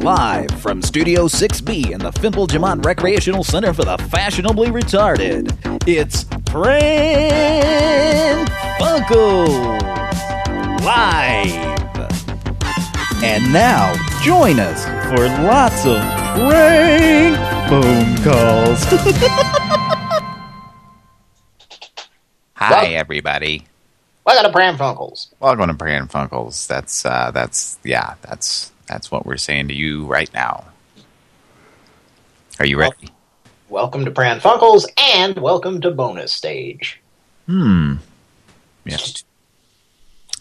Live from Studio 6B in the Fimple Jamont Recreational Center for the Fashionably Retarded, it's Pran Funkels Live. And now, join us for lots of prank phone calls. Hi, everybody. Welcome to Pran Funkels. Welcome to Pran Funkels. That's uh, that's yeah, that's that's what we're saying to you right now. Are you ready? Welcome to Pran Funkels and welcome to bonus stage. Hmm. Yeah.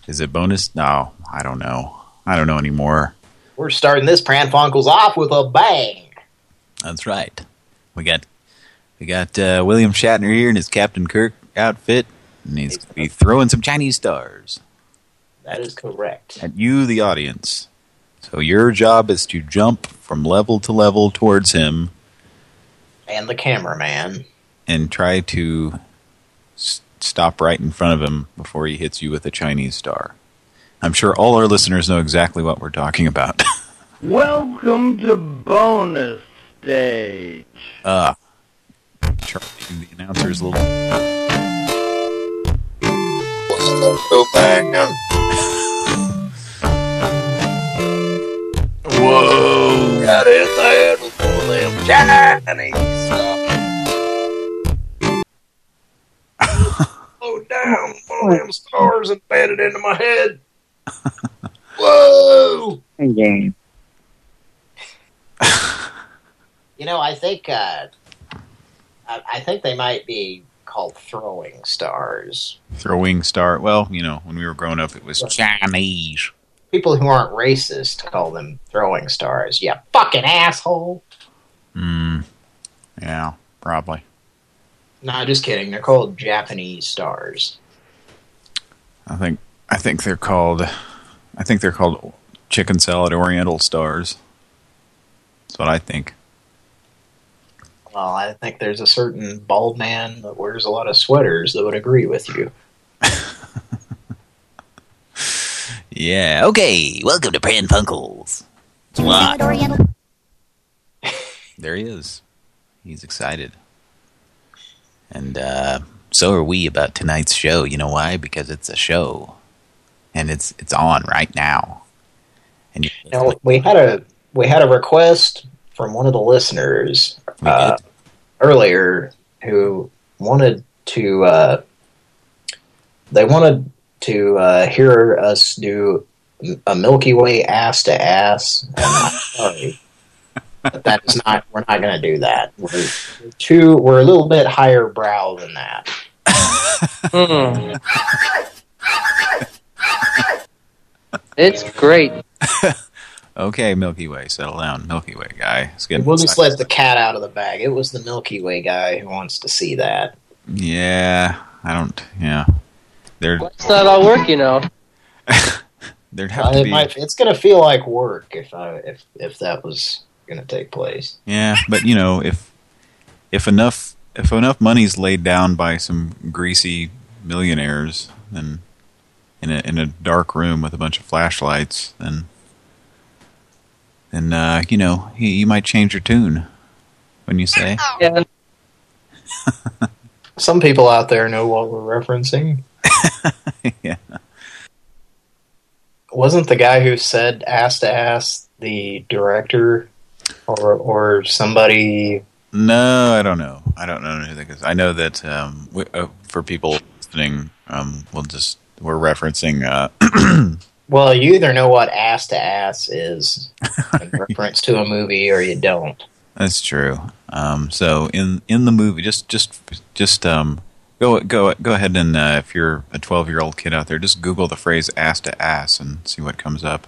Is it bonus? No, I don't know. I don't know anymore. We're starting this Pran Funkels off with a bang. That's right. We got we got uh, William Shatner here in his Captain Kirk outfit, and he's going to be throwing some Chinese stars. That is correct. At you, the audience. So your job is to jump from level to level towards him. And the cameraman. And try to stop right in front of him before he hits you with a Chinese star. I'm sure all our listeners know exactly what we're talking about. Welcome to bonus stage. Uh, Charlie, the announcer's a little... Go back Whoa! Got in there with one of them Chinese Slow down. One of them stars embedded into my head. Whoa! Game. You know, I think uh, I, I think they might be called throwing stars. Throwing star. Well, you know, when we were growing up, it was Chinese. People who aren't racist call them throwing stars. Yeah, fucking asshole. Hmm. Yeah, probably. No, just kidding. They're called Japanese stars. I think I think they're called I think they're called chicken salad oriental stars. That's what I think. Well, I think there's a certain bald man that wears a lot of sweaters that would agree with you. Yeah, okay. Welcome to Pran Funkels. What? there he is. He's excited. And uh, so are we about tonight's show. You know why? Because it's a show. And it's it's on right now. And you know, we had a we had a request from one of the listeners uh, earlier who wanted to uh, they wanted to uh, hear us do a Milky Way ass to ass. I'm sorry, but that's not. We're not going to do that. We're, we're too. We're a little bit higher brow than that. It's great. Okay, Milky Way, settle down. Milky Way guy. We'll just let the cat out of the bag. It was the Milky Way guy who wants to see that. Yeah, I don't. Yeah, they're. It's not all work, you know. There'd have to it be. Might, it's going to feel like work if I if if that was going to take place. Yeah, but you know, if if enough if enough money's laid down by some greasy millionaires, then in a in a dark room with a bunch of flashlights, then then uh, you know you, you might change your tune. When you say, yeah. Some people out there know what we're referencing. yeah. Wasn't the guy who said ass to ass the director or or somebody? No, I don't know. I don't know who that is. I know that um, we, uh, for people listening, um, we'll just we're referencing. Uh, well, you either know what ass to ass is in reference to a movie, or you don't. That's true. Um, so in in the movie, just just just um, go go go ahead and uh, if you're a 12 year old kid out there, just Google the phrase "ass to ass" and see what comes up.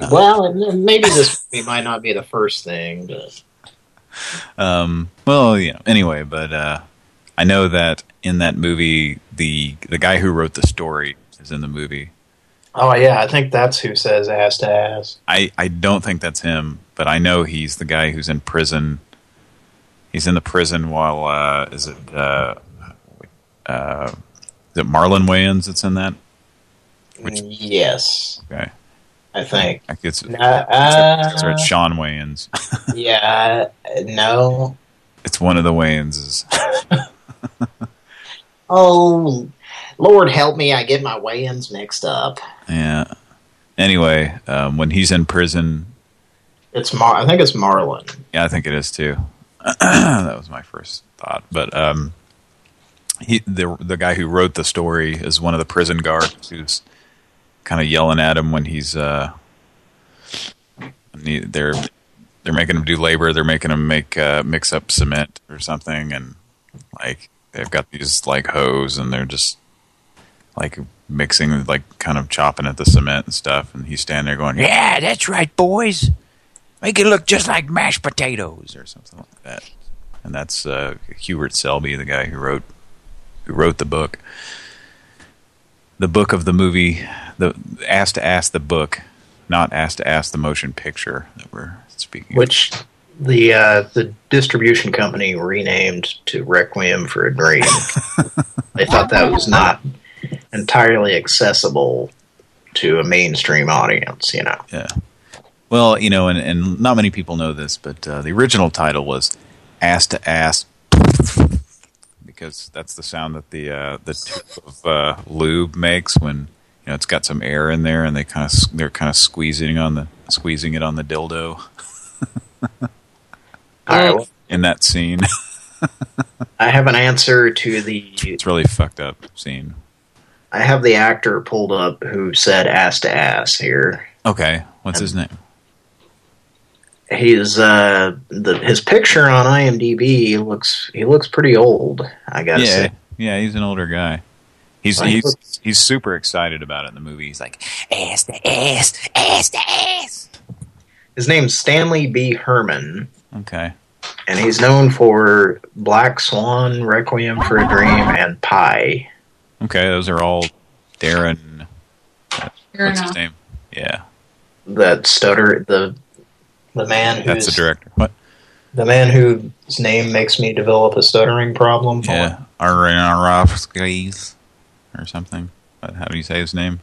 Uh, well, maybe this might not be the first thing, but um, well, you know, anyway, but uh, I know that in that movie, the the guy who wrote the story is in the movie. Oh yeah, I think that's who says ass to ass. I I don't think that's him, but I know he's the guy who's in prison. He's in the prison while uh, is it uh, uh, is it Marlon Wayans that's in that? Which, yes. Okay. I think. It's, Nah, it's, uh, it's Shawn Wayans. yeah, uh, no. it's one of the Wayanses. Oh, Lord help me, I get my Wayans mixed up. Yeah. Anyway, um, when he's in prison, It's Mar. I think it's Marlon. yeah, I think it is too. that was my first thought. But um, he, the the guy who wrote the story is one of the prison guards who's kind of yelling at him when he's uh, they're they're making him do labor. They're making him make uh, mix up cement or something, and like they've got these like hose, and they're just like mixing, like kind of chopping at the cement and stuff. And he's standing there going, "Yeah, that's right, boys. Make it look just like mashed potatoes or something like that." And that's uh, Hubert Selby, the guy who wrote who wrote the book, the book of the movie, the Ass to Ass the book, not Ass to Ass the motion picture that we're speaking. of. Which the uh, the distribution company renamed to Requiem for a Dream. they thought that was not entirely accessible to a mainstream audience, you know. Yeah. Well, you know, and, and not many people know this, but uh, the original title was Ass to Ass because that's the sound that the uh, the tube of uh, lube makes when you know it's got some air in there, and they kind of they're kind of squeezing on the squeezing it on the dildo right, in that scene. I have an answer to the. it's really fucked up scene. I have the actor pulled up who said ass to ass here. Okay, what's his name? He's uh the his picture on IMDb looks he looks pretty old. I gotta Yeah, say. yeah, he's an older guy. He's Well, he's looks- he's super excited about it in the movie. He's like ass to ass, ass to ass. His name's Stanley B. Herman, Okay. and he's known for Black Swan, Requiem for a Dream, and Pi. Okay, those are all Darren. Fair what's his name? Yeah, That stutter the the man that's the director. What? the man whose name makes me develop a stuttering problem. Yeah, Aronofsky or something. But how do you say his name?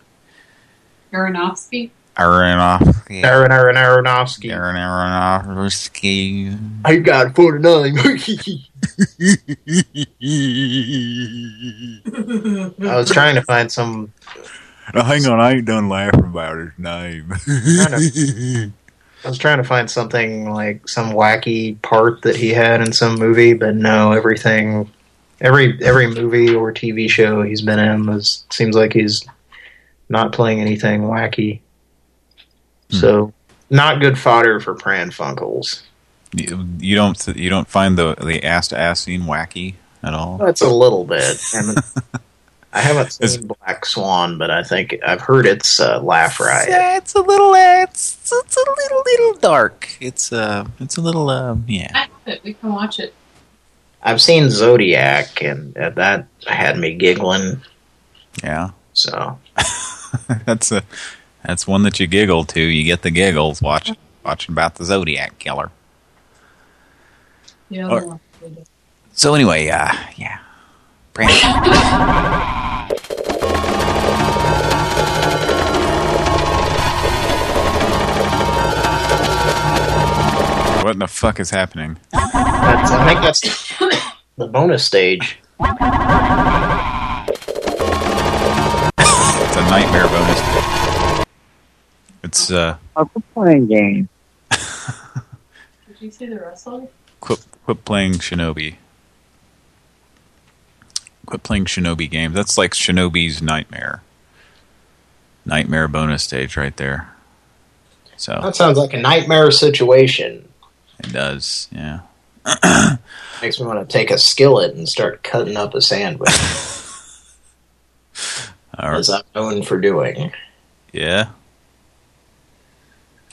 Aronofsky. Aronofsky. Aaron Aaron Aronofsky. Aaron Aronofsky. I got 49. I was trying to find some Now, hang on, I ain't done laughing about his name. I was trying to find something like some wacky part that he had in some movie, but no, everything, every every movie or TV show he's been in is seems like he's not playing anything wacky. Hmm. So, not good fodder for Pran Funkels. you, you don't you don't find the the ass to ass scene wacky at all? That's a little bit. I, haven't It's- seen Black Swan, but I think I've heard it's uh, Laugh Riot. Yeah, it's a little, uh, it's, it's a little, little dark. It's, uh, it's a little, um, yeah. I have it. We can watch it. I've seen Zodiac, and uh, that had me giggling. Yeah. So that's a, that's one that you giggle to. You get the giggles watching, watching about the Zodiac killer. Yeah. Or- we'll watch it. So anyway, uh, yeah. What in the fuck is happening? that's, I think that's the bonus stage. It's a nightmare bonus. It's uh, I'm playing game. Did you see the wrestler? quit quit playing Shinobi. Quit playing Shinobi games. That's like Shinobi's nightmare. Nightmare bonus stage right there. So That sounds like a nightmare situation. It does, yeah. Makes me want to take a skillet and start cutting up a sandwich, All right. as I'm known for doing. Yeah.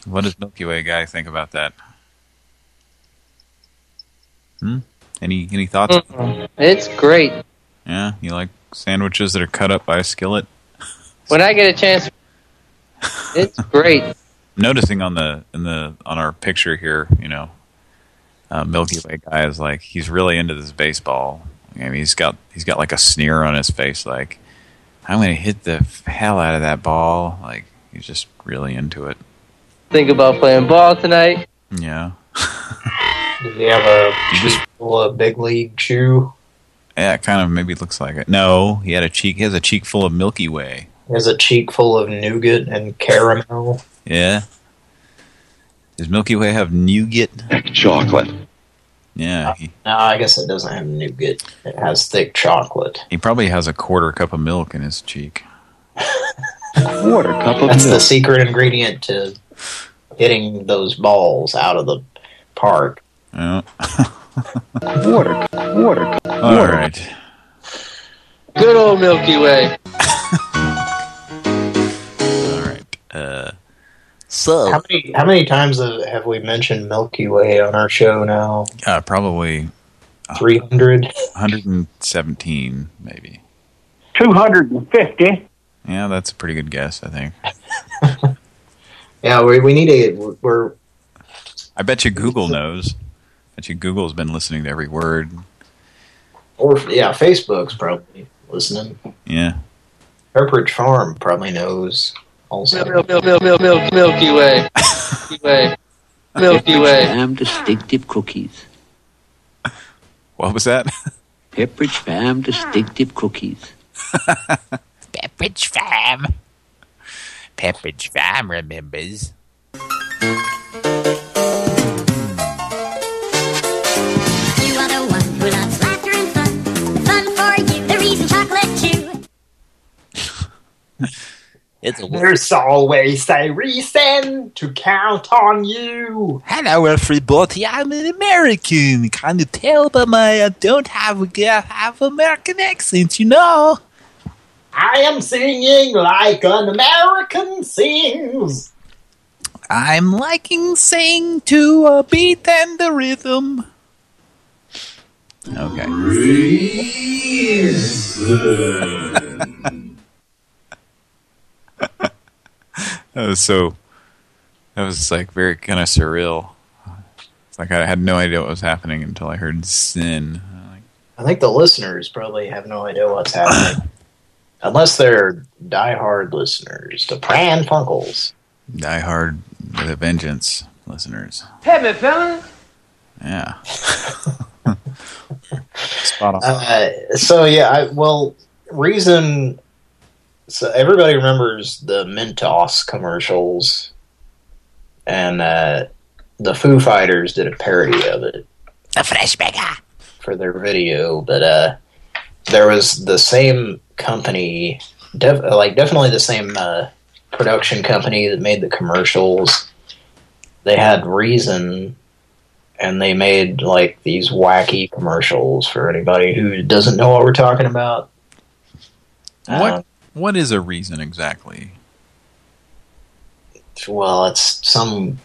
What does Milky Way guy think about that? Hmm. Any any thoughts? It's great. Yeah, you like sandwiches that are cut up by a skillet? When I get a chance, it's great. Noticing on the in the on our picture here, you know, uh, Milky Way guy is like he's really into this baseball. I mean, he's got he's got like a sneer on his face, like I'm going to hit the hell out of that ball. Like He's just really into it. Think about playing ball tonight. Yeah. Does he have a You just- cheek full of big league chew? Yeah, it kind of maybe looks like it. No, he had a cheek. He has a cheek full of Milky Way. He has a cheek full of nougat and caramel. Yeah. Does Milky Way have nougat? Chocolate. Yeah, he, No, I guess it doesn't have nougat. It has thick chocolate. he probably has a quarter cup of milk in his cheek. Quarter cup of That's the secret ingredient to getting those balls out of the park. Yeah. Quarter. Quarter. All right. Good old Milky Way. All right. Uh, so, How many how many times have have we mentioned Milky Way on our show now? uh, probably Three hundred. 117, maybe. 250. Yeah, that's a pretty good guess, I think. Yeah, we we need to. We're I bet you Google knows. I bet you Google's been listening to every word. or yeah, Facebook's probably listening. Yeah. Pepperidge Farm probably knows. Also, Milk, milk, milk, milk, milk, Milky Way. Milky Way. Milky Way. Fam distinctive cookies. What was that? Pepperidge Fam distinctive cookies. Pepperidge Farm. Pepperidge Farm remembers. You are the one who loves laughter and fun. Fun for you, the Riesen chocolate chew. It's a there's always a reason to count on you. Hello, everybody. I'm an American. Can you tell by my I don't have a have American accent, you know? I am singing like an American sings. I'm liking sing to a beat and the rhythm. Okay. That was so. That was like very kind of surreal. It's like I had no idea what was happening until I heard sin. I'm like, I think the listeners probably have no idea what's happening. Unless they're diehard listeners to Pran Funkels. Die Hard with a Vengeance listeners. Hey, me fellas. Yeah. Spot on. Uh, so yeah, I, well, reason. So everybody remembers the Mentos commercials, and uh, the Foo Fighters did a parody of it the fresh burger. for their video. But uh, there was the same company, def like definitely the same uh, production company that made the commercials. They had Riesen, and they made like these wacky commercials for anybody who doesn't know what we're talking about. What Um, what is a Riesen exactly? well, it's some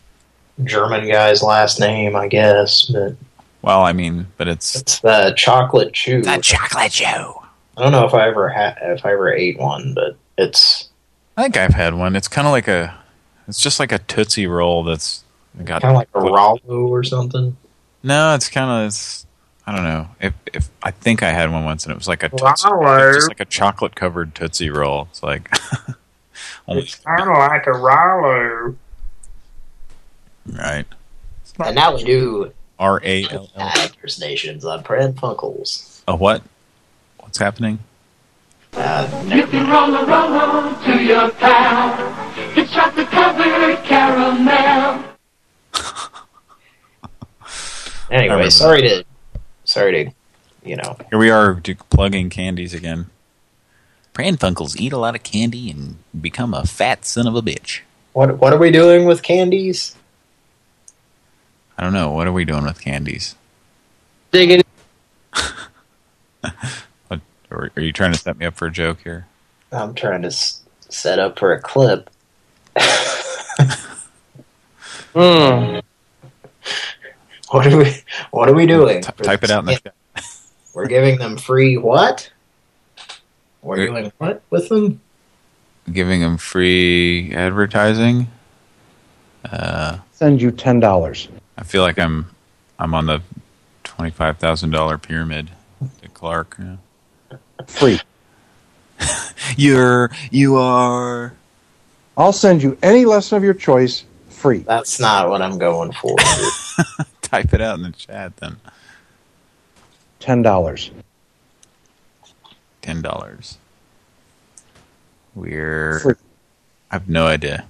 German guy's last name, I guess, but Well, I mean, but it's it's the chocolate chew. The chocolate show. I don't know if I ever had if I ever ate one, but it's I think I've had one. It's kind of like a, it's just like a Tootsie Roll that's got. kind of like a Rolo or something. No, it's kind of. It's, I don't know. If if I think I had one once, and it was like a tootsie, Rolo. it's just like a chocolate covered Tootsie Roll. It's like. almost, kind of like a Rolo. right. And now we do R A L L. actor stations on Pran Funkels. A what? What's happening? Uh, If you roll a roll to your pal, it's chocolate covered caramel. Anyway, sorry to, sorry to, you know, Here we are plugging candies again. Pran Funkels eat a lot of candy and become a fat son of a bitch. what what are we doing with candies? I don't know. What are we doing with candies? Digging. What, or are you trying to set me up for a joke here? I'm trying to s set up for a clip. Hmm. What are we What are we doing? T- type it out in the chat. We're giving them free what? We're We're- doing what with them? Giving them free advertising. Uh, Send you $10. I feel like I'm I'm on the twenty five thousand dollar pyramid to Clark. yeah. Free. You're you are I'll send you any lesson of your choice free. That's not what I'm going for. Type it out in the chat then. Ten dollars. Ten dollars. We're. Free. I have no idea.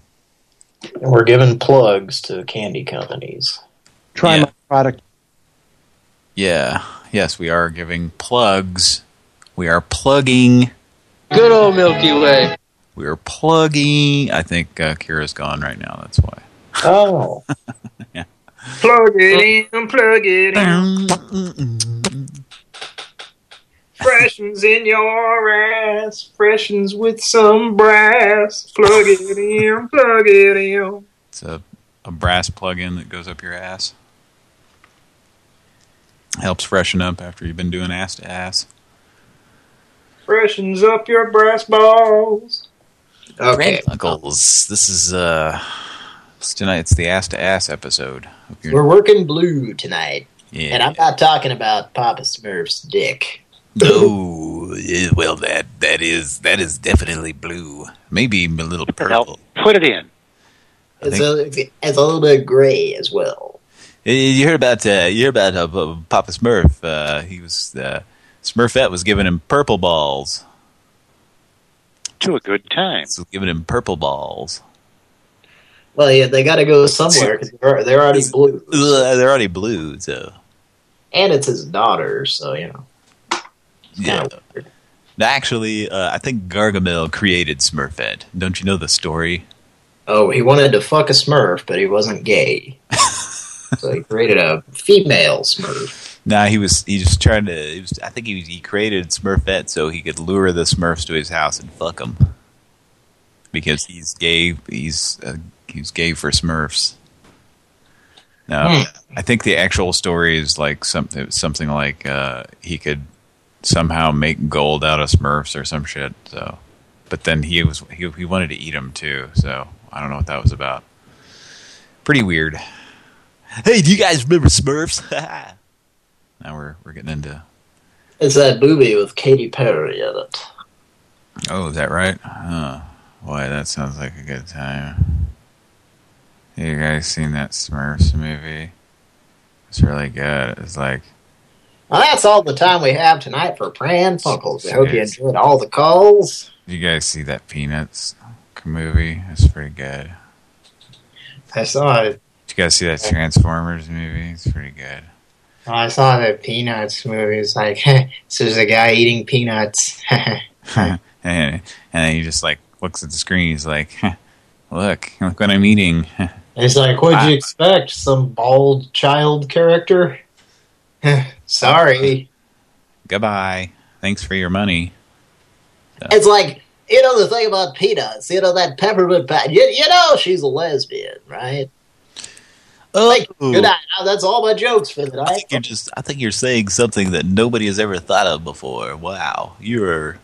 We're giving plugs to candy companies. Try Yeah. my product. Yeah. Yes, we are giving plugs. We are plugging. Good old Milky Way. We are plugging. I think uh, Kira's gone right now. That's why. Oh. Yeah. Plug it in, plug it in. Freshens in your ass. Freshens with some brass. Plug it in, plug it in. It's a, a brass plug-in that goes up your ass. Helps freshen up after you've been doing ass to ass. Freshens up your brass balls. Okay. Brand Knuckles. This is uh it's tonight it's the ass to ass episode. We're working blue tonight. yeah. And I'm not talking about Papa Smurf's dick. Oh, yeah, well that that is that is definitely blue. Maybe a little purple. Put it in. I It's a, it's a little bit gray as well. You heard about uh, you heard about uh, Papa Smurf. Uh, he was uh, Smurfette was giving him purple balls. To a good time. Was giving him purple balls. Well, yeah, they got to go somewhere because they're, they're already blue. They're already blue, so And it's his daughter, so, you know. yeah. Actually, uh, I think Gargamel created Smurfette. Don't you know the story? Oh, he wanted to fuck a Smurf, but he wasn't gay. so he created a female Smurf. Nah, he was he just trying to. He was, I think he he created Smurfette so he could lure the Smurfs to his house and fuck them because he's gay. He's uh, he's gay for Smurfs. No, Hmm. I think the actual story is like something something like uh, he could somehow make gold out of Smurfs or some shit. So, but then he was he he wanted to eat them too. So I don't know what that was about. Pretty weird. Hey, do you guys remember Smurfs? now we're we're getting into. It's that booby with Katy Perry in it. Oh, is that right? Huh. Boy, that sounds like a good time. You guys seen that Smurfs movie? It's really good. It's like Well, that's all the time we have tonight for Pran Funkels. We hope you enjoyed all the calls. you guys see that Peanuts movie? It's pretty good. I saw it. Did you guys see that Transformers movie? It's pretty good. I saw the Peanuts movie. It's like, this is a guy eating peanuts. and and then he just like looks at the screen. He's like, "Look, look what I'm eating." It's like, what'd you Ah. expect? Some bald child character? Sorry. Goodbye. Thanks for your money. It's like, you know, the thing about peanuts, you know, that peppermint pat. You, you know, she's a lesbian, right? Oh, Like, good night. That's all my jokes for the I think you're just. I think you're saying something that nobody has ever thought of before. Wow, you're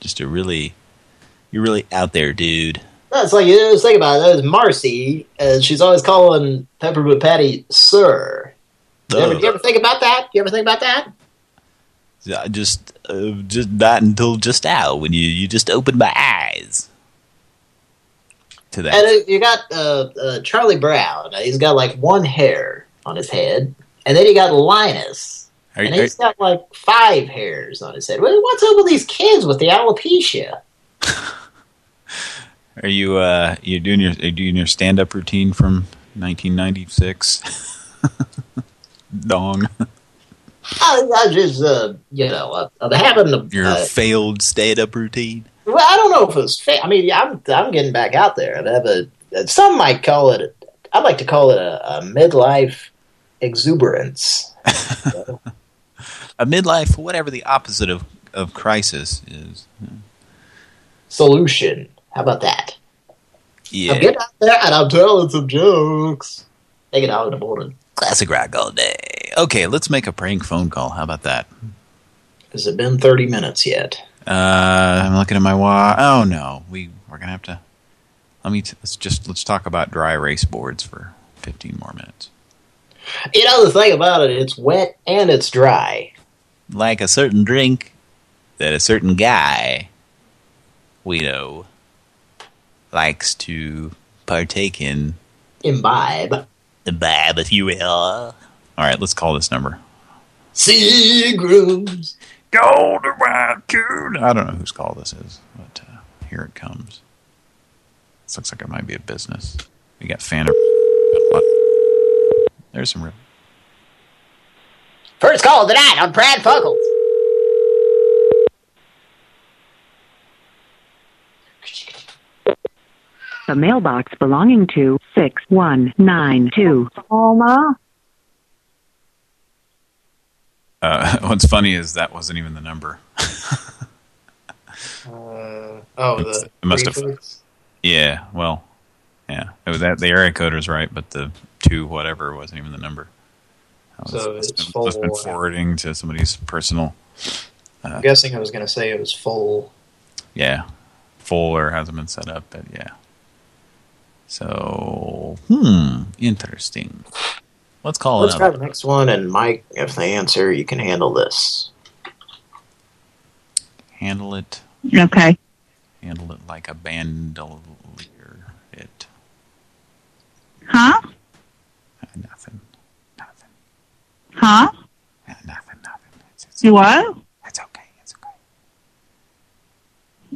just a really, you're really out there, dude. That's like, you know, think about it. There's Marcy, and she's always calling Peppermint Patty Sir. You ever, you ever think about that? Do you ever think about that? I just, uh, just not until just now when you you just opened my eyes to that. And uh, you got uh, uh, Charlie Brown. He's got like one hair on his head, and then you got Linus, Are, and are, he's got like five hairs on his head. What's up with these kids with the alopecia? are you uh you doing your are you doing your stand up routine from 1996? Dong. I, I just, uh, you know, uh, having the. Your Uh, failed stand up routine. well, I don't know if it's. Fa- I mean, I'm I'm getting back out there. I have a. Some might call it. A, I'd like to call it a, a midlife exuberance. A midlife, whatever the opposite of of crisis is. Solution. How about that? Yeah. I'm getting out there and I'm telling some jokes. Take it out in the morning. Classic rock all day. Okay, let's make a prank phone call. How about that? Has it been 30 minutes yet? Uh, I'm looking at my watch. Oh no, we we're gonna have to. Let me t let's just let's talk about dry erase boards for 15 more minutes. You know the thing about it, it's wet and it's dry. Like a certain drink that a certain guy we know likes to partake in Imbibe. imbibe, if you will. All right, let's call this number. Seagrams. Golden Raccoon. I don't know whose call this is, but uh, here it comes. This looks like it might be a business. We got fan. There's some real. First call tonight on Brad Funkles. The mailbox belonging to 6192. Alma? Uh, what's funny is that wasn't even the number. Uh, oh, It's- the it must have- Yeah, well, yeah. It was that the area code was right, but the two whatever wasn't even the number. That was, So must it's been, must been full- forwarding to somebody's personal. I'm guessing I was going to say it was full. Yeah, full or hasn't been set up, but yeah. So, hmm, interesting. Let's call it Let's try the next one, and Mike, if they answer, you can handle this. Handle it. Okay. Handle it like a bandolier. It. Huh? Nothing. Nothing. Huh? Nothing. Nothing. It's, it's, You what? it's okay. It's okay.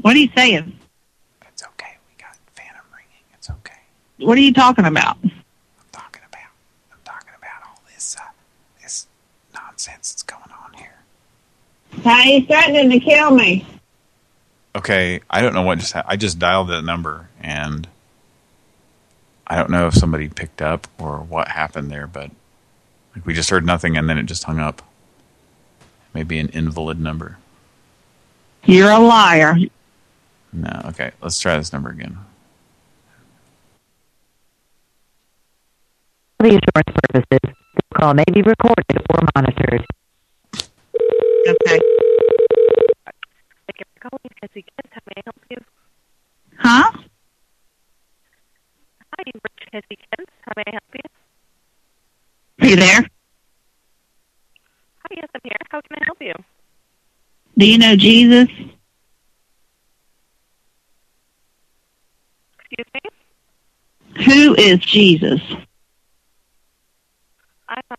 What are you saying? It's okay. We got phantom ringing. It's okay. What are you talking about? I'm talking about. I'm talking about all this. Uh, this nonsense that's going on here. Hey, he's threatening to kill me. Okay, I don't know what just happened. I just dialed that number and I don't know if somebody picked up or what happened there, but like we just heard nothing and then it just hung up. Maybe an invalid number. You're a liar. No, okay, let's try this number again. For the assurance purposes, this call may be recorded or monitored. Okay. Thank you for calling Hesse Kent. How may I help you? Huh? Hi, you've reached Kent. How may I help you? Are you there? Hi, yes, I'm here. How can I help you? Do you know Jesus? Excuse me? Who is Jesus?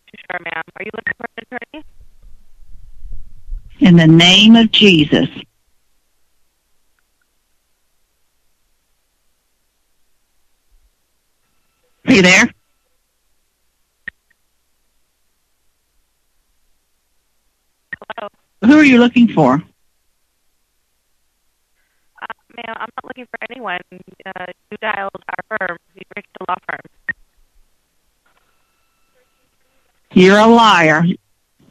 I'm not too sure, ma'am. Are you looking for an attorney? In the name of Jesus. Are you there? Hello? Who are you looking for? Uh, ma'am, I'm not looking for anyone. Uh, you dialed our firm. Reached a law firm. You're a liar.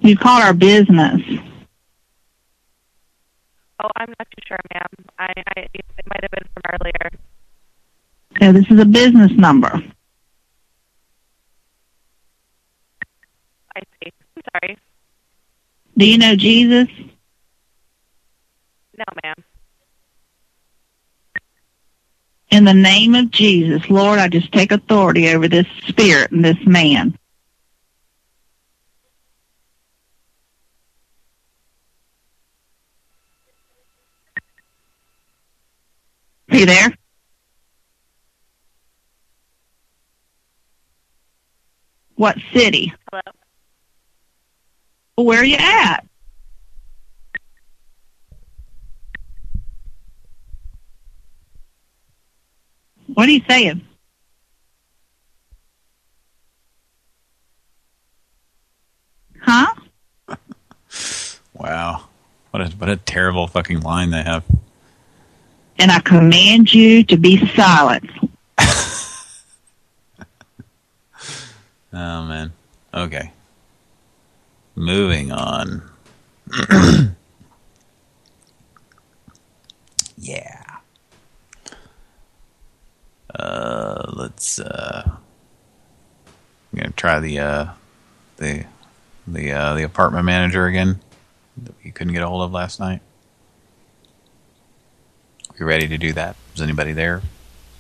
You called our business. Oh, I'm not too sure, ma'am. I, I, it might have been from earlier. Yeah, this is a business number. I see. I'm sorry. Do you know Jesus? No, ma'am. In the name of Jesus, Lord, I just take authority over this spirit and this man. You there? What city? Hello? Where are you at? What are you saying? Huh? Wow. What a what a terrible fucking line they have. And I command you to be silent. Oh man. Okay. Moving on. yeah. Uh let's uh I'm gonna try the uh the the uh the apartment manager again that we couldn't get a hold of last night. We ready to do that? Is anybody there?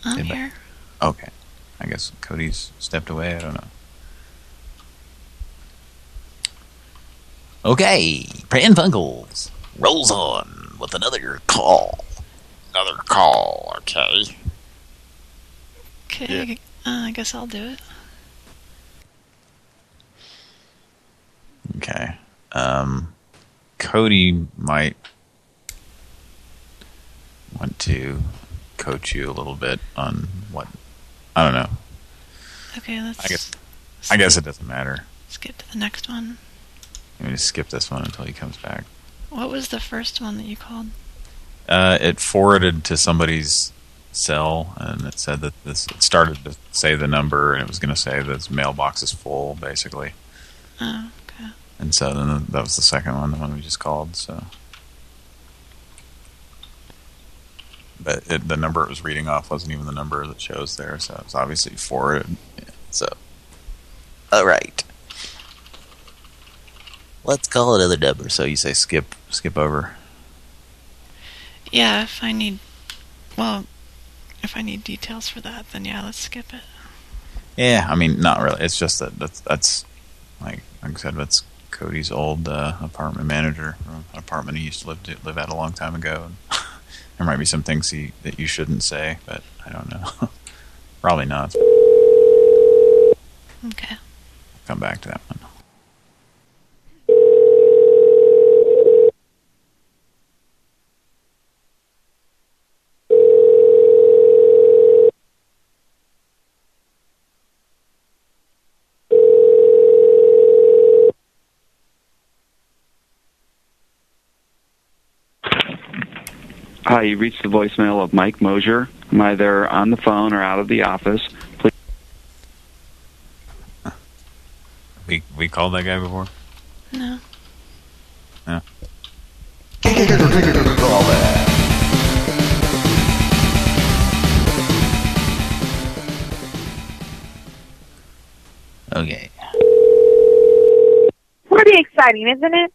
I'm Anybody? here. Okay. I guess Cody's stepped away. I don't know. Okay, Pran Funkels rolls on with another call. Another call, okay. Okay, uh, I guess I'll do it. Okay. Um, Cody might want to coach you a little bit on what I don't know. Okay, let's I guess I guess it doesn't matter. skip to the next one. Let me just skip this one until he comes back. What was the first one that you called? Uh, it forwarded to somebody's cell, and it said that this. It started to say the number, and it was going to say this mailbox is full, basically. Oh, okay. And so then that was the second one, the one we just called. So, but it, the number it was reading off wasn't even the number that shows there, so it was obviously forwarded. So, all right, let's call it another number. So you say skip, skip over. Yeah, if I need, well, if I need details for that, then yeah, let's skip it. Yeah, I mean, not really. It's just that that's that's like like I said, that's Cody's old uh, apartment manager, apartment he used to live to live at a long time ago. There might be some things he that you shouldn't say, but I don't know. Probably not. Okay. Come back to that one. Hi, you reached the voicemail of Mike Mosier. I'm either on the phone or out of the office. Please. We we called that guy before. No. Yeah. Okay. Pretty exciting, isn't it?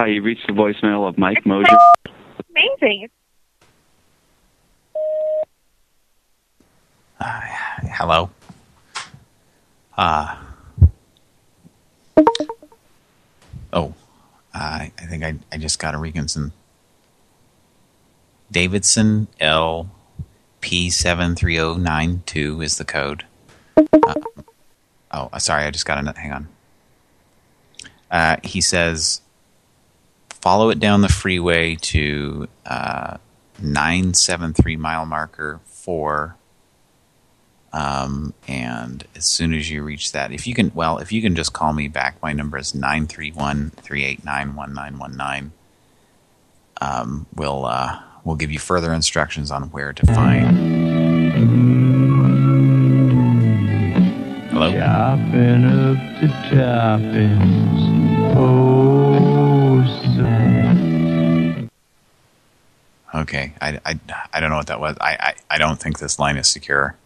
Hi, you reached the voicemail of Mike Mosier. Amazing. Hello. Uh Oh, I I think I I just got a Reconson. Davidson L P seven three zero nine two is the code. Uh, oh, uh, sorry, I just got a hang on. Uh, he says, follow it down the freeway to uh, 973 mile marker 4 um, and as soon as you reach that, if you can, well, if you can just call me back, my number is 931-389-1919. Um, we'll, uh, we'll give you further instructions on where to find. Hello? Chopping up the toppings. Oh, Okay, I, I, I don't know what that was. I, I, I don't think this line is secure.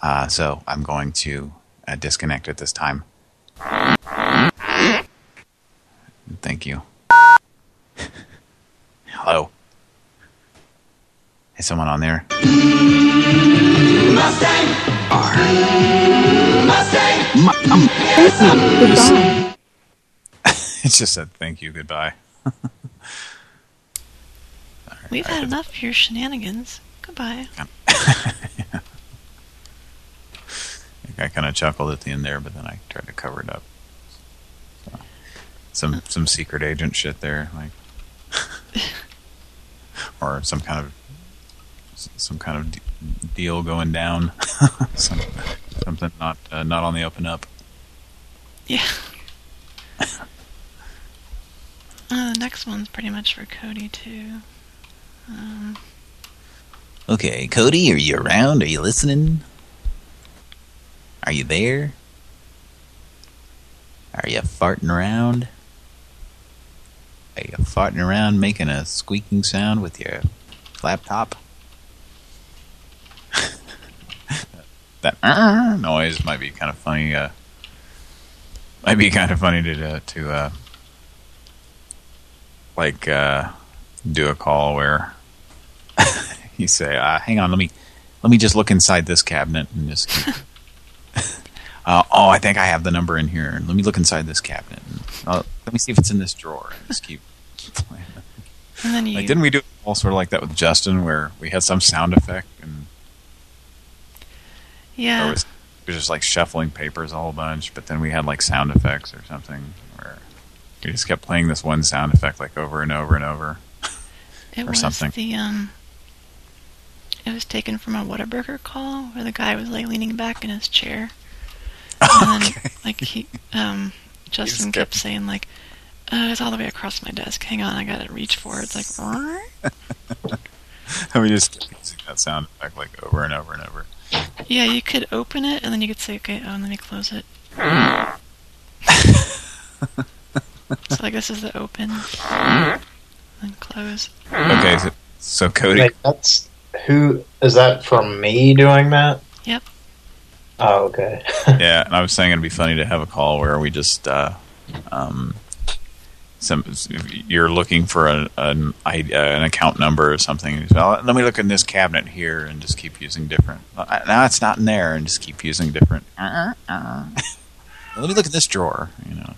Uh, so I'm going to uh, disconnect at this time. Thank you. Hello. Is someone on there? Mustang! Mustang! it just said thank you, goodbye. We've had enough of your shenanigans. Goodbye. I kind of chuckled at the end there, but then I tried to cover it up. So, some some secret agent shit there, like, or some kind of some kind of deal going down, some, something not uh, not on the and up. Yeah. Uh, the next one's pretty much for Cody too. Um, Okay, Cody, are you around? Are you listening? Are you there? Are you farting around? Are you farting around making a squeaking sound with your laptop? that "uh" noise might be kind of funny. Uh, might be kind of funny to uh, to uh, like uh, do a call where you say, uh, "Hang on, let me let me just look inside this cabinet and just." Keep, uh, oh, I think I have the number in here. Let me look inside this cabinet. And, uh, let me see if it's in this drawer. And just keep playing. And then you Like, didn't we do all sort of like that with Justin, where we had some sound effect and yeah. it was, it was just like shuffling papers a whole bunch, but then we had like sound effects or something where we just kept playing this one sound effect like over and over and over. It or was something. the um. It was taken from a Whataburger call where the guy was like leaning back in his chair, and then like he um Justin kept saying like, uh, "It's all the way across my desk. Hang on, I gotta reach for it." It's like, and we just using that sound effect like over and over and over. yeah, you could open it and then you could say, "Okay, oh, let me close it." so like this is the open and close. Okay, so, so Cody, Wait, that's who is that from me doing that? Yep. Oh, okay. yeah, and I was saying it'd be funny to have a call where we just, uh, um, some if you're looking for a, an I- uh, an account number or something. you say, "Oh, let me look in this cabinet here and just keep using different. Uh, now it's not in there, and just keep using different. Uh, uh. let me look in this drawer. You know,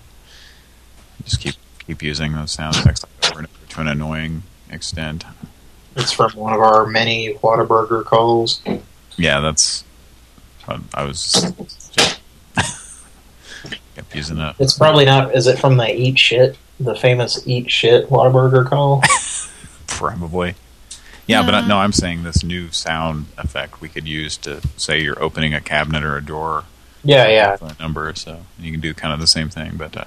just keep keep using those sound effects like over and over to an annoying extent. It's from one of our many Whataburger calls. Yeah, that's. I, I was just kept using it. It's probably not. Is it from the Eat Shit, the famous Eat Shit Whataburger call? Probably. Yeah, but I, no, I'm saying this new sound effect we could use to say you're opening a cabinet or a door. Yeah, yeah. A number so. You can do kind of the same thing. But uh,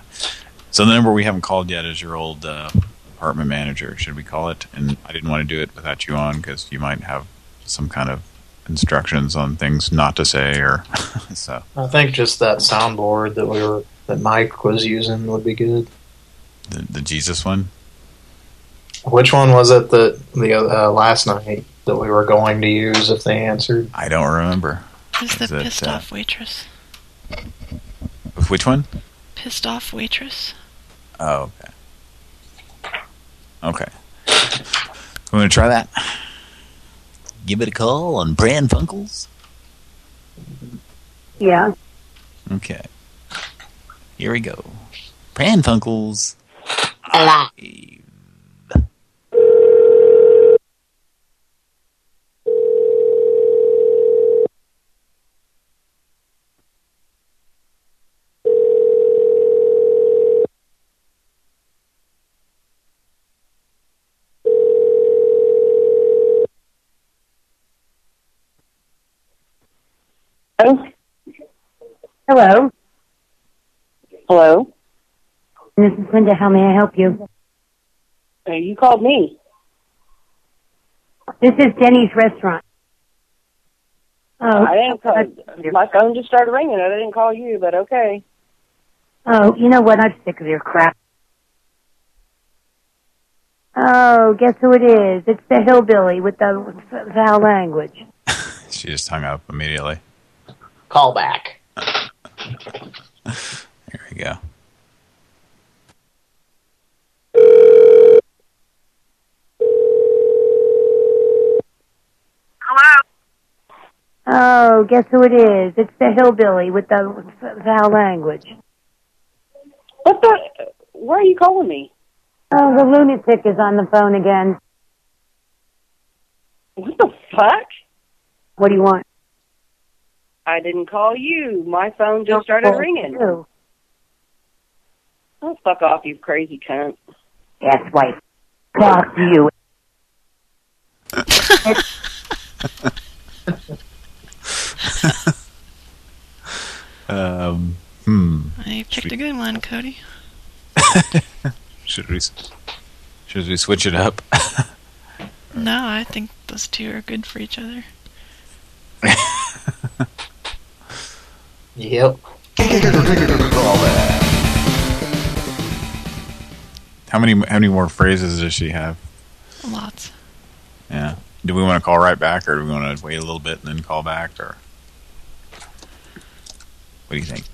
So the number we haven't called yet is your old uh, apartment manager, should we call it? And I didn't want to do it without you on because you might have some kind of instructions on things not to say or so. I think just that soundboard that we were that Mike was using would be good. The, the Jesus one? Which one was it that the uh, last night that we were going to use if they answered? I don't remember. Who's the Is it, pissed uh, off waitress? Which one? Pissed off waitress? Oh, okay. Okay. I'm going to try that? Give it a call on Pran Funkels. Yeah. Okay. Here we go. Pran Funkels. Hello? Hello? Hello? This is Linda. How may I help you? Uh, you called me. This is Denny's restaurant. Oh, I didn't call. My phone just started ringing. I didn't call you, but okay. oh, you know what? I'm sick of your crap. Oh, guess who it is? It's the hillbilly with the foul language. She just hung up immediately. Call back. There we go. Hello? Oh, guess who it is? It's the hillbilly with the foul language. What the? Where are you calling me? Oh, the lunatic is on the phone again. What the fuck? What do you want? I didn't call you. My phone just started Oh, ringing. you. Oh, fuck off, you crazy cunt. Yes, wife. Talk to you. Um, hmm. You picked a good one, Cody. Should we should we switch it up? No, I think those two are good for each other. Yep. How many how many more phrases does she have? Lots. Yeah. Do we want to call right back, or do we want to wait a little bit and then call back, or what do you think?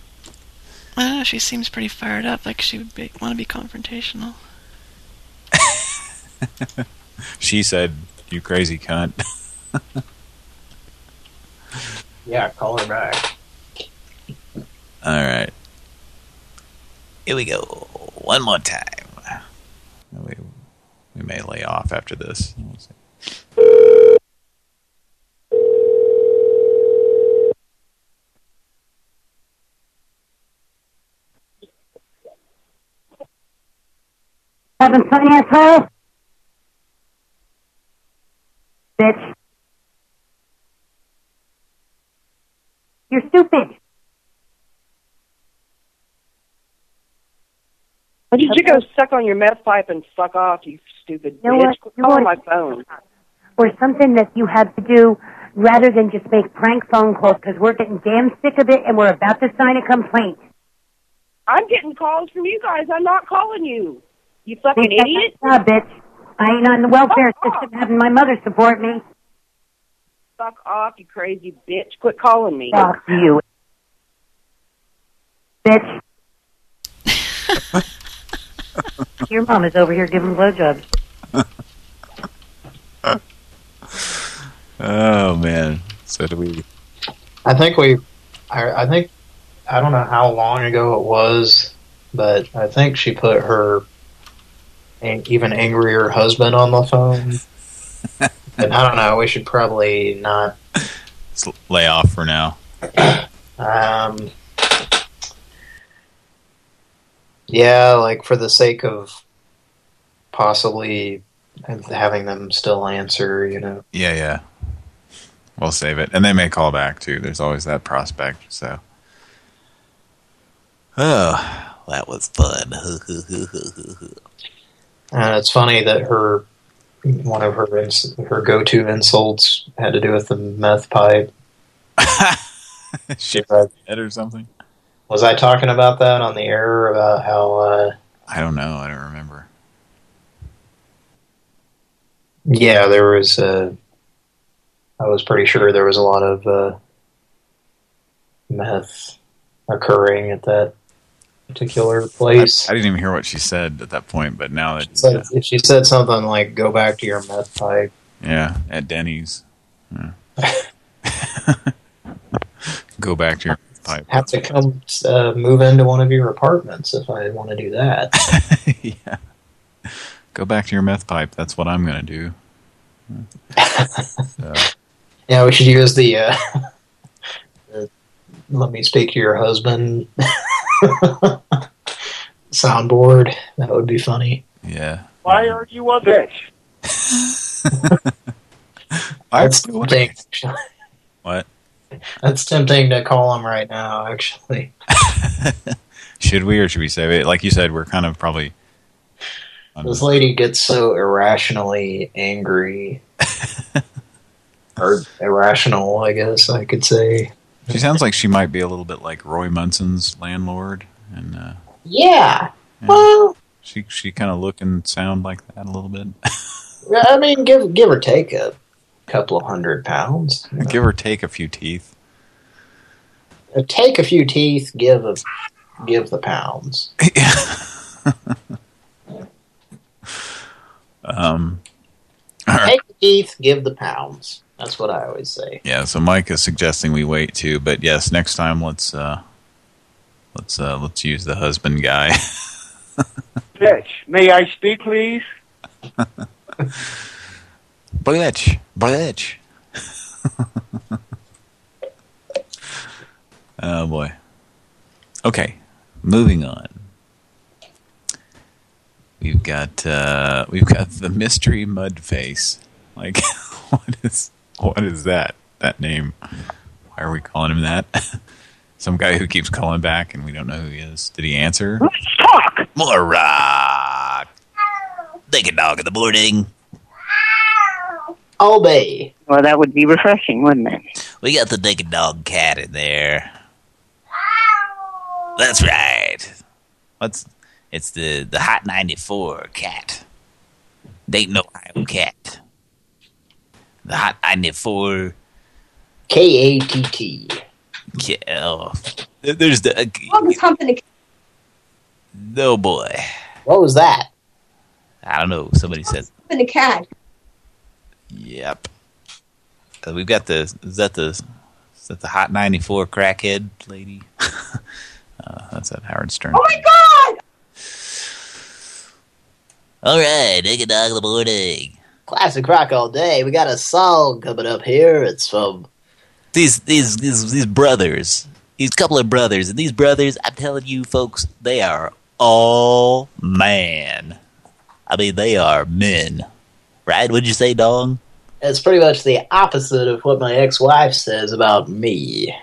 I don't know. She seems pretty fired up. Like she would be, want to be confrontational. she said, "You crazy cunt." Yeah, call her back. All right. Here we go. One more time. We, we may lay off after this. Having fun, asshole? Bitch. You're stupid. Why don't you go suck on your meth pipe and fuck off, you stupid You know bitch? what? Quit You calling know my phone. Or something that you have to do rather than just make prank phone calls because we're getting damn sick of it and we're about to sign a complaint. I'm getting calls from you guys. I'm not calling you. You fucking Think idiot. my job, bitch. I ain't on the welfare system having my mother support me. Fuck off, you crazy bitch. Quit calling me. Fuck you. Bitch. Your mom is over here giving blowjobs. Oh man. So do we? I think we, I, I think, I don't know how long ago it was, but I think she put her an- even angrier husband on the phone. and I don't know, we should probably not, Let's lay off for now. um, yeah, like for the sake of possibly having them still answer, you know. Yeah, yeah. We'll save it, and they may call back too. There's always that prospect. So. Oh, that was fun. And uh, it's funny that her one of her her go-to insults had to do with the meth pipe. Shit head or something. Was I talking about that on the air about how? Uh, I don't know. I don't remember. yeah, there was. Uh, I was pretty sure there was a lot of uh, meth occurring at that particular place. I didn't even hear what she said at that point, but now that So if she said something like "Go back to your meth pipe," yeah, at Denny's, Yeah. go back to your pipe. have to come uh, move into one of your apartments if I want to do that. yeah. Go back to your meth pipe. That's what I'm going to do. So, Yeah, we should use the, uh, the "Let me speak to your husband" soundboard. That would be funny. yeah. Why are you a bitch? That's tempting. actually. What? That's tempting to call him right now. Actually, Should we or should we save it? Like you said, we're kind of probably. this lady gets so irrationally angry, or irrational, I guess I could say. She sounds like she might be a little bit like Roy Munson's landlord, and uh, Yeah. Well, she she kind of look and sound like that a little bit. I mean, give give or take a couple of hundred pounds. Give or take a few teeth. Uh, Take a few teeth, give a give the pounds. Um, Take the teeth, give the pounds. That's what I always say. yeah. So Mike is suggesting we wait too, but yes, next time let's uh, let's uh, let's use the husband guy. Bitch, may I speak, please? Bitch, bitch. oh boy. Okay, moving on. We've got uh, we've got the mystery mud face. Like, what is what is that? That name? Why are we calling him that? Some guy who keeps calling back and we don't know who he is. Did he answer? Let's talk. More rock. Naked dog in the morning. Obey. Well, that would be refreshing, wouldn't it? We got the naked dog cat in there. That's right. What's it's the the Hot 94 cat. Dayton, Ohio cat. The Hot 94 K A T T. Yeah, oh. There's the uh, Well, company. oh boy. What was that? I don't know. Somebody said and a cat. Yep. Uh, we've got the is that the is that the Hot 94 crackhead lady? uh, that's that Howard Stern. Oh my god! All right, Naked Dog of the Morning. Classic rock all day. We got a song coming up here. It's from These these these these brothers, these couple of brothers, and these brothers, I'm telling you, folks, they are all man. I mean, they are men, right? Would you say, dog? It's pretty much the opposite of what my ex-wife says about me.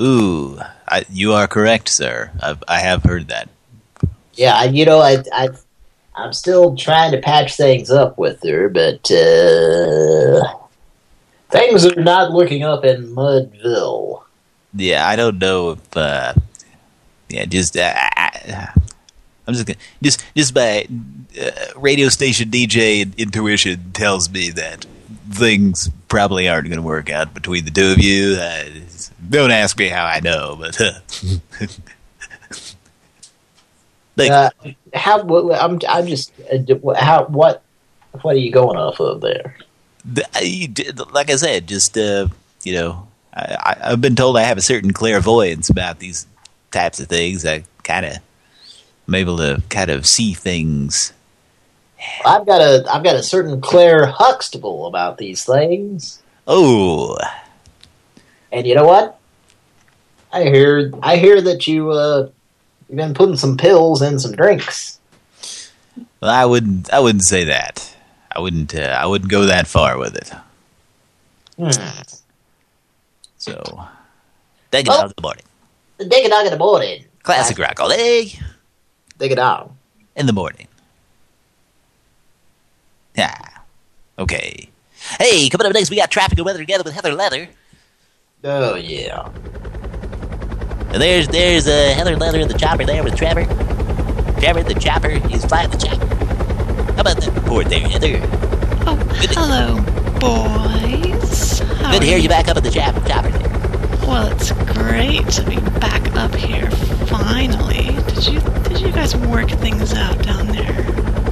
Ooh, I, you are correct, sir. I've, I have heard that. Yeah, I- you know, I, I, I'm still trying to patch things up with her, but uh, things are not looking up in Mudville. Yeah, I don't know if. Uh, yeah, just uh, I, I'm just gonna just just by uh, radio station DJ intuition tells me that things probably aren't going to work out between the two of you. Uh, don't ask me how I know, but uh, Like- Uh, how? I'm, I'm just uh, how? What? What are you going off of there? the- I- d- like I said, just uh, you know, I, I, I've been told I have a certain clairvoyance about these types of things. I kind of I'm able to kind of see things. I've got a, I've got a certain Claire Huxtable about these things. Oh, And you know what? I hear, I hear that you, uh, you've been putting some pills in some drinks. well, I wouldn't. I wouldn't say that. I wouldn't. Uh, I wouldn't go that far with it. Hmm. So, it Well- out of the morning. Dig a dog in the morning. Classic rock all day Dig a dog. in the morning. Yeah. Okay. Hey, coming up next, we got traffic and weather together with Heather Leather. Oh yeah. And there's there's uh, Heather Leather in the chopper there with Trevor. Trevor the chopper. He's flying the chopper. How about that report there, Heather? Oh, hello, boys. How Good to hear you back up at the chop chopper there. Well, it's great to be back up here finally. Did you did you guys work things out down there?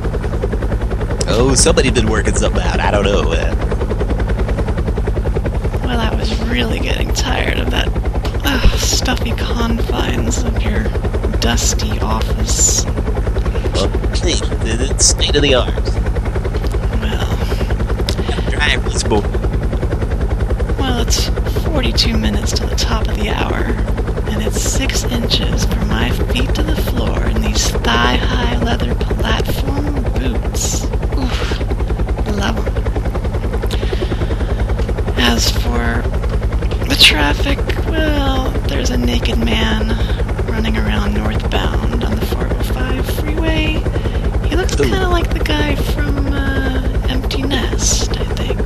Oh, somebody's been working something out. I don't know. Well, I was really getting tired of that ugh, stuffy confines of your dusty office. well, it's state of the art. Well, Driverless board. well, it's 42 minutes to the top of the hour, and it's six inches from my feet to the floor in these thigh-high leather platform boots. 'Em. As for the traffic, well, there's a naked man running around northbound on the 405 freeway. He looks kind of like the guy from uh, Empty Nest, I think.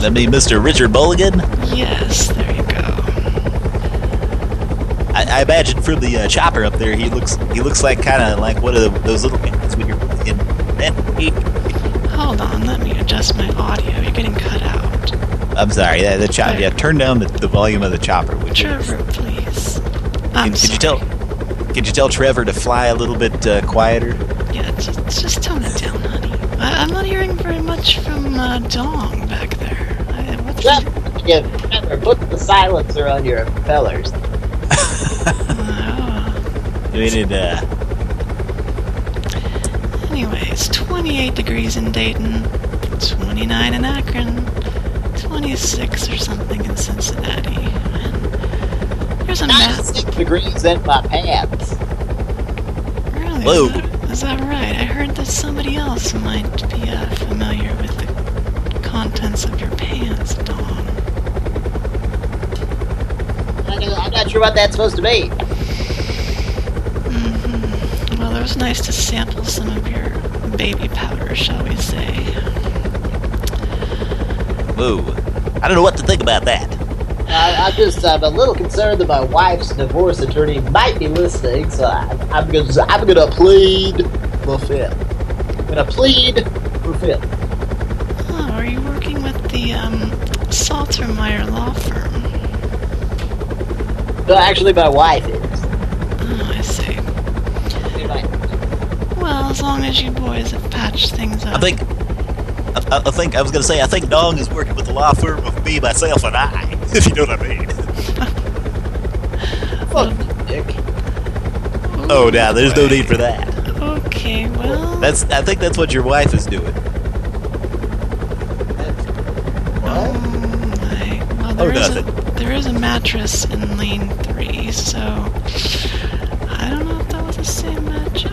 That be Mr. Richard Mulligan? Yes, there you go. I, I imagine from the uh, chopper up there, he looks he looks like kind of like one of the, those little guys when you're in. Hold on, let me adjust my audio. You're getting cut out. I'm sorry, the, the chopper. Yeah, turn down the, the volume of the chopper. Would you? Trevor, please. Could, could you tell? Could you tell Trevor to fly a little bit uh, quieter? Yeah, just, just tone it down, honey. I, I'm not hearing very much from uh, Dong back there. I, what's Yeah, Trevor, put the silencer on your propellers. We did. Uh, Anyways, 28 degrees in Dayton, 29 in Akron, 26 or something in Cincinnati. And there's a map. Six degrees in my pants. Really? Whoa. Is that, is that right? I heard that somebody else might be uh, familiar with the contents of your pants, Dawn. I don't- I'm not sure what that's supposed to be. hmm Well, it was nice to sample some of your baby powder, shall we say. whoa! I don't know what to think about that. I, I'm just, I'm a little concerned that my wife's divorce attorney might be listening, so I, I'm gonna, I'm gonna plead the fifth. I'm gonna plead the fifth. Oh, are you working with the um, Saltermeyer law firm? No, actually, my wife is. Oh, I see. Anyway, Well, as long as you boys have patched things up. I think, I, I think I was gonna say I think Dong is working with the law firm of me, myself, and I. If you know what I mean. Fuck, Dick. Oh, now there's no need for that. Okay, well. That's I think that's what your wife is doing. Um, well, Oh, there is a there is a mattress in lane three, so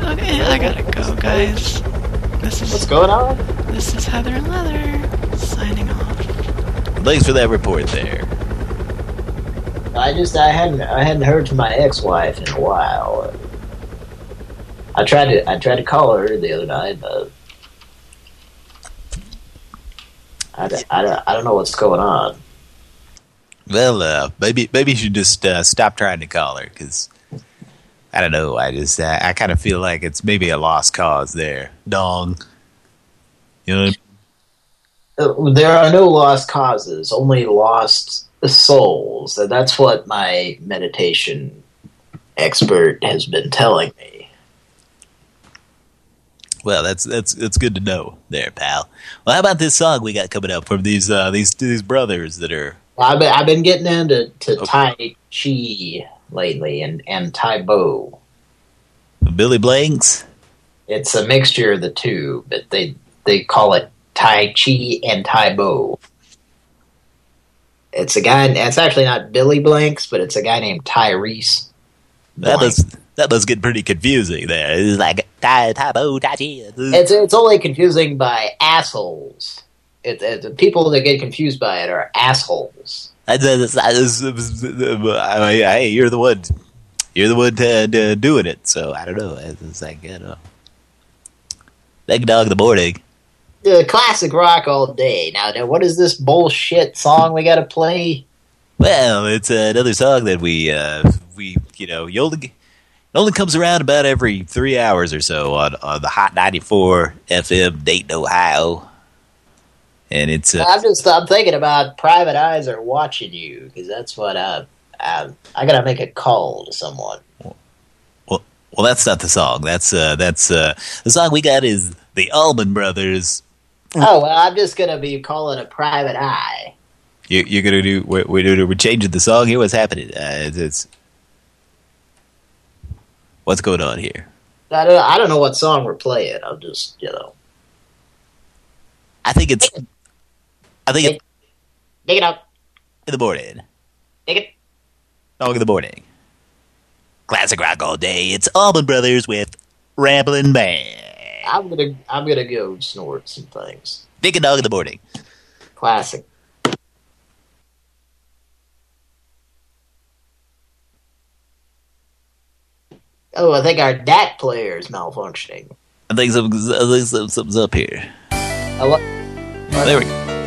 Okay, I gotta go, guys. This is What's going on? This is Heather and Leather signing off. Thanks for that report there. I just I hadn't I hadn't heard from my ex-wife in a while. I tried to I tried to call her the other night, but I, don't- I, don't- I don't know what's going on. Well, uh, maybe maybe you should just uh, stop trying to call her because I don't know. I just uh, I kind of feel like it's maybe a lost cause there. Dong, you know. Uh, There are no lost causes, only lost souls. And that's what my meditation expert has been telling me. Well, that's that's that's good to know there, pal. Well, how about this song we got coming up from these uh, these these brothers that are I've been, I've been getting into to Tai Chi lately and, and Tae Bo. Billy Blanks? It's a mixture of the two, but they they call it Tai Chi and Tai Bo. It's a guy, it's actually not Billy Blanks, but it's a guy named Tyrese. that does that does get pretty confusing there. It's like tai tai bo tai chi. It's it's only confusing by assholes. It, it, the people that get confused by it are assholes. Hey, you're the one. You're the one to, to doing it. So I don't know. It's like you know, big dog the morning. The classic rock all day. Now, now, what is this bullshit song we got to play? Well, it's another song that we uh, we you know you only it only comes around about every three hours or so on on the Hot 94 FM Dayton, Ohio, and it's uh, I'm just I'm thinking about private eyes are watching you because that's what I I, I got to make a call to someone. well, well, that's not the song. That's uh, that's uh, the song we got is the Allman Brothers. Oh well, I'm just gonna be calling a private eye. You, you're gonna do we're, we're, we're changing the song here. What's happening? Uh, it's, it's what's going on here? I don't I don't know what song we're playing. I'm just you know. I think it's I think it's Dig it up. in the morning. Dig it. Dog in the morning. Classic rock all day. It's Allman Brothers with Ramblin' Man. I'm gonna I'm gonna go snort some things. Big and dog in the morning. Classic. Oh, I think our DAT player is malfunctioning. I think something's, I think something's up here. Hello? There we go.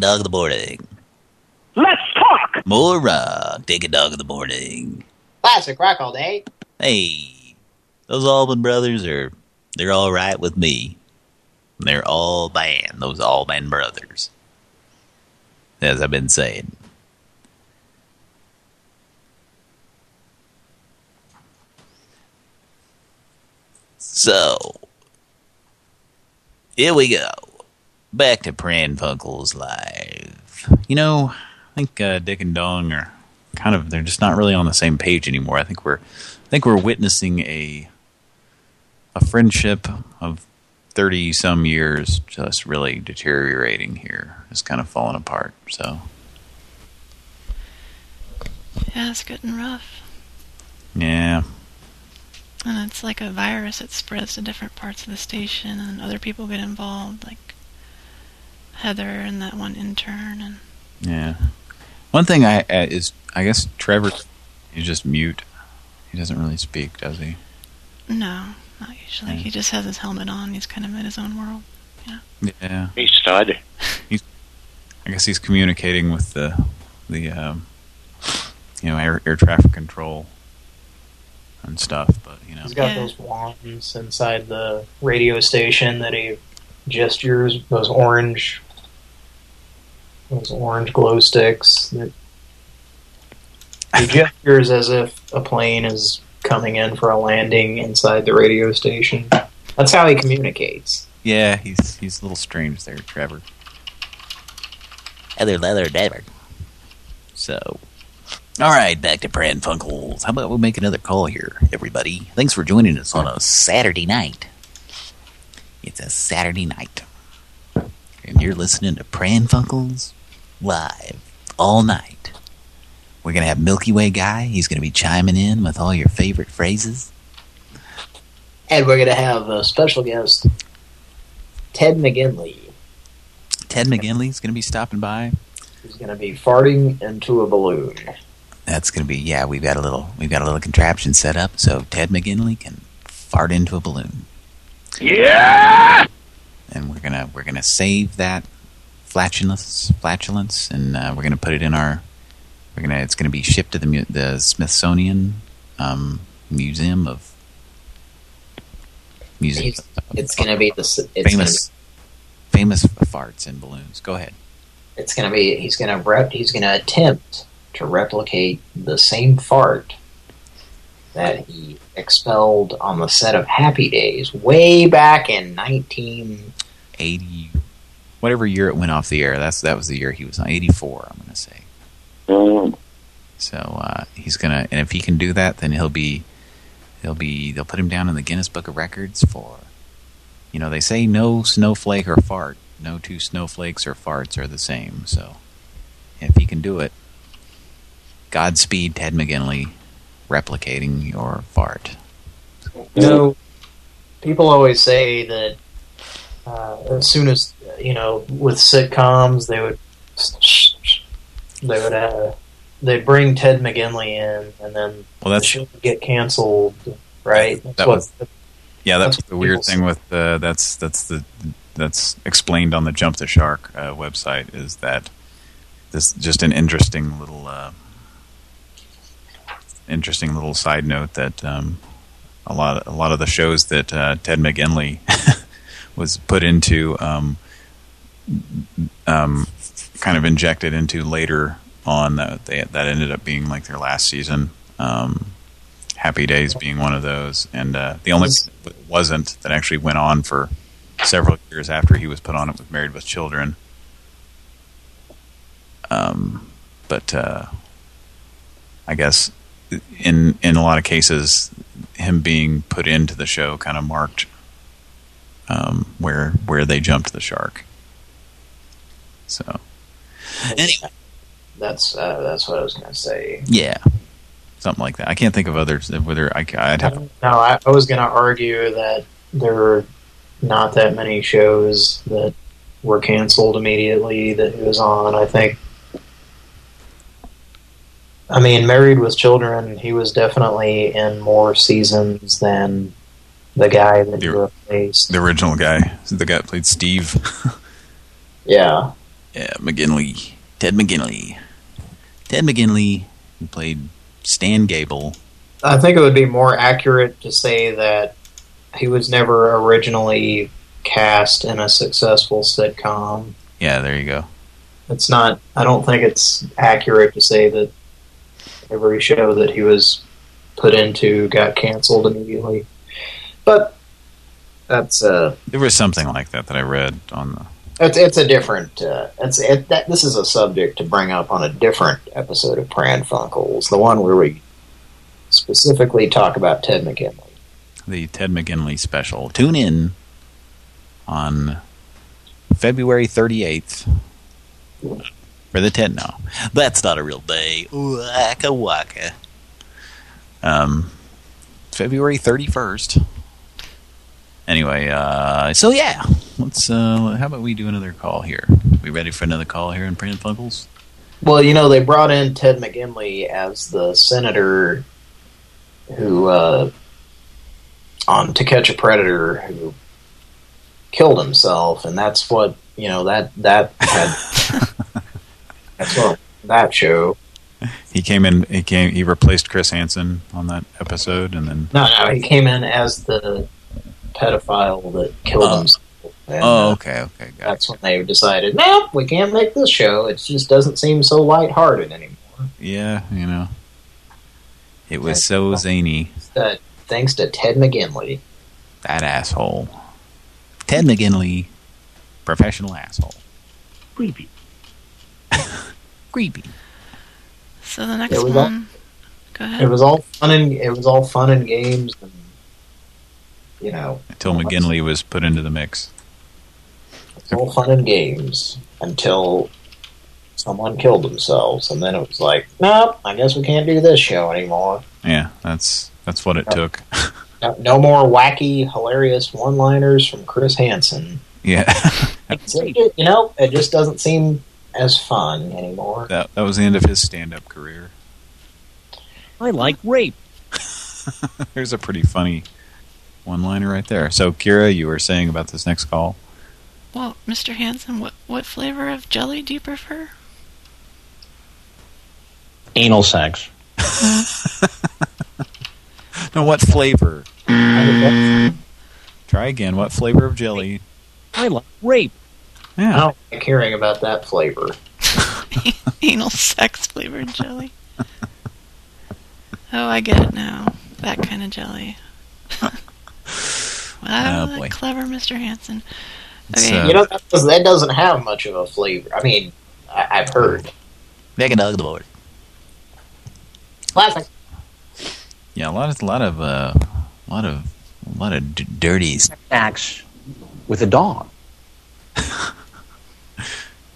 Big dog in the morning. Let's talk. More uh, rock. Big and dog in the morning. Classic rock all day. Hey, those Allman brothers are, they're all right with me. They're all band, those Allman brothers. As I've been saying. So, here we go. Back to Pran Funkels Live. You know, I think uh, Dick and Dong are kind of, they're just not really on the same page anymore. I think we're, I think we're witnessing a, a friendship of 30 some years just really deteriorating here. It's kind of falling apart, so. Yeah, it's getting rough. Yeah. And it's like a virus. It spreads to different parts of the station, and other people get involved, like Heather and that one intern. And Yeah. One thing I uh, is, I guess Trevor is just mute. He doesn't really speak, does he? no, not usually. He just has his helmet on. He's kind of in his own world. Yeah. Yeah. He's stud. He's, I guess he's communicating with the, the, um, you know, air, air traffic control and stuff, but, you know. He's got those wands inside the radio station that he gestures, those orange, those orange glow sticks. That he gestures as if a plane is coming in for a landing inside the radio station. That's how he communicates. Yeah, he's he's a little strange there, Trevor. Other leather Trevor. So, all right, back to Pran Funkels. How about we make another call here, everybody? Thanks for joining us on a Saturday night. It's a Saturday night, and you're listening to Pran Funkels live all night. We're gonna have Milky Way guy. He's gonna be chiming in with all your favorite phrases. And we're going to have a special guest, Ted McGinley. Ted McGinley's gonna be stopping by. He's going to be farting into a balloon. That's gonna be yeah. We've got a little we've got a little contraption set up so Ted McGinley can fart into a balloon. Yeah! And we're gonna we're gonna save that flatulence flatulence and uh, we're gonna put it in our we're gonna it's gonna be shipped to the the Smithsonian um, Museum of Museum. It's going to be the. s- It's famous famous farts and balloons. Go ahead. It's going to be. He's going to rep. He's going to attempt to replicate the same fart that he expelled on the set of Happy Days way back in 19. 80 whatever year it went off the air. That's that was the year he was on 84. I'm gonna say. So uh, he's gonna, and if he can do that, then he'll be, he'll be, they'll put him down in the Guinness Book of Records for, you know, they say no snowflake or fart, no two snowflakes or farts are the same. So if he can do it, Godspeed, Ted McGinley, replicating your fart. You know, people always say that uh, as soon as you know, with sitcoms, they would they would uh, they'd bring Ted McGinley in, and then Well, that's- the show would get canceled, right? That's That what was- Yeah, that's That's the weird thing with uh, that's that's the that's explained on the Jump the Shark uh, website is that this just an interesting little uh, interesting little side note that um, a lot a lot of the shows that uh, Ted McGinley was put into um, um, kind of injected into later on that they, that ended up being like their last season. Um, Happy Days being one of those, and uh, the only that wasn't that actually went on for several years after he was put on it was Married with Children. Um, but uh, I guess in in a lot of cases, him being put into the show kind of marked um, where where they jumped the shark. So anyway, that's uh, that's what I was going to say. yeah, something like that. I can't think of others. Whether I, I'd have No, I, I was going to argue that there were not that many shows that were canceled immediately that he was on. I think. I mean, Married with Children, he was definitely in more seasons than the guy that he replaced. the original guy, the guy that played Steve. Yeah. Yeah, McGinley. Ted McGinley. Ted McGinley, who played Stan Gable I think it would be more accurate to say that he was never originally cast in a successful sitcom. Yeah, there you go. It's not. I don't think it's accurate to say that every show that he was put into got canceled immediately. But that's uh, There was something like that that I read on the. it's it's a different. Uh, it's it, that this is a subject to bring up on a different episode of Pran Funkels, the one where we specifically talk about Ted McGinley. the Ted McGinley special. Tune in on February 38th for the Ted. No, that's not a real day. Waka waka. Um, February 31st. Anyway, uh, so yeah, let's. Uh, how about we do another call here? We ready for another call here in Pran Funkels? Well, you know, they brought in Ted McGinley as the senator who, uh, on To Catch a Predator, who killed himself, and that's what, you know, that, that had, that's what, that show. He came in. He came. He replaced Chris Hansen on that episode, and then. No, no, he came in as the pedophile that killed Oh. himself. And, Oh, uh, okay, okay, got That's when they decided, nope, we can't make this show. It just doesn't seem so lighthearted anymore. Yeah, you know. It was so zany. Uh, thanks to Ted McGinley. That asshole. Ted McGinley, professional asshole. Creepy. Creepy. So the next It was all- Go ahead. It was all fun and it was all fun and games, and you know, Until McGinley was put into the mix. it's all fun and games until someone killed themselves, and then it was like, nope, I guess we can't do this show anymore. Yeah, that's that's what it took. No, no more wacky, hilarious one-liners from Chris Hansen. yeah. You know, it just doesn't seem as fun anymore. that that was the end of his stand-up career. I like rape. There's a pretty funny one-liner right there. So, Kira, you were saying about this next call? Well, Mr. Hansen, what what flavor of jelly do you prefer? Anal sex. No, what flavor? Mm. Try again. What flavor of jelly? I like rape. I don't like hearing about that flavor. Anal sex flavored jelly. Oh, I get it now. That kind of jelly. wow, Oh, boy. clever, Mr. Hansen. It's, Okay. uh, You know, that, does, that doesn't have much of a flavor. I mean, I, I've heard. Make a dog the board. Classic. Yeah, a lot of a lot of uh, a lot of a lot of d- dirties. Sex with a dog.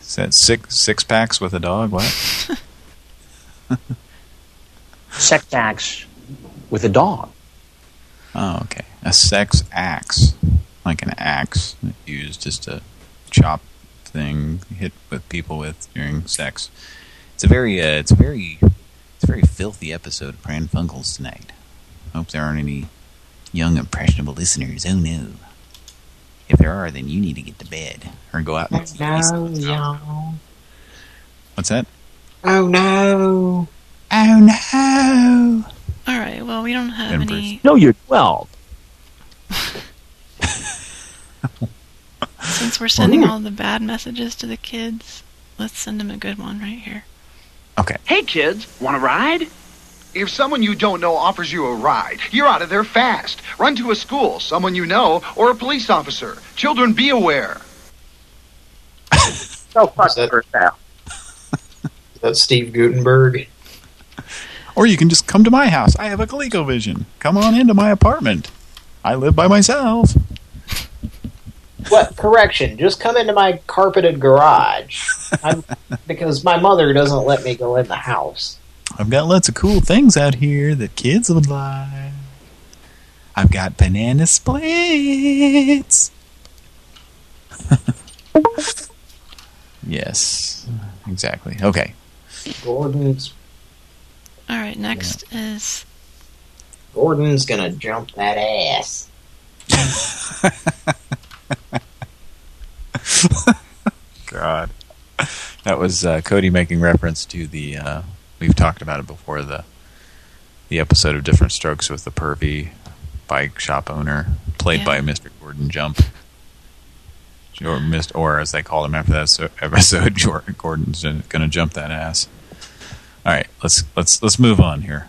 Is that six six packs with a dog? What? Sex acts with a dog. Oh, okay. A sex axe, like an axe used just to chop thing, hit with people with during sex. It's a very, uh, it's a very, it's a very filthy episode of Pran Funkels tonight. Hope there aren't any young impressionable listeners. Oh no. If there are, then you need to get to bed or go out and No, no. What's that? Oh, no. Oh no. All right. Well, we don't have Ben any. No, you're 12. Since we're sending all the bad messages to the kids, let's send them a good one right here. Okay. Hey kids, want a ride? If someone you don't know offers you a ride, you're out of there fast. Run to a school, someone you know, or a police officer. Children, be aware. Go fuck yourself. Is that Steve Guttenberg? Or you can just come to my house. I have a ColecoVision. Come on into my apartment. I live by myself. What? Correction. Just come into my carpeted garage. I'm, because my mother doesn't let me go in the house. I've got lots of cool things out here that kids would like. I've got banana splits. yes, exactly. Okay. Gordon's All right. Next is Gordon's gonna jump that ass. God. That was uh, Cody making reference to the, uh, we've talked about it before, the the the episode of Diff'rent Strokes with the pervy bike shop owner, played Yeah. by Mr. Gordon Jump. Or, Mr. or as they called him after that episode, Gordon's gonna jump that ass. All right, let's let's let's move on here.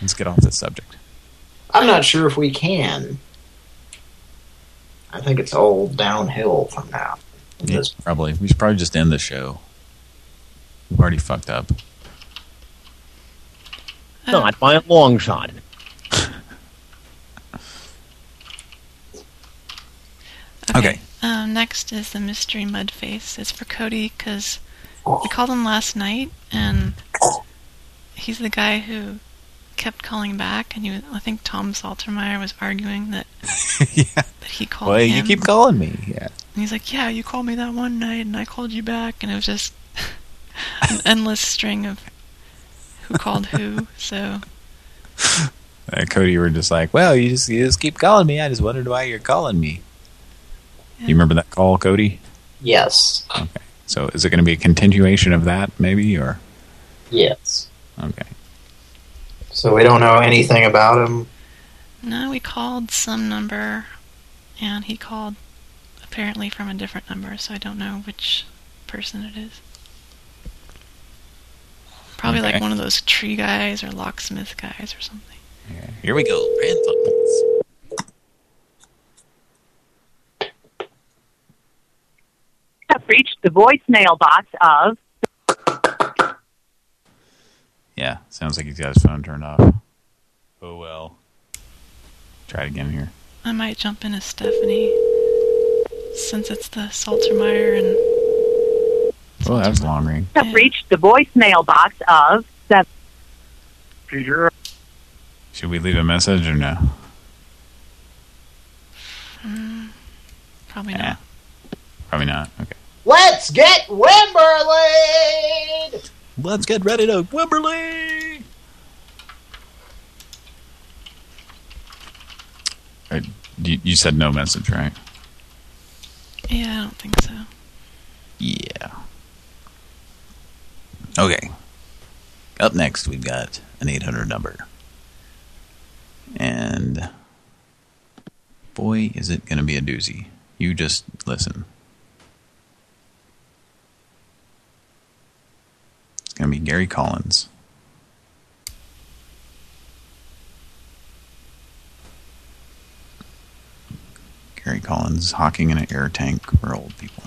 Let's get off this subject. I'm not sure if we can. I think it's all downhill from now. Yeah, probably. We should probably just end the show. We've already fucked up. Not by a long shot. Okay. Um, next is the mystery mud face. It's for Cody because we called him last night, and he's the guy who kept calling back. And he was, I think Tom Saltermeyer was arguing that yeah. that he called Well, you keep calling me. Yeah. And he's like, "Yeah, you called me that one night, and I called you back, and it was just an endless string of who called who." So Uh, Cody, you were just like, well, you just you just keep calling me. I just wondered why you're calling me. You remember that call, Cody? Yes. Okay. So is it going to be a continuation of that, maybe, or? Yes. Okay. So we don't know anything about him. no, we called some number, and he called apparently from a different number. So I don't know which person it is. Probably Okay. like one of those tree guys or locksmith guys or something. Here we go. Pran have reached the voicemail box of Yeah, sounds like he's got his phone turned off. Oh well. Try it again here. I might jump in as Stephanie, since it's the Saltermeyer and Oh, that was a long ring. have reached the voicemail box of seven. Should we leave a message or no? mm, probably Yeah. not. Probably not. Okay. Let's get Wimberly! Let's get ready to Wimberley. Right, you, you said no message, right? Yeah, I don't think so. Yeah. Okay. Up next, we've got an 800 number. And boy, is it going to be a doozy. You just listen. Going to be Gary Collins. Gary Collins hawking in an air tank for old people.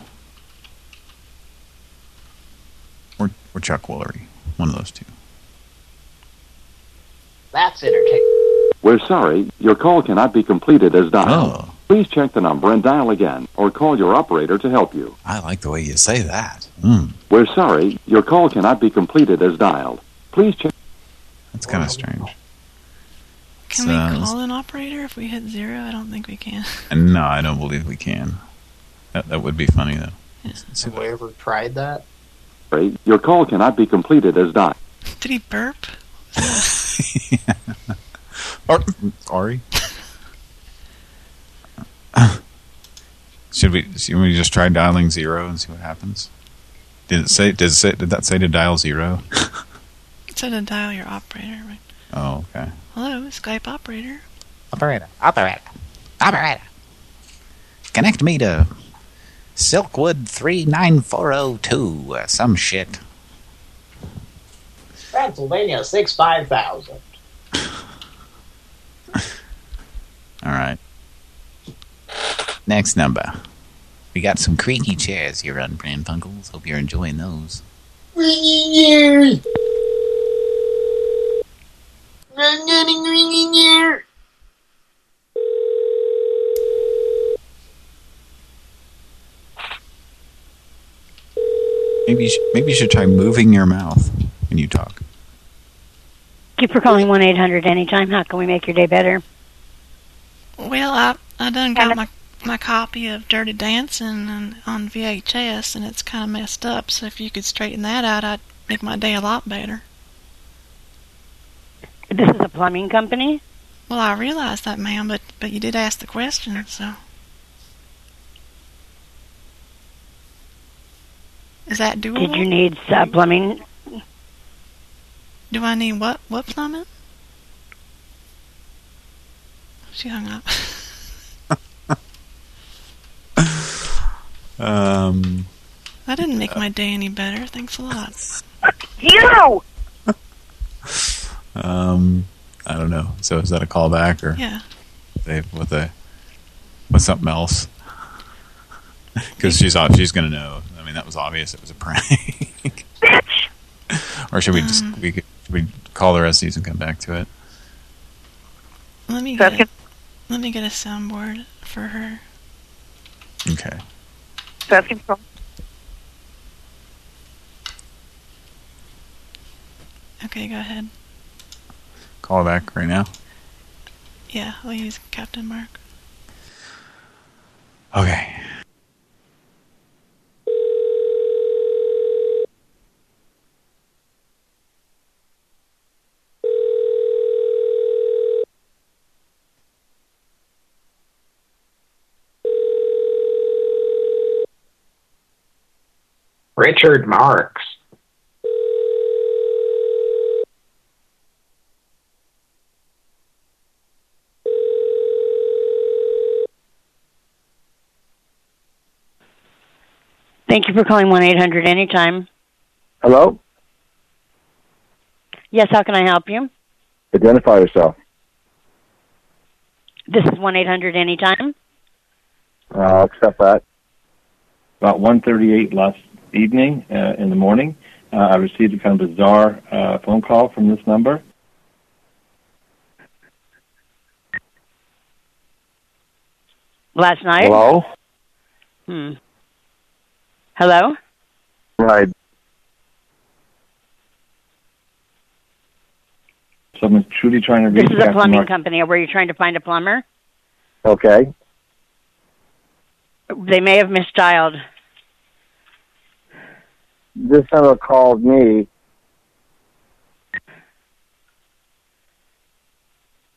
Or, or Chuck Woolery. One of those two. That's entertaining. We're sorry, your call cannot be completed as dialed. Oh. Please check the number and dial again, or call your operator to help you. I like the way you say that. Mm, We're sorry, your call cannot be completed as dialed. Please check. that's kind of strange. Can So, we call an operator if we hit zero? I don't think we can. No, I don't believe we can. That, that would be funny, though. Have we ever tried that? Right. Your call cannot be completed as dialed. Did he burp? Or, Ari? should we should we just try dialing zero and see what happens? Did it say did it say did that say to dial zero? It said to dial your operator. Right? oh, okay. Hello, Skype operator. Operator, operator, operator. Connect me to Silkwood 39402, uh, some shit. Pennsylvania, six five thousand. All right. Next number. We got some creaky chairs here on Pran Funkels. Hope you're enjoying those. Maybe you should, maybe you should try moving your mouth when you talk. Thank you for calling 1 800 anytime. How can we make your day better? Well, I I done got my my copy of Dirty Dancing on, on VHS, and it's kind of messed up. So if you could straighten that out, I'd make my day a lot better. This is a plumbing company. Well, I realize that, ma'am, but but you did ask the question, so. Is that doable? Did you need uh, plumbing? Do I need what? What plumbing? she hung up. Um, That didn't make my day any better. Thanks a lot. You! um, I don't know. So is that a callback or Yeah. they with a with something else? Because she's ob- she's gonna know. I mean, that was obvious. It was a prank. Bitch. or should we just we could, we call the rest of these and come back to it? Let me get a, let me get a soundboard for her. Okay. Pest control. Okay, go ahead. Call back right now. Yeah, I'll use Captain Mark. Okay. Richard Marks. Thank you for calling 1 800 anytime. Hello? Yes, how can I help you? Identify yourself. This is 1 800 anytime. Uh, I'll accept that. About 1.38 last evening uh, in the morning, uh, I received a kind of bizarre uh, phone call from this number. Last night? Hello? Hmm. Hello? Right. Someone's truly trying to This is a plumbing Mark. company. Were you trying to find a plumber? Okay. They may have misdialed. This number called me.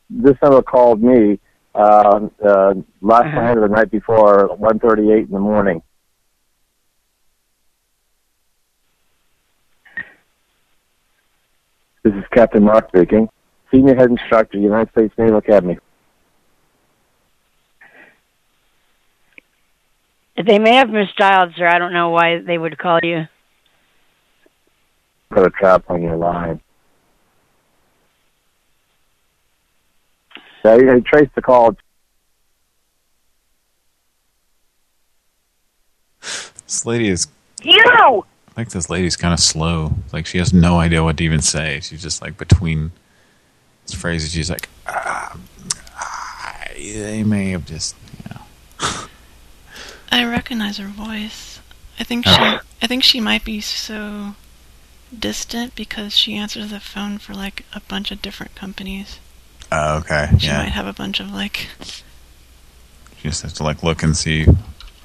This number called me uh, uh, last Uh-huh. night or the night before, 1.38 in the morning. This is Captain Mark speaking, Senior Head Instructor, United States Naval Academy. They may have misdialed, sir. I don't know why they would call you. Put a trap on your line. Yeah, I traced the call. This lady is You! I think this lady's kind of slow. Like she has no idea what to even say. She's just like between these phrases. She's like, ah, ah, they may have just, you know. I recognize her voice. I think she I think she might be so distant because she answers the phone for like a bunch of different companies. Oh, okay, She yeah. might have a bunch of like She just has to like look and see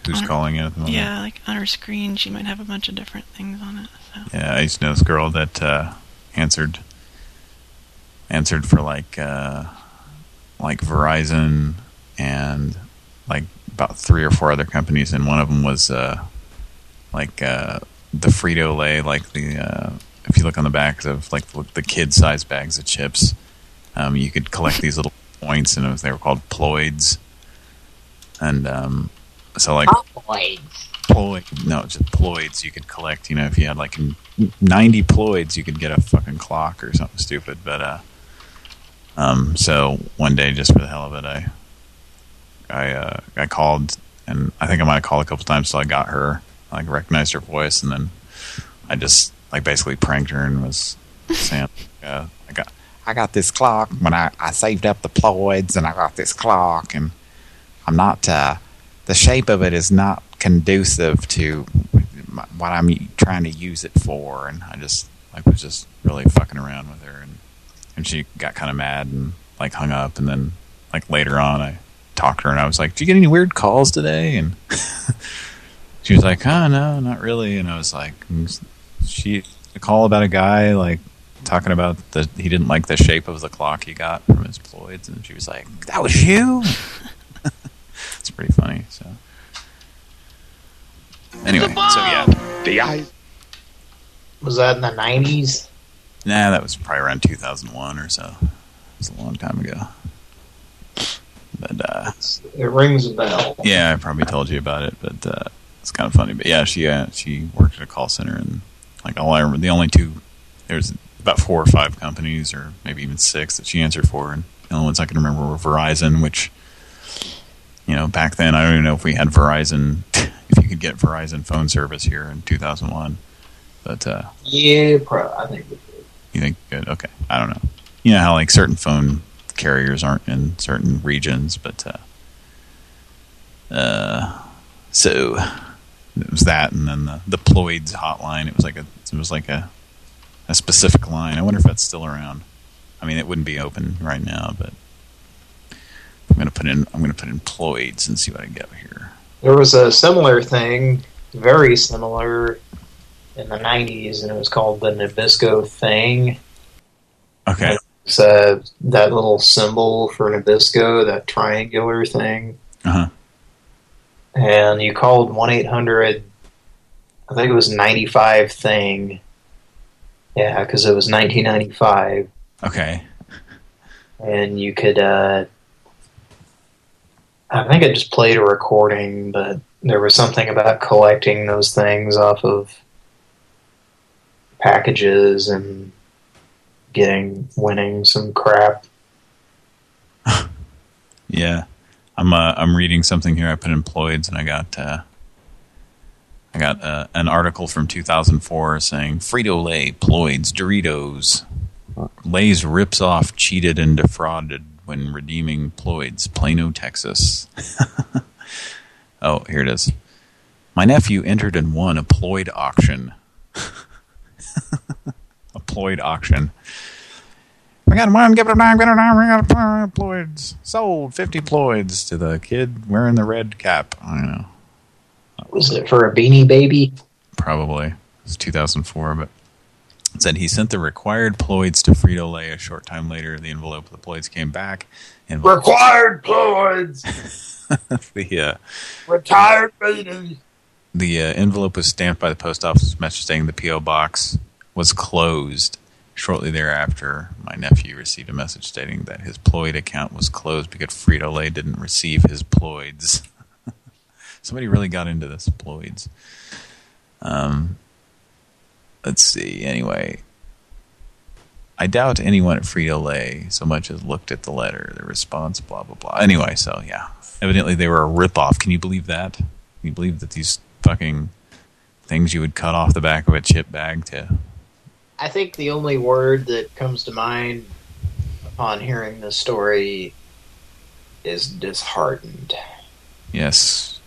who's on- calling in at the moment. Yeah, like on her screen she might have a bunch of different things on it. So Yeah, I used to know this girl that uh, answered answered for like uh, like Verizon and like about three or four other companies, and one of them was uh, like uh, the Frito Lay, like the uh, if you look on the backs of like the, kid size bags of chips, um, you could collect these little points, and it was, they were called ploids, and um, so like ploid no just ploids you could collect you know if you had like 90 ploids you could get a fucking clock or something stupid. But uh um so one day just for the hell of it i i uh i called and i think i might have called a couple times till i got her like recognized her voice and then i just like basically pranked her and was saying uh, i got i got this clock when i i saved up the ploids and i got this clock and i'm not uh the shape of it is not conducive to my, what I'm trying to use it for, and I just like was just really fucking around with her, and and she got kind of mad and like hung up, and then like later on I talked to her and I was like, "Did you get any weird calls today?" And she was like, "Oh no, not really," and I was like, "She a call about a guy like." Talking about the he didn't like the shape of the clock he got from his ploids, and she was like, "That was you." it's pretty funny. So anyway, so yeah, the eyes. Was that in the 90s? Nah, that was probably around 2001 or so. It was a long time ago. But uh, It rings a bell. yeah, I probably told you about it, but uh, it's kind of funny. But yeah, she uh, she worked at a call center, and like all I remember, the only two there's about four or five companies, or maybe even six that she answered for, and the only ones I can remember were Verizon, which you know back then I don't even know if we had Verizon, if you could get Verizon phone service here in 2001. But uh, Yeah, pro I think we did. you think good? Okay, I don't know. You know how like certain phone carriers aren't in certain regions, but uh, uh, so it was that, and then the the Ploids hotline. It was like a it was like a a specific line. I wonder if that's still around. I mean, it wouldn't be open right now, but I'm gonna put in I'm gonna put in Ploids and see what I get here. There was a similar thing, very similar, in the 90s, and it was called the Nabisco thing. Okay. It's uh, that little symbol for Nabisco, that triangular thing. Uh huh. And you called 1-800, I think it was 95 thing. Yeah, because it was 1995. Okay. And you could, uh, I think I just played a recording, but there was something about collecting those things off of packages and getting, winning some crap. Yeah, I'm uh, I'm reading something here. I put in Ploids, and I got uh, I got uh, an article from 2004 saying Frito Lay, Ploids, Doritos, Lay's rips off, cheated, and defrauded when redeeming Ploids, Plano, Texas. oh, here it is. My nephew entered and won a Ploid auction. a Ploid auction. We got one, give it a nine, give it a nine, we got a Ploids. Sold 50 Ploids to the kid wearing the red cap. I don't know. Was it for a Beanie Baby? Probably. It was 2004, but it said he sent the required Ploids to Frito-Lay a short time later. The envelope of the Ploids came back. And Required Ploids! the uh, Retired Beanie! the uh, envelope was stamped by the post office message saying the P.O. box was closed. Shortly thereafter, my nephew received a message stating that his Ploid account was closed because Frito-Lay didn't receive his Ploids. Somebody really got into this, Ploids. Um, let's see, anyway. I doubt anyone at Frito-Lay so much as looked at the letter, the response, blah, blah, blah. Anyway, so yeah. Evidently they were a ripoff. Can you believe that? Can you believe that these fucking things you would cut off the back of a chip bag to... I think the only word that comes to mind upon hearing this story is disheartened. Yes.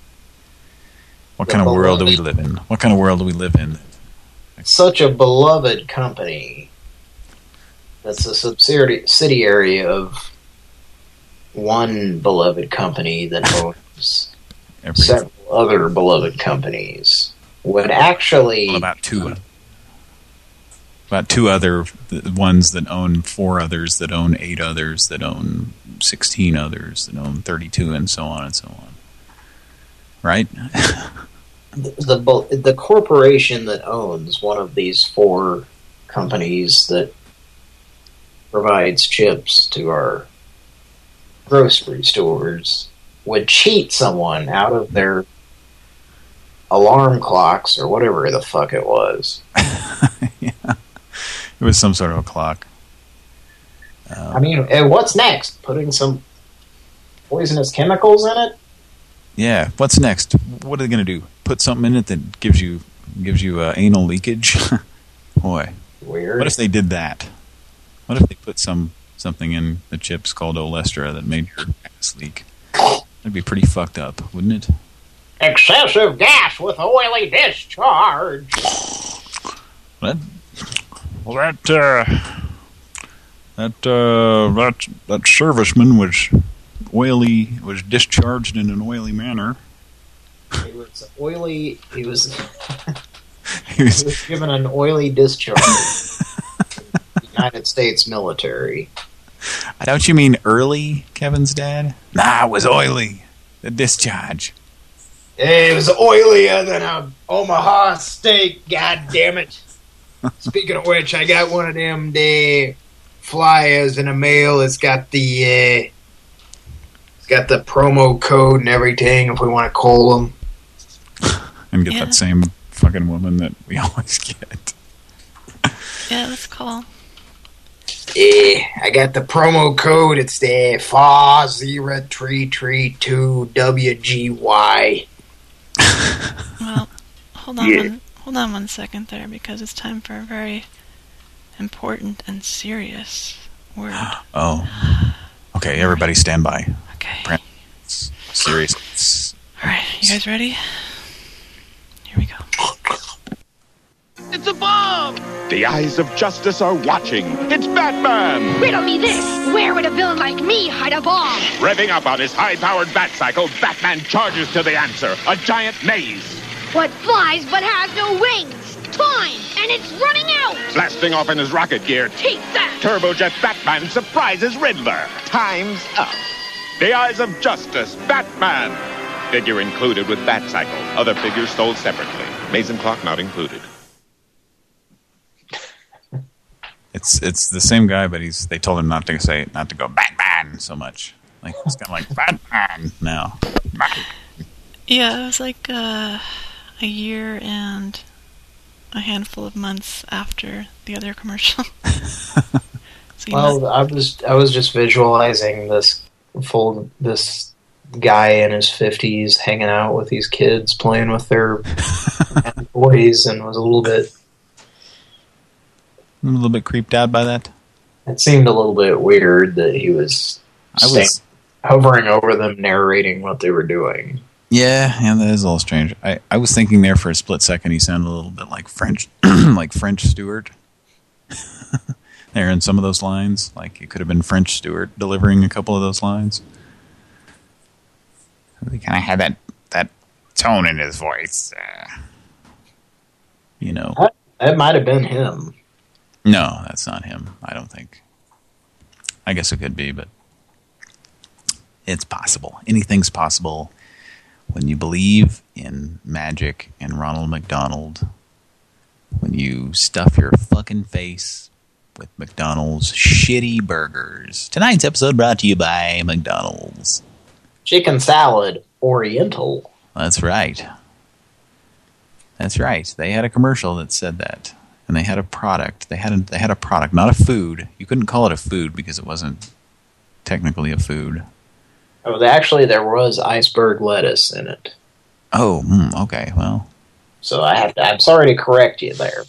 What kind of world do we live in? What kind of world do we live in? Such a beloved company that's a subsidiary of one beloved company that owns several other beloved companies would actually... Well, about two. About two other ones that own four others, that own eight others, that own 16 others, that own 32, and so on and so on. Right? the, the the corporation that owns one of these four companies that provides chips to our grocery stores would cheat someone out of their alarm clocks or whatever the fuck it was. yeah. It was some sort of a clock. Um, I mean, what's next? Putting some poisonous chemicals in it? Yeah. What's next? What are they going to do? Put something in it that gives you gives you uh, anal leakage? Boy. Weird. What if they did that? What if they put some something in the chips called Olestra that made your ass leak? That'd be pretty fucked up, wouldn't it? Excessive gas with oily discharge. That, well, that uh, that uh, that that serviceman was oily was discharged in an oily manner. He was oily. He was. he, was, he was given an oily discharge. United States military. Don't you mean early, Kevin's dad? Nah, it was oily. The discharge. It was oilier than a Omaha steak. God damn it! Speaking of which, I got one of them the flyers in the mail. It's got the uh, it's got the promo code and everything if we want to call them. And get that same fucking woman that we always get. Yeah, let's call. Yeah, I got the promo code. It's the FA zero three three two WGY. Well, hold on, Yeah. One, hold on one second there, because it's time for a very important and serious word. Oh. Okay, everybody stand by. Okay. Serious. All right, you guys ready? Here we go. It's a bomb! The eyes of justice are watching. It's Batman! Riddle me this. Where would a villain like me hide a bomb? Revving up on his high-powered bat cycle, Batman charges to the answer. A giant maze. What flies but has no wings? Time, and it's running out. Blasting off in his rocket gear, Take that. Turbojet Batman surprises Riddler. Time's up. The eyes of justice, Batman. Figure included with bat cycle. Other figures sold separately. Mason clock not included. It's it's the same guy, but he's they told him not to say not to go Batman so much. Like it's kind of like Batman now. Yeah, it was like uh, a year and a handful of months after the other commercial. so Well, must- I was I was just visualizing this full this guy in his fifties hanging out with these kids playing with their boys and was a little bit a little bit creeped out by that. it seemed a little bit weird that he was, I was- hovering over them narrating what they were doing. Yeah, yeah, that is a little strange. I I was thinking there for a split second he sounded a little bit like French, like French Stewart. there in some of those lines, like it could have been French Stewart delivering a couple of those lines. He kind of had that that tone in his voice. Uh, you know. That, that might have been him. No, that's not him. I don't think. I guess it could be, but it's possible. Anything's possible when you believe in magic and Ronald McDonald. When you stuff your fucking face with McDonald's shitty burgers. Tonight's episode brought to you by McDonald's. Chicken salad, Oriental. That's right. That's right. They had a commercial that said that, and they had a product. They had a, they had a product, not a food. You couldn't call it a food because it wasn't technically a food. Oh, actually, there was iceberg lettuce in it. Oh, hmm, okay. Well, So I have to, I'm sorry to correct you there.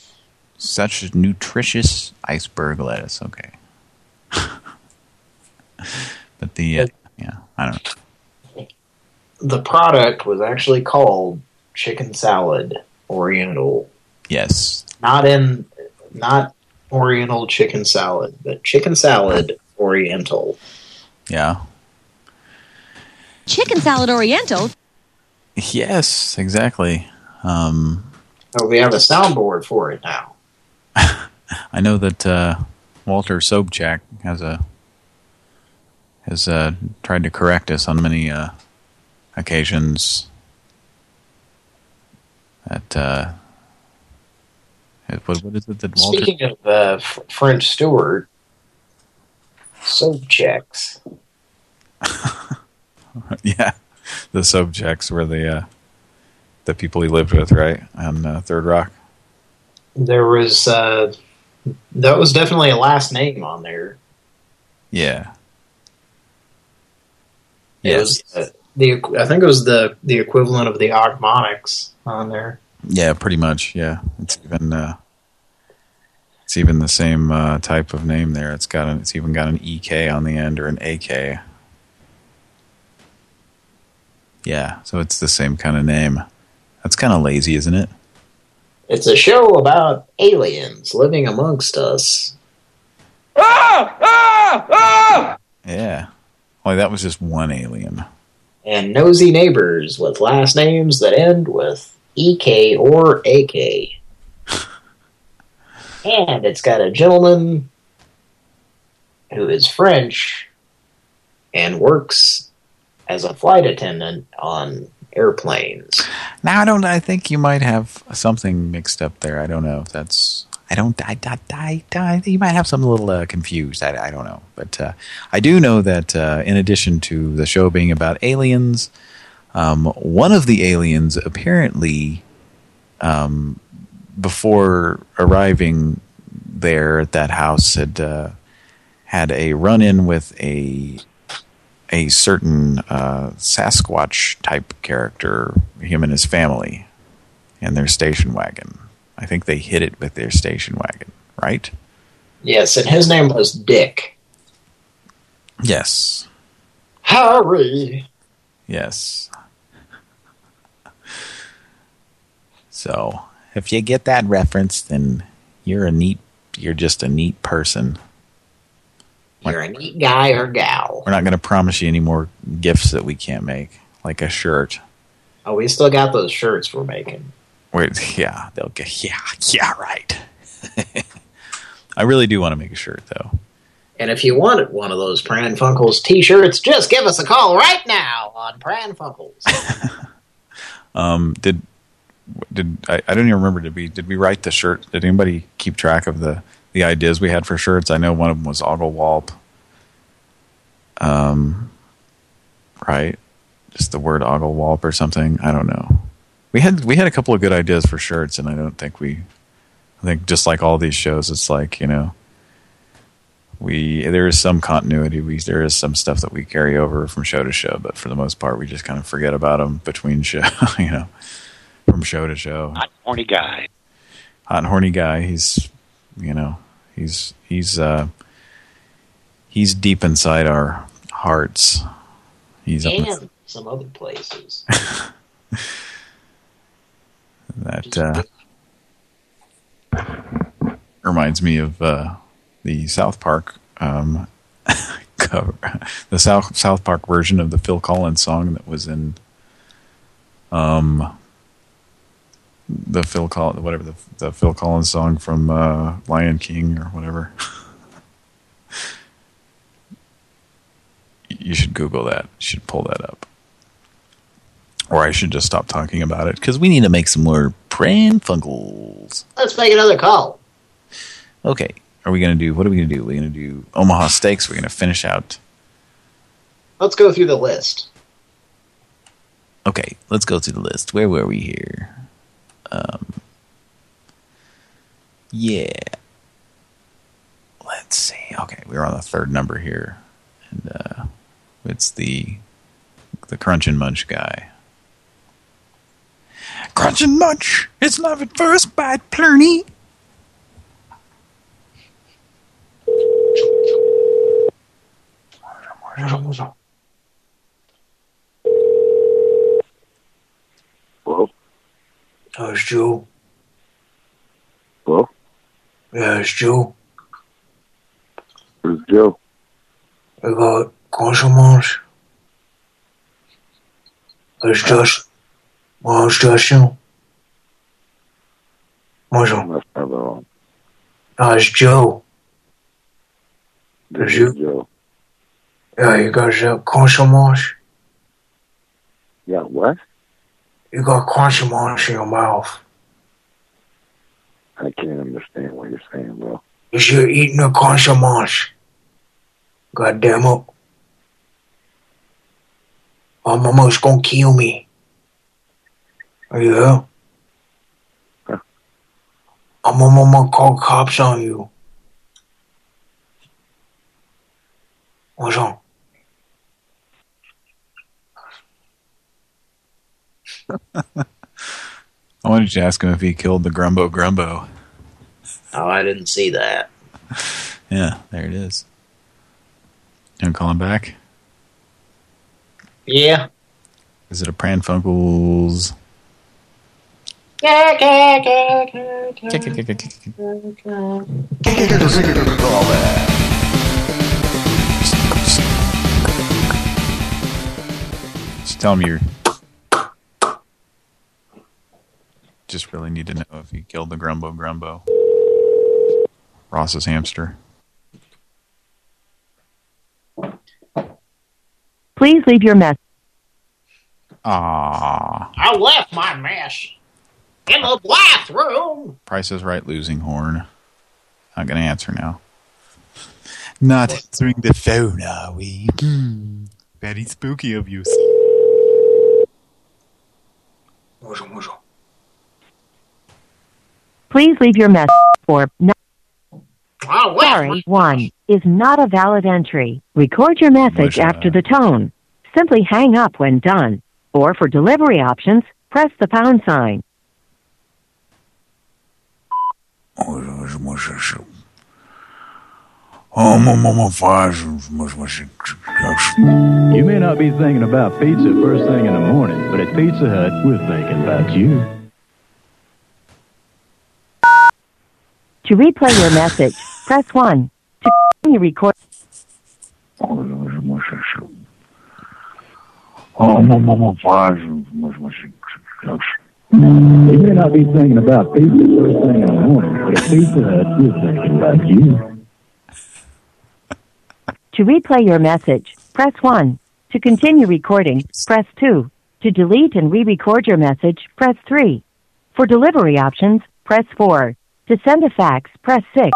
such nutritious iceberg lettuce. Okay. but the uh, yeah, I don't know. The product was actually called chicken salad Oriental. Yes. Not in, not Oriental chicken salad, but chicken salad Oriental. Yeah. Chicken salad Oriental. Yes, exactly. Um, Oh, we have a soundboard for it now. I know that uh, Walter Sobchak has a has uh, tried to correct us on many uh, occasions. That uh, what, what is it that Walter? Speaking of uh, French Stewart, soap checks. yeah, the subjects were the uh, the people he lived with, right, on uh, Third Rock. There was uh, that was definitely a last name on there. Yeah. It was the I think it was the the equivalent of the Ochmoneks on there. Yeah, pretty much. Yeah, it's even uh, it's even the same uh, type of name there. It's got an, it's even got an EK on the end or an AK. Yeah, so it's the same kind of name. That's kind of lazy, isn't it? It's a show about aliens living amongst us. Ah! Ah! Ah! Yeah. Well, that was just one alien. and nosy neighbors with last names that end with EK or AK. and it's got a gentleman who is French and works as a flight attendant on airplanes. Now, I don't. I think you might have something mixed up there. I don't know if that's. I don't. I, I, I, you might have some little uh, confused. I, I don't know, but uh, I do know that uh, in addition to the show being about aliens, um, one of the aliens apparently, um, before arriving there at that house, had uh, had a run-in with a a certain uh, Sasquatch type character, him and his family, and their station wagon. I think they hit it with their station wagon, right? Yes, and his name was Dick. Yes. Harry. Yes. So, if you get that reference, then you're a neat, you're just a neat person. You're a neat guy or gal. We're not going to promise you any more gifts that we can't make, like a shirt. Oh, we still got those shirts we're making. Wait, yeah, they'll get, yeah, yeah, right. I really do want to make a shirt, though. And if you wanted one of those Pran Funkels t-shirts, just give us a call right now on Pran Funkels. Um, did did I, I don't even remember did we did we write the shirt? Did anybody keep track of the the ideas we had for shirts? I know one of them was Oglewalp. Um, right, just the word Oglewalp or something. I don't know. We had we had a couple of good ideas for shirts, and I don't think we. I think just like all these shows, it's like you know. We there is some continuity. We there is some stuff that we carry over from show to show, but for the most part, we just kind of forget about them between show. You know, from show to show. Hot horny guy. Hot and horny guy. He's, you know, he's he's uh he's deep inside our hearts. He's up and some other places. that uh, reminds me of uh, the South Park um, cover, the South South Park version of the Phil Collins song that was in um the Phil Collins whatever the the Phil Collins song from uh, Lion King or whatever. you should Google that. You should pull that up. Or I should just stop talking about it because we need to make some more Pran Funkels. Let's make another call. Okay. Are we going to do, what are we going to do? We're going to do Omaha Steaks. We're going to finish out. Let's go through the list. Okay. Let's go through the list. Where were we here? Um, yeah. Let's see. Okay. We're on the third number here. And uh, it's the the Crunch and Munch guy. Crunch and Munch. It's love at first bite, Plurney. Hello? Oh, it's Joe. Hello? Yeah, it's Joe. Where's Joe? I got consommations. It's just... Well, it's just you. Bonjour. That's not wrong. No, it's Joe. Is you? Joe. Yeah, you got uh, consommations. Yeah, what? You got consommations in your mouth. I can't understand what you're saying, bro. Is you eating a consommations? God damn it. My mama's gonna kill me. Are you here? I'm a mama call cops on you. What's wrong? I wanted to ask him if he killed the Grumbo Grumbo. Oh, I didn't see that. Yeah, there it is. You want to call him back? Yeah. Is it a Pran Funkels? Just tell him you're... Just really need to know if he killed the Grumbo Grumbo. Ross's hamster. Please leave your message. Ah, I left my mess in the bathroom. Price is Right losing horn. Not going to answer now. Not answering the phone, are we? Hmm. Very spooky of you. Bonjour, bonjour. Please leave your message for no- Sorry, one is not a valid entry. Record your message after the tone. Simply hang up when done. Or for delivery options, press the pound sign. You may not be thinking about pizza first thing in the morning, but at Pizza Hut, we're thinking about you. To replay your message, press 1. To continue record. You may not be thinking about pizza first thing in the morning, but Pizza Hut, thinking about you. To replay your message, press 1. To continue recording, press 2. To delete and re-record your message, press 3. For delivery options, press 4. To send a fax, press 6.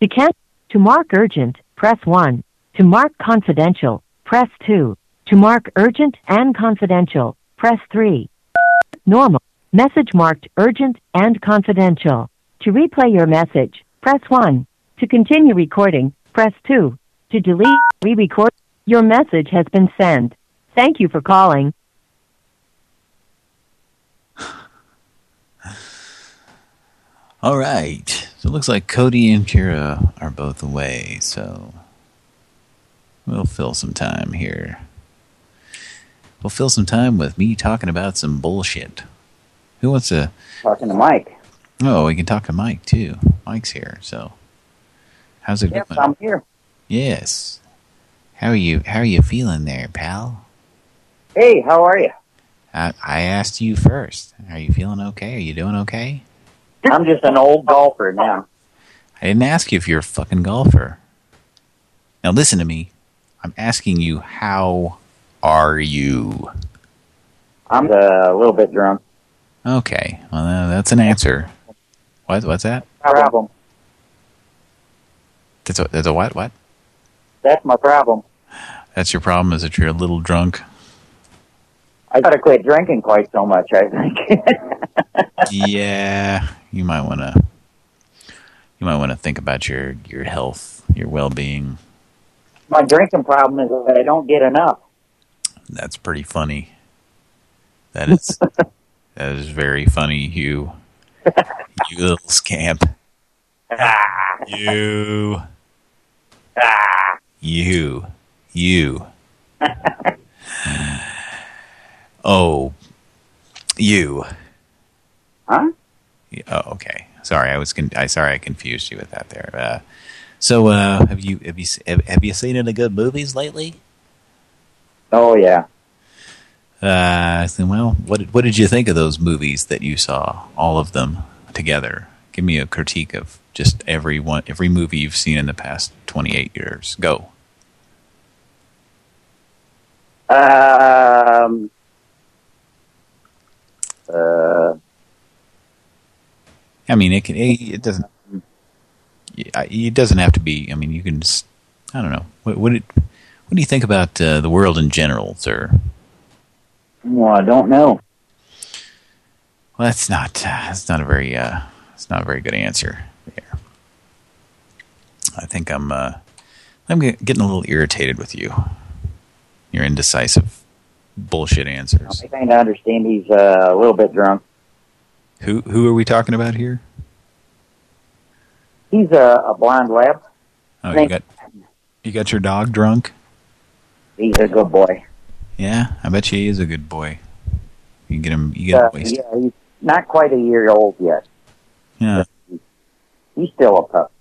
To can to mark urgent, press 1. To mark confidential, press 2. To mark urgent and confidential, press 3. Normal. Message marked urgent and confidential. To replay your message, press 1. To continue recording, press 2. To delete, re-record, your message has been sent. Thank you for calling. All right. So it looks like Cody and Kira are both away, so we'll fill some time here. We'll fill some time with me talking about some bullshit. Who wants to... Talking to Mike. Oh, we can talk to Mike, too. Mike's here, so... How's it Yes, going? I'm here. Yes. How are you How are you feeling there, pal? Hey, how are you? I, I asked you first. Are you feeling okay? Are you doing okay? I'm just an old golfer now. I didn't ask you if you're a fucking golfer. Now listen to me. I'm asking you, how are you? I'm uh, a little bit drunk. Okay, well uh, that's an answer. What? What's that? Problem. That's a, that's a what? What? That's my problem. That's your problem? Is that you're a little drunk? I gotta quit drinking quite so much. I think. yeah, you might want to. You might want to think about your your health, your well-being. my drinking problem is that I don't get enough. That's pretty funny. That is that is very funny, you you little scamp. Ah. Ah. You. You. You. oh. You. Huh? Oh, okay. Sorry, I was. I sorry, I confused you with that there. Uh, so, uh, have you have you have, have you seen any good movies lately? Oh yeah. Uh, I said, well, what did, what did you think of those movies that you saw, all of them together? Give me a critique of just every one, every movie you've seen in the past 28 years. Go. Um. Uh. I mean, it can, it, it doesn't, it doesn't have to be. I mean, you can just, I don't know. What what, it, what do you think about uh, the world in general, sir? Well, I don't know. Well, that's not that's not a very uh, that's not a very good answer there. I think I'm uh, I'm getting a little irritated with you. Your indecisive bullshit answers. I kind of understand he's uh, a little bit drunk. Who who are we talking about here? He's a, a blind lab. Oh, you got you got your dog drunk? He's a good boy. Yeah, I bet you he is a good boy. You get him, you get Uh, him wasted. yeah, he's not quite a year old yet. Yeah, He's still a pup.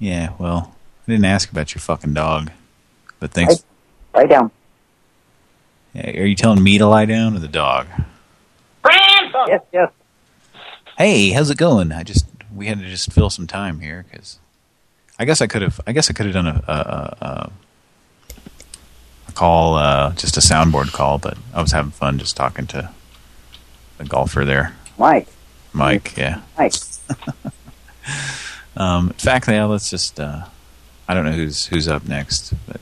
yeah. Well, I didn't ask about your fucking dog, but thanks. Lie down. Yeah, Are you telling me to lie down or the dog? Yes, yes. Hey, how's it going? I just we had to just fill some time here because I guess I could have I guess I could have done a a, a, a call uh, just a soundboard call, but I was having fun just talking to the golfer there, Mike. Mike. Yeah. Mike. Um, in fact, yeah, let's just. Uh, I don't know who's who's up next, but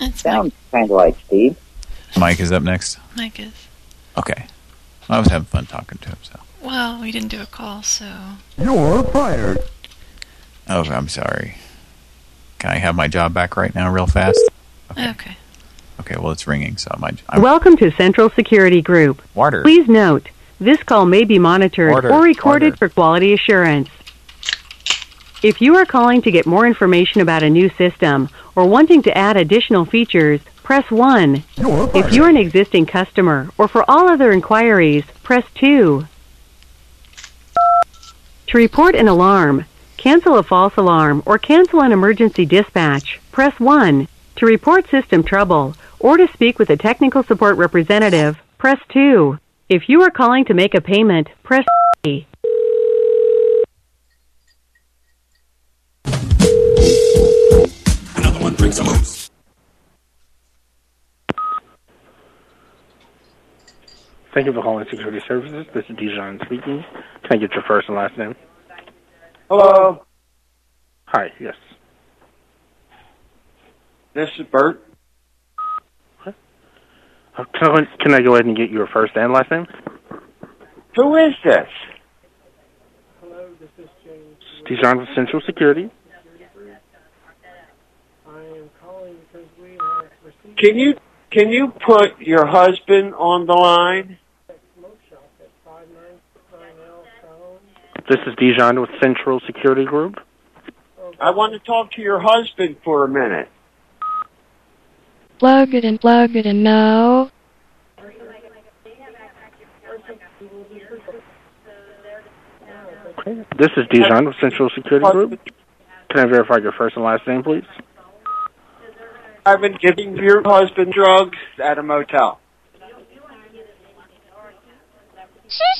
It's Sounds kind of like Steve. Mike is up next. Mike is. Okay, I was having fun talking to him. So. Well, we didn't do a call, so. You're fired. Oh, I'm sorry. Can I have my job back right now, real fast? Okay. Okay, well, it's ringing, so I might. I'm, Welcome to Central Security Group. Water. Please note, this call may be monitored Water. or recorded for quality assurance. If you are calling to get more information about a new system or wanting to add additional features, press 1. If you're an existing customer or for all other inquiries, press 2. To report an alarm, cancel a false alarm, or cancel an emergency dispatch, press 1. To report system trouble or to speak with a technical support representative, press 2. If you are calling to make a payment, press 3. Another one brings a moose. Thank you for calling Security Services. This is Dijon speaking. Can I get your first and last name? Hello, Hi, yes. this is Bert. Uh, Can I, can I go ahead and get your first and last name? Who is this? Hello, this is James. Dijon with Central Security. I am calling because we have received... Can you can you put your husband on the line? This is Dijon with Central Security Group. I want to talk to your husband for a minute. Plug it and plug it and now. Okay. This is Dijon with Central Security Group. Can I verify your first and last name, please? I've been giving your husband drugs at a motel.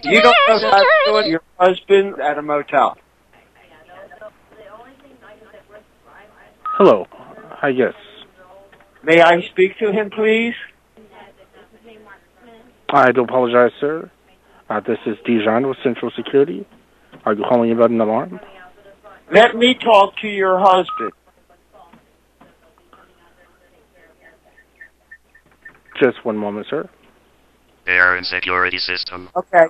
You don't know how to do it. Your husband at a motel. Hello. Hi, yes. May I speak to him, please? I do apologize, sir. Uh, this is Dijon with Central Security. Are you calling about an alarm? Let me talk to your husband. Just one moment, sir. Air and security system. Okay.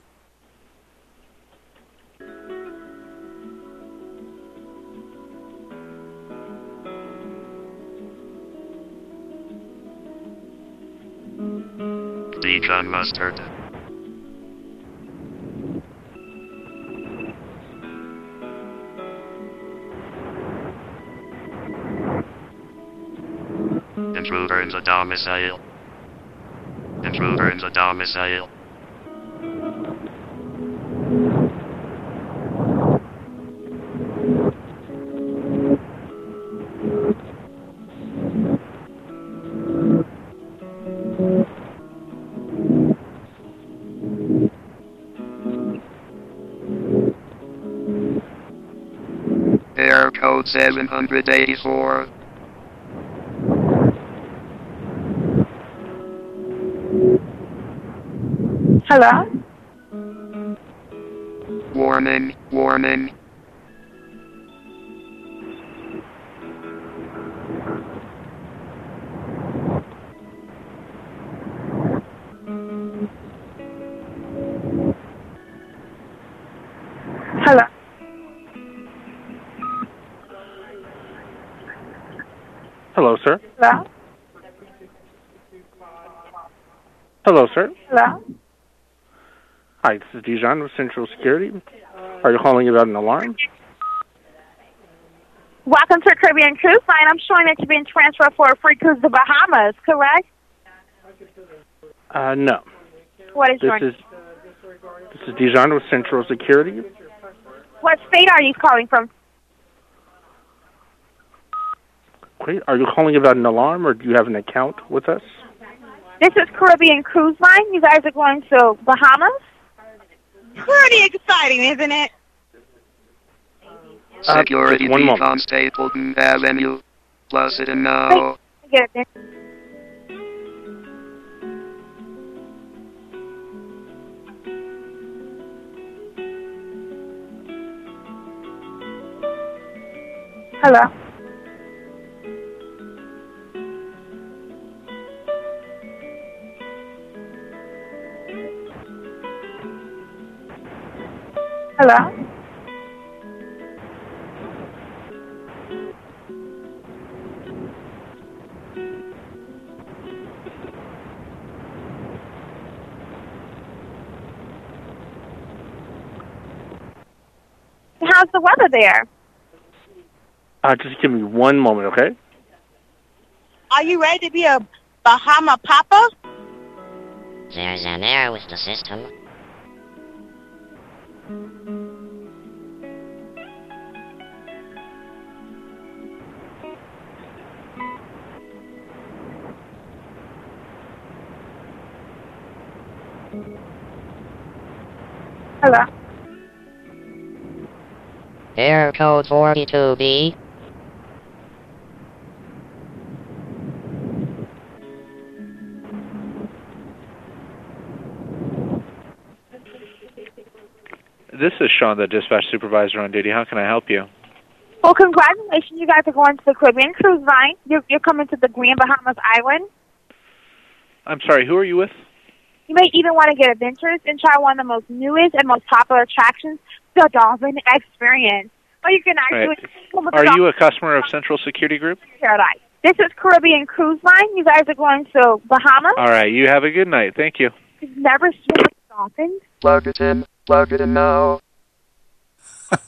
Dijon mustard. Intruder in the domicile. Intruder in the domicile. Air code 784. Hello? Warning, warning. Hello? Hello, sir. Hello? Hello, sir. Hello? Hi, this is Dijon with Central Security. Are you calling about an alarm? Welcome to Caribbean Cruise Line. I'm showing that you've been transferred for a free cruise to the Bahamas, correct? Uh, no. What is This your is this is Dijon with Central Security. What state are you calling from? Great. Are you calling about an alarm, or do you have an account with us? This is Caribbean Cruise Line. You guys are going to Bahamas? pretty exciting, isn't it? Uh, Security one thief on Stapleton Avenue. Plus it and now. Hello. Hello. How's the weather there? Uh, just give me one moment, okay? Are you ready to be a Bahama Papa? There's an error with the system. Hello. Error code 42B. This is Sean, the dispatch supervisor on duty. How can I help you? Well, congratulations. You guys are going to the Caribbean cruise line. You're, you're coming to the Grand Bahamas Island. I'm sorry, who are you with? You may even want to get adventurous and try one of the most newest and most popular attractions, the Dolphin Experience. Or you can actually Right. swim with Are the you a customer of Central Security Group? Paradise. This is Caribbean Cruise Line. You guys are going to Bahamas. All right, you have a good night. Thank you. You've never swum with dolphins. Plug it in. Plug it in now.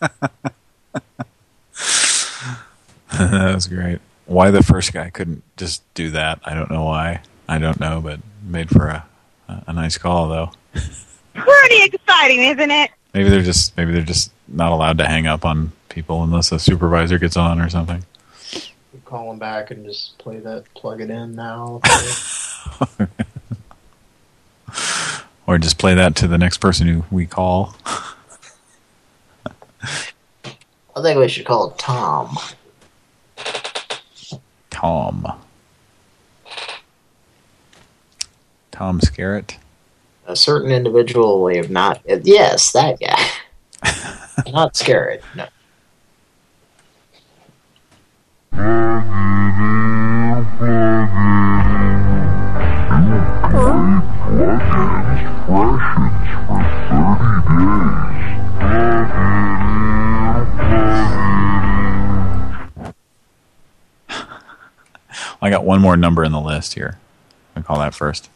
that was great. Why the first guy couldn't just do that, I don't know why. I don't know, but made for a a, a nice call though. Pretty exciting, isn't it? Maybe they're just maybe they're just not allowed to hang up on people unless a supervisor gets on or something. You call them back and just play that plug it in now. Or just play that to the next person who we call. I think we should call it Tom. Tom. Tom Scarrett. A certain individual we have not... Yes, that guy. not Scarrett, no. I got one more number in the list here. I call that first.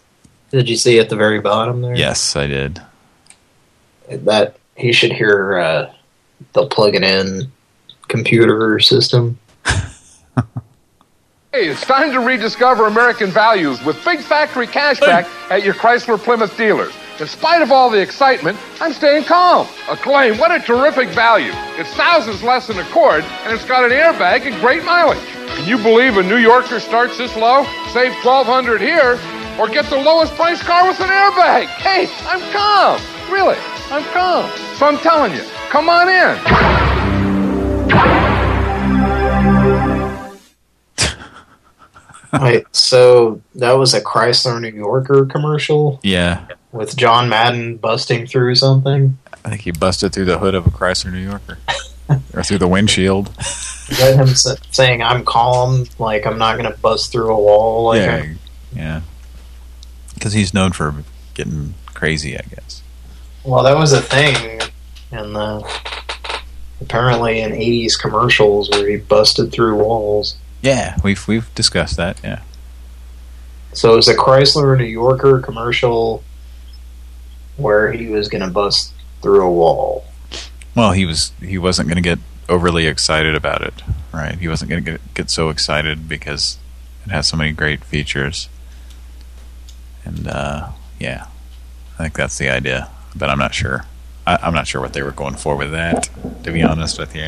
Did you see at the very bottom there? Yes, I did. That he should hear uh, the plug it in computer system. Hey, it's time to rediscover American values with big factory cashback at your Chrysler Plymouth dealers. In spite of all the excitement, I'm staying calm. Acclaim, what a terrific value. It's thousands less than Accord, and it's got an airbag and great mileage. Can you believe a New Yorker starts this low? Save 1200 here, or get the lowest price car with an airbag. Hey, I'm calm. Really, I'm calm. So I'm telling you, come on in. Right, so that was a Chrysler New Yorker commercial Yeah. with John Madden busting through something. I think he busted through the hood of a Chrysler New Yorker. or through the windshield. Is that him saying, I'm calm, like I'm not going to bust through a wall? Like yeah. I'm- Yeah. Because he's known for getting crazy, I guess. Well, that was a thing in the apparently in 80s commercials where he busted through walls. Yeah, we've we've discussed that, yeah. So it was a Chrysler New Yorker commercial where he was going to bust through a wall. Well, he was he wasn't going to get overly excited about it, right? He wasn't going to get get so excited because it has so many great features. And uh, yeah, I think that's the idea, but I'm not sure. I, I'm not sure what they were going for with that, to be honest with you.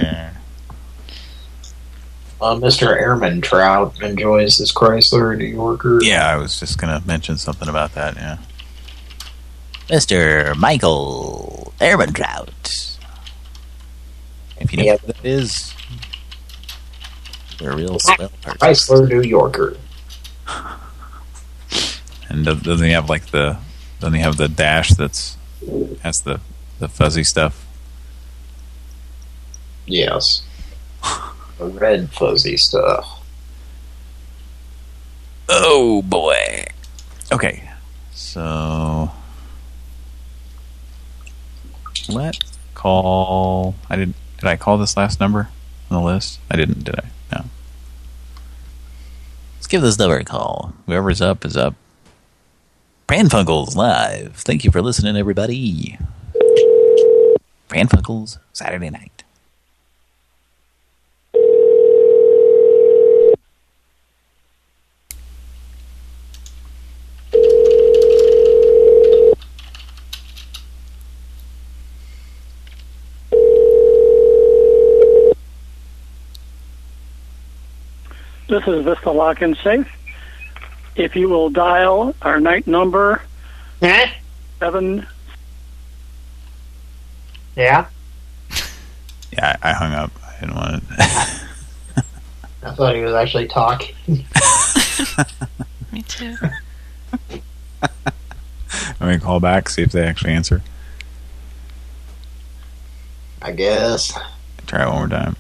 Uh, Mr. Ehrmantraut enjoys his Chrysler New Yorker. Yeah, I was just going to mention something about that, yeah. Mr. Michael Ehrmantraut. If you know Yeah. who that is, you're a real swell person. Chrysler New Yorker. And does- doesn't he have like the doesn't he have the dash that's has the the fuzzy stuff? Yes. The red fuzzy stuff. Oh boy. Okay. So let's call I didn't did I call this last number on the list? I didn't, did I? No. Let's give this number a call. Whoever's up is up. Pran Funkels live. Thank you for listening, everybody. Pran Funkels, Saturday night. This is Vista Lock and Safe. If you will dial our night number seven. Yeah? Yeah, I, I hung up. I didn't want to. I thought he was actually talking. Me too. Let me call back, see if they actually answer. I guess. Try it one more time.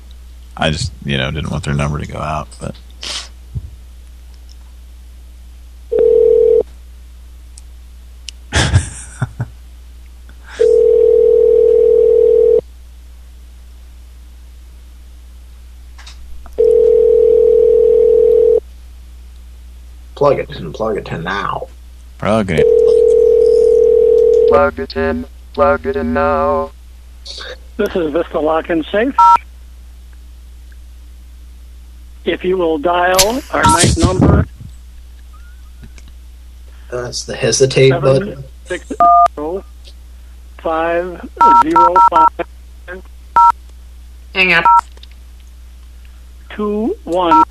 I just, you know, didn't want their number to go out, but... Plug it in, plug it in now. Plug it Plug it in. Plug it in now. This is Vista Lock and Safe. If you will dial our night number That's the hesitate button. Seven six zero five zero five Hang up. two one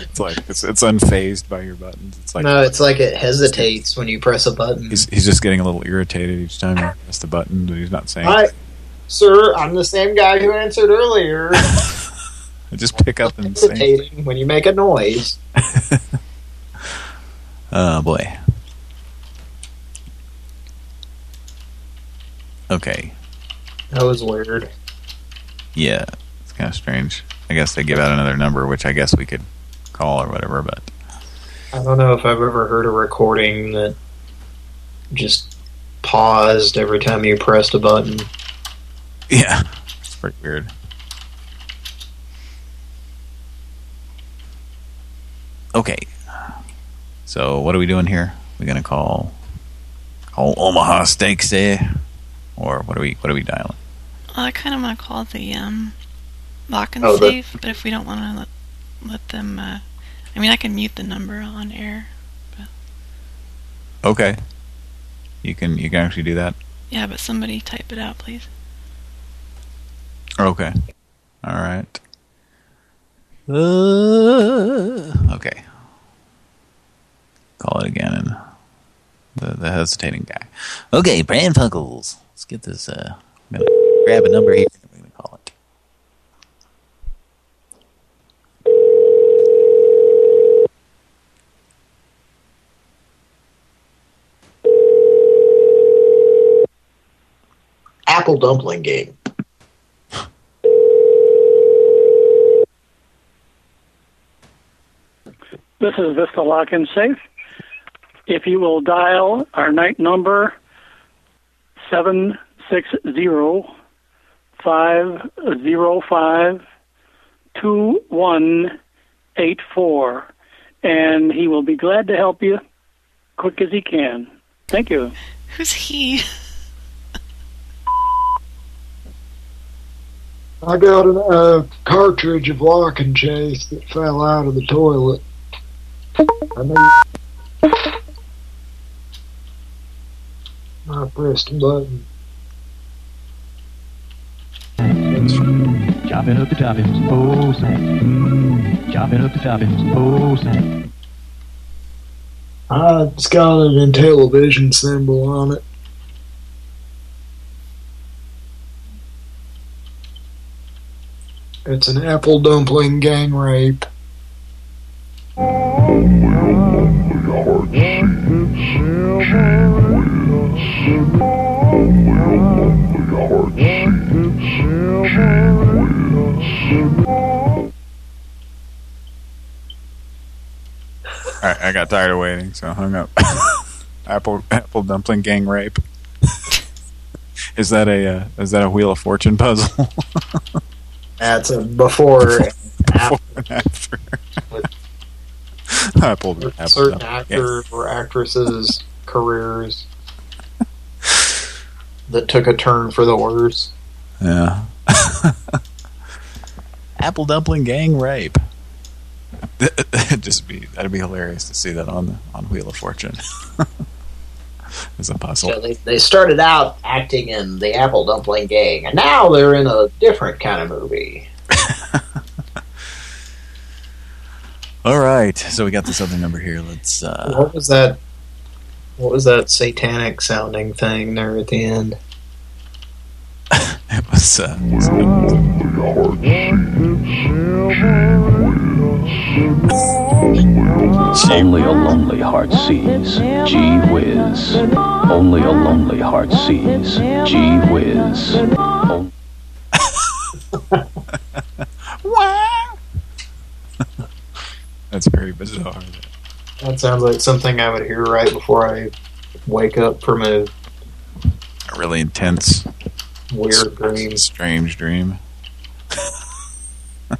It's like, it's, it's unfazed by your buttons. It's like... no, it's like it hesitates when you press a button. He's, he's just getting a little irritated each time you press the button, but he's not saying Hi, sir. I'm the same guy who answered earlier. Just pick up and say. When you make a noise. Oh, boy. Okay. That was weird. Yeah, it's kind of strange. I guess they give out another number, which I guess we could call or whatever, but... I don't know if I've ever heard a recording that just paused every time you pressed a button. Yeah, it's pretty weird. Okay. So what are we doing here? We're gonna call call Omaha Steaks there, or what are we what are we dialing? Well, I kind of want to call the um, lock and Oh, the- safe, but if we don't want to let, let them, uh, I mean, I can mute the number on air. Okay. You can you can actually do that. Yeah, but somebody type it out, please. Okay. All right. Uh, okay. Call it again and the the hesitating guy. Okay, Pran Funkels. Let's get this. Uh, I'm gonna grab a number here. We're gonna call it. Apple dumpling game. This is Vista Lock and Safe. If you will dial our night number seven six zero five zero five two one eight four, and he will be glad to help you quick as he can. Thank you. Who's he? I got a uh, cartridge of lock and chase that fell out of the toilet. I need. I pressed a button. Chopping up the toppings, oh snap. Mm, chopping up the toppings, oh snap. Uh, it's got an Intellivision symbol on it. It's an apple dumpling gang rape. I, I got tired of waiting, so I hung up. apple apple dumpling gang rape. is that a uh, is that a Wheel of Fortune puzzle? That's a before, before and after. apple, apple certain dumpling. actor or actresses' careers that took a turn for the worse. Yeah. Apple dumpling gang rape. Just be that'd be hilarious to see that on the on Wheel of Fortune. As a puzzle. So they, they started out acting in the Apple Dumpling Gang, and now they're in a different kind of movie. All right, so we got this other number here. Let's. uh What was that? What was that satanic sounding thing there at the end? It was. Uh, Only a lonely heart sees. Gee whiz. Only a lonely heart sees. Gee whiz. On- That's very bizarre. That sounds like something I would hear right before I wake up from a A really intense, weird dream. strange dream. All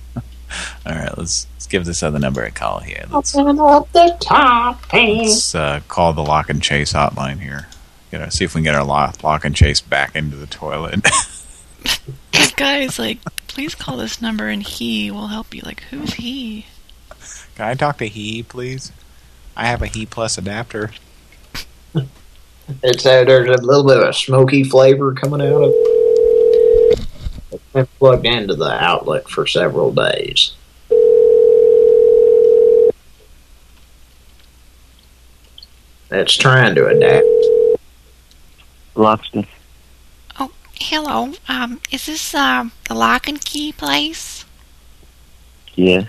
right, let's let's give this other number a call here. Let's, up the top let's uh, call the lock and chase hotline here. You know, see if we can get our lock, lock and chase back into the toilet. This guy is like, please call this number and he will help you. Like, who's he? Can I talk to he, please? I have a he plus adapter. It's uh, there's a little bit of a smoky flavor coming out of it. It's been plugged into the outlet for several days. It's trying to adapt. Locksmith. Oh, hello. Um, is this um the lock and key place? Yeah.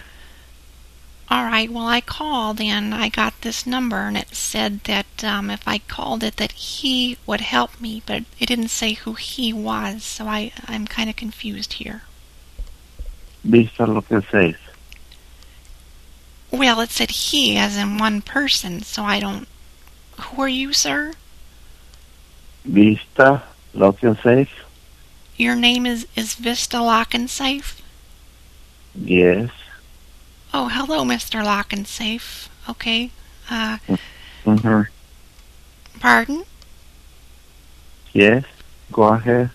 All right. Well, I called and I got this number, and it said that um, if I called it, that he would help me, but it didn't say who he was, so I I'm kind of confused here. Vista lo que safe. Well, it said he as in one person, so I don't. Who are you, sir? Vista lock and safe. Your name is is Vista Lock and Safe. Yes. Oh, hello, Mister Lock and Safe. Okay. Uh, Mm-hmm. pardon? Yes. Go ahead.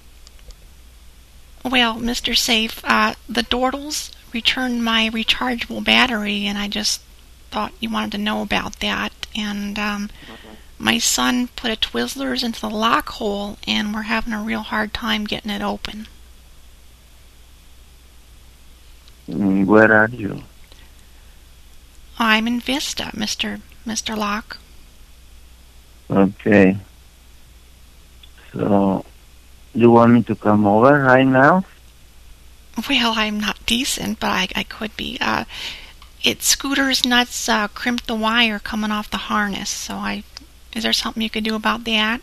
Well, Mr. Safe, uh, the Dordles returned my rechargeable battery, and I just thought you wanted to know about that. And um, my son put a Twizzlers into the lock hole, and we're having a real hard time getting it open. Where are you? I'm in Vista, Mr. Mr. Locke. Okay. So, do you want me to come over right now? Well, I'm not decent, but I, I could be. Uh, it Scooter's nuts uh, crimped the wire coming off the harness, so I. Is there something you could do about that?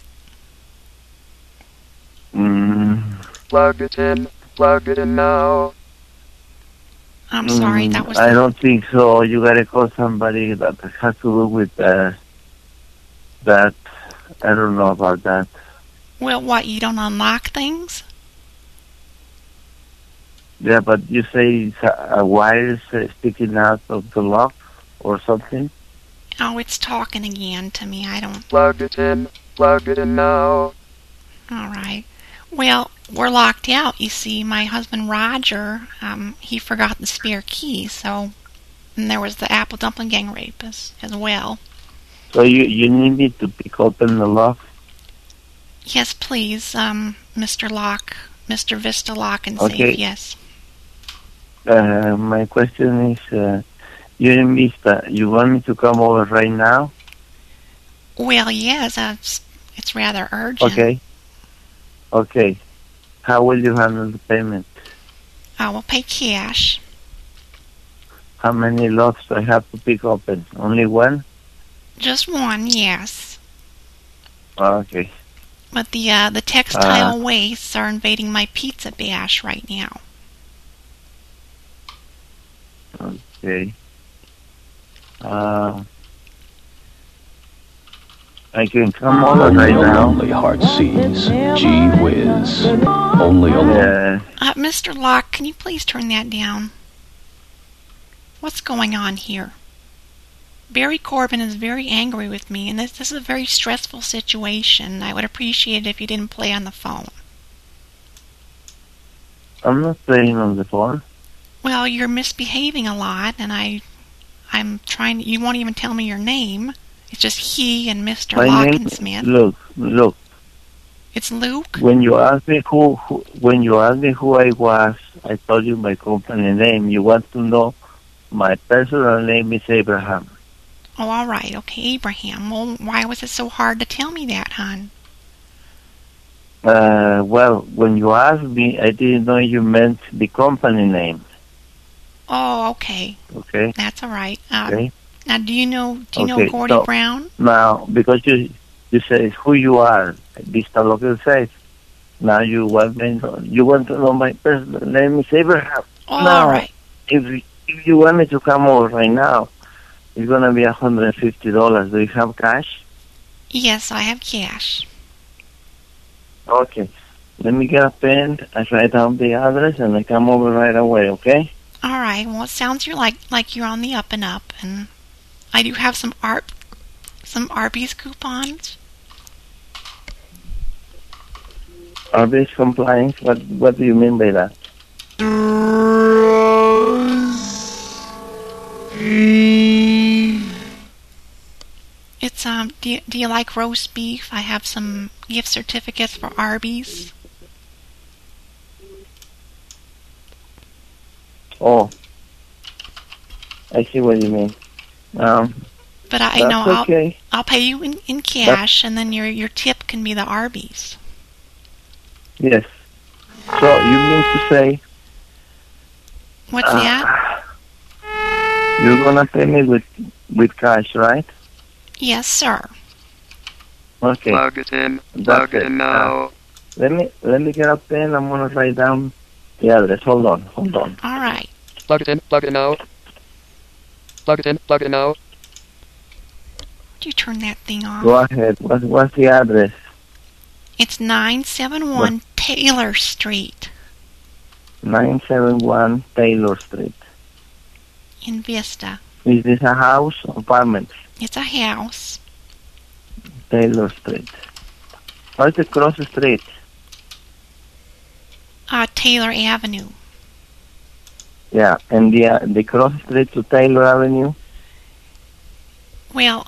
Mm, Plug it in. Plug it in now. I'm sorry, mm, that was. I don't think so. You gotta call somebody that has to do with uh, that. I don't know about that. Well, what, you don't unlock things? Yeah, but you say it's a, a wire is sticking out of the lock or something? Oh, it's talking again to me. I don't. Plug it in. Plug it in now. All right. Well, we're locked out, you see. My husband Roger, um, he forgot the spare key, so. And there was the Apple Dumpling Gang rape as, as well. So you you need me to pick open the lock? Yes, please, um, Mr. Locke, Mr. Vista Lock and Okay. Safe, yes. Uh, my question is, uh, you're in Vista. You want me to come over right now? Well, yes, uh, it's, it's rather urgent. Okay. Okay. How will you handle the payment? I will pay cash. How many lots do I have to pick open? Only one? Just one, yes. Okay. But the uh, the textile wastes are invading my pizza bash right now. Okay. Uh, I can come over Only right a now. lonely heart sees. Gee whiz. Only a lonely... Uh, Mr. Locke, can you please turn that down? What's going on here? Barry Corbin is very angry with me, and this, this is a very stressful situation. I would appreciate it if you didn't play on the phone. I'm not playing on the phone. Well, you're misbehaving a lot, and I, I'm trying. You won't even tell me your name. It's just he and Mr. My name, Lockensmith. look, look. It's Luke. When you asked me who, who, when you asked me who I was, I told you my company name. You want to know my personal name is Abraham. Oh, all right. Okay, Abraham. Well, why was it so hard to tell me that, hon? Uh, well, when you asked me, I didn't know you meant the company name. Oh, okay. Okay. That's all right. Um, Okay. Now, do you know do you Okay, know Gordy so- Brown? Now, because you you say who you are, Vista Local says. Now you want me you want to know my personal name is Abraham. Oh, now, all right. if if you want me to come over right now, it's gonna be a hundred and fifty dollars. Do you have cash? Yes, I have cash. Okay. Let me get a pen. I write down the address and I come over right away. Okay. All right. Well, it sounds you're like like you're on the up and up, and I do have some art some Arby's coupons. Arby's compliance. What What do you mean by that? It's um. Do you, do you like roast beef? I have some gift certificates for Arby's. Oh, I see what you mean. Um, But I That's know I'll okay. I'll pay you in, in cash, and then your your tip can be the Arby's. yes. So you mean to say What's Uh, that? you're gonna pay me with with cash, right? Yes, sir. Okay. Plug it in. That's Plug it it. in now. Let me let me get a pen. I'm gonna write down the address. Hold on. Hold on. All right. Plug it in. Plug it in now. Plug it in. Plug it in now. Do you turn that thing off? Go ahead. What's what's the address? It's 971 Taylor Street Nine seven one Taylor Street. in Vista. Is this a house or apartment? It's a house. Taylor Street. What's the cross street? Uh, Taylor Avenue. Yeah, and the uh, the cross street to Taylor Avenue. Well,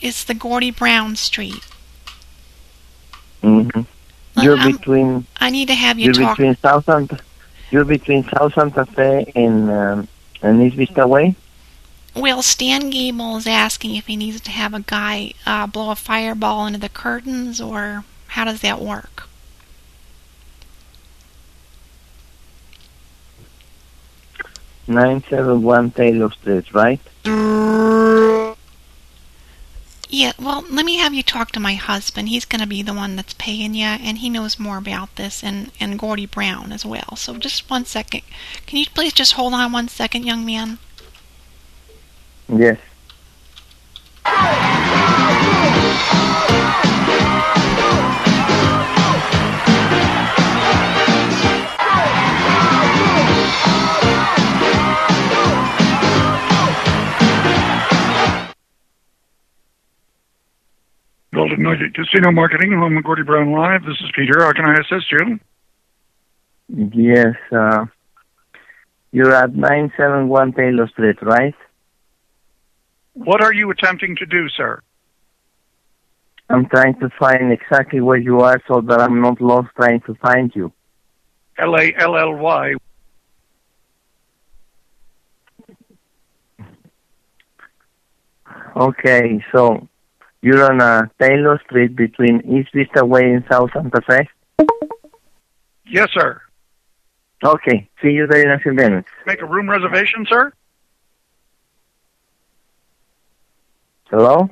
it's the Gordie Brown Street. Mm-hmm. You're I'm- between. I need to have you You're talk. between South Santa. You're between South Santa Fe and um, and East Vista Way. Well, Stan Gable is asking if he needs to have a guy uh, blow a fireball into the curtains, or how does that work? Nine seven one Taylor Street, right? Yeah, well, let me have you talk to my husband. He's going to be the one that's paying you, and he knows more about this, and, and Gordie Brown as well. So just one second. Can you please just hold on one second, young man? Yes. Golden Nugget Casino Marketing, home of Gordie Brown Live. This is Peter. How can I assist you? Yes. Uh, you're at nine seven one Taylor Street, right? What are you attempting to do, sir? I'm trying to find exactly where you are so that I'm not lost trying to find you. L A L L Y. Okay, so you're on uh, Taylor Street between East Vista Way and South Santa Fe? Yes, sir. Okay, see you there in a few minutes. Make a room reservation, sir? Hello?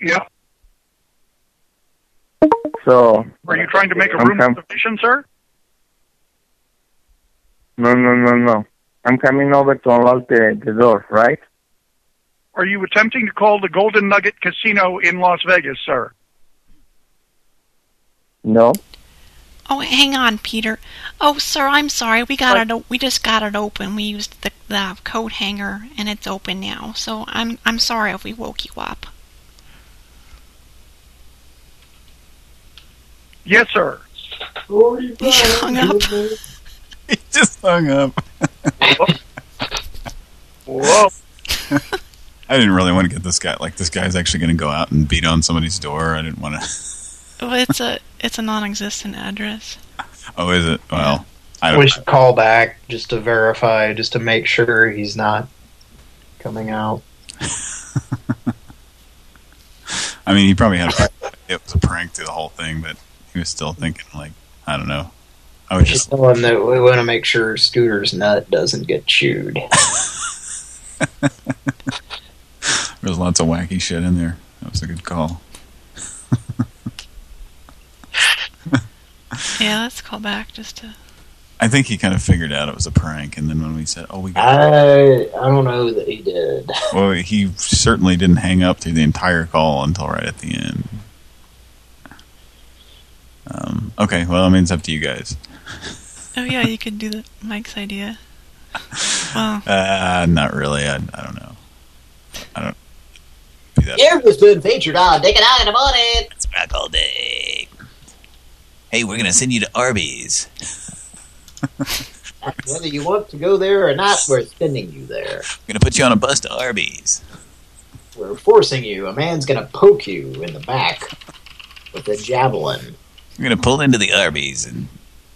Yeah. So, Are you trying to make a I'm room reservation, sir? no, no, no, no. I'm coming over to unlock the, the door, right? Are you attempting to call the Golden Nugget Casino in Las Vegas, sir? No. Oh, hang on, Peter. Oh, sir, I'm sorry. We got it. We just got it open. We used the, the coat hanger, and it's open now. So I'm I'm sorry if we woke you up. Yes, sir. He hung up. he just hung up. Whoa. I didn't really want to get this guy. Like, this guy's actually going to go out and beat on somebody's door. I didn't want to. Well, it's a it's a non-existent address. Oh, is it? Well, I don't We should call back just to verify, just to make sure he's not coming out. I mean, he probably had a, it was a prank through the whole thing, but he was still thinking, like, I don't know. I was Just just, tell him that we want to make sure Scooter's nut doesn't get chewed. there's lots of wacky shit in there. That was a good call. Yeah, let's call back just to. I think he kind of figured out it was a prank, and then when we said, "Oh, we got," I I don't know that he did. well, he certainly didn't hang up through the entire call until right at the end. Um, okay, well, I mean, it's up to you guys. Oh yeah, you could do the Mike's idea. Well, Uh, not really. I, I don't know. I don't. Do that. Everyone's been featured on Dick and I in the morning. It's back all day. Hey, we're gonna send you to Arby's. Whether you want to go there or not, we're sending you there. We're gonna put you on a bus to Arby's. We're forcing you. A man's gonna poke you in the back with a javelin. We're gonna pull into the Arby's, and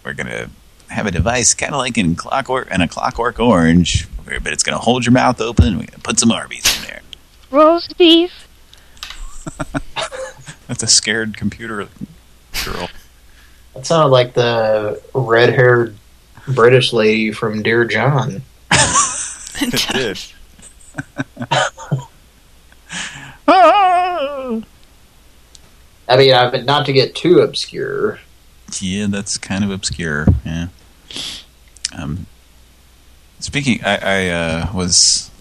we're gonna have a device kind of like in Clockwork and a Clockwork Orange, but it's gonna hold your mouth open. We're gonna put some Arby's in there. Roast beef. That's a scared computer girl. That sounded like the red-haired British lady from Dear John. it did. I mean, I mean, not to get too obscure. Yeah, that's kind of obscure. Yeah. Um. Speaking, I, I uh, was.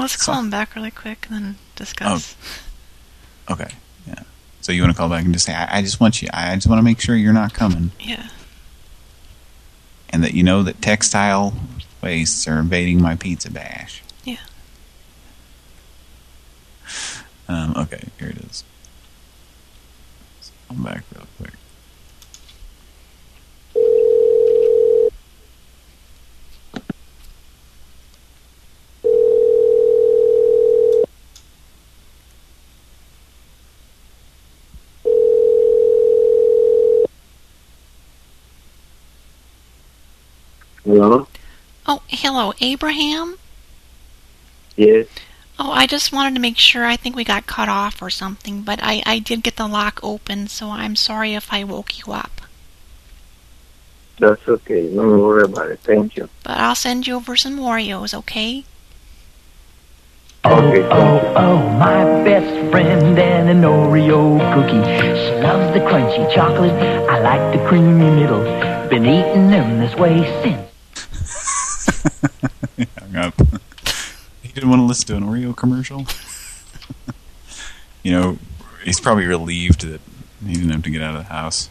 Let's call him back really quick and then discuss. Okay. Yeah. So you want to call back and just say, I, I just want you. I just want to make sure you're not coming, Yeah. and that you know that textile wastes are invading my pizza bash. Yeah. Um, okay, here it is. I'm back real quick. Hello? Oh, hello, Abraham. Yes. Oh, I just wanted to make sure. I think we got cut off or something, but I I did get the lock open, so I'm sorry if I woke you up. That's okay. Don't worry about it. Thank you. But I'll send you over some Oreos, okay? Okay. Oh, oh, my best friend and an Oreo cookie. She loves the crunchy chocolate. I like the creamy middle. Been eating them this way since. Hung up. he didn't want to listen to an Oreo commercial. you know, he's probably relieved that he didn't have to get out of the house.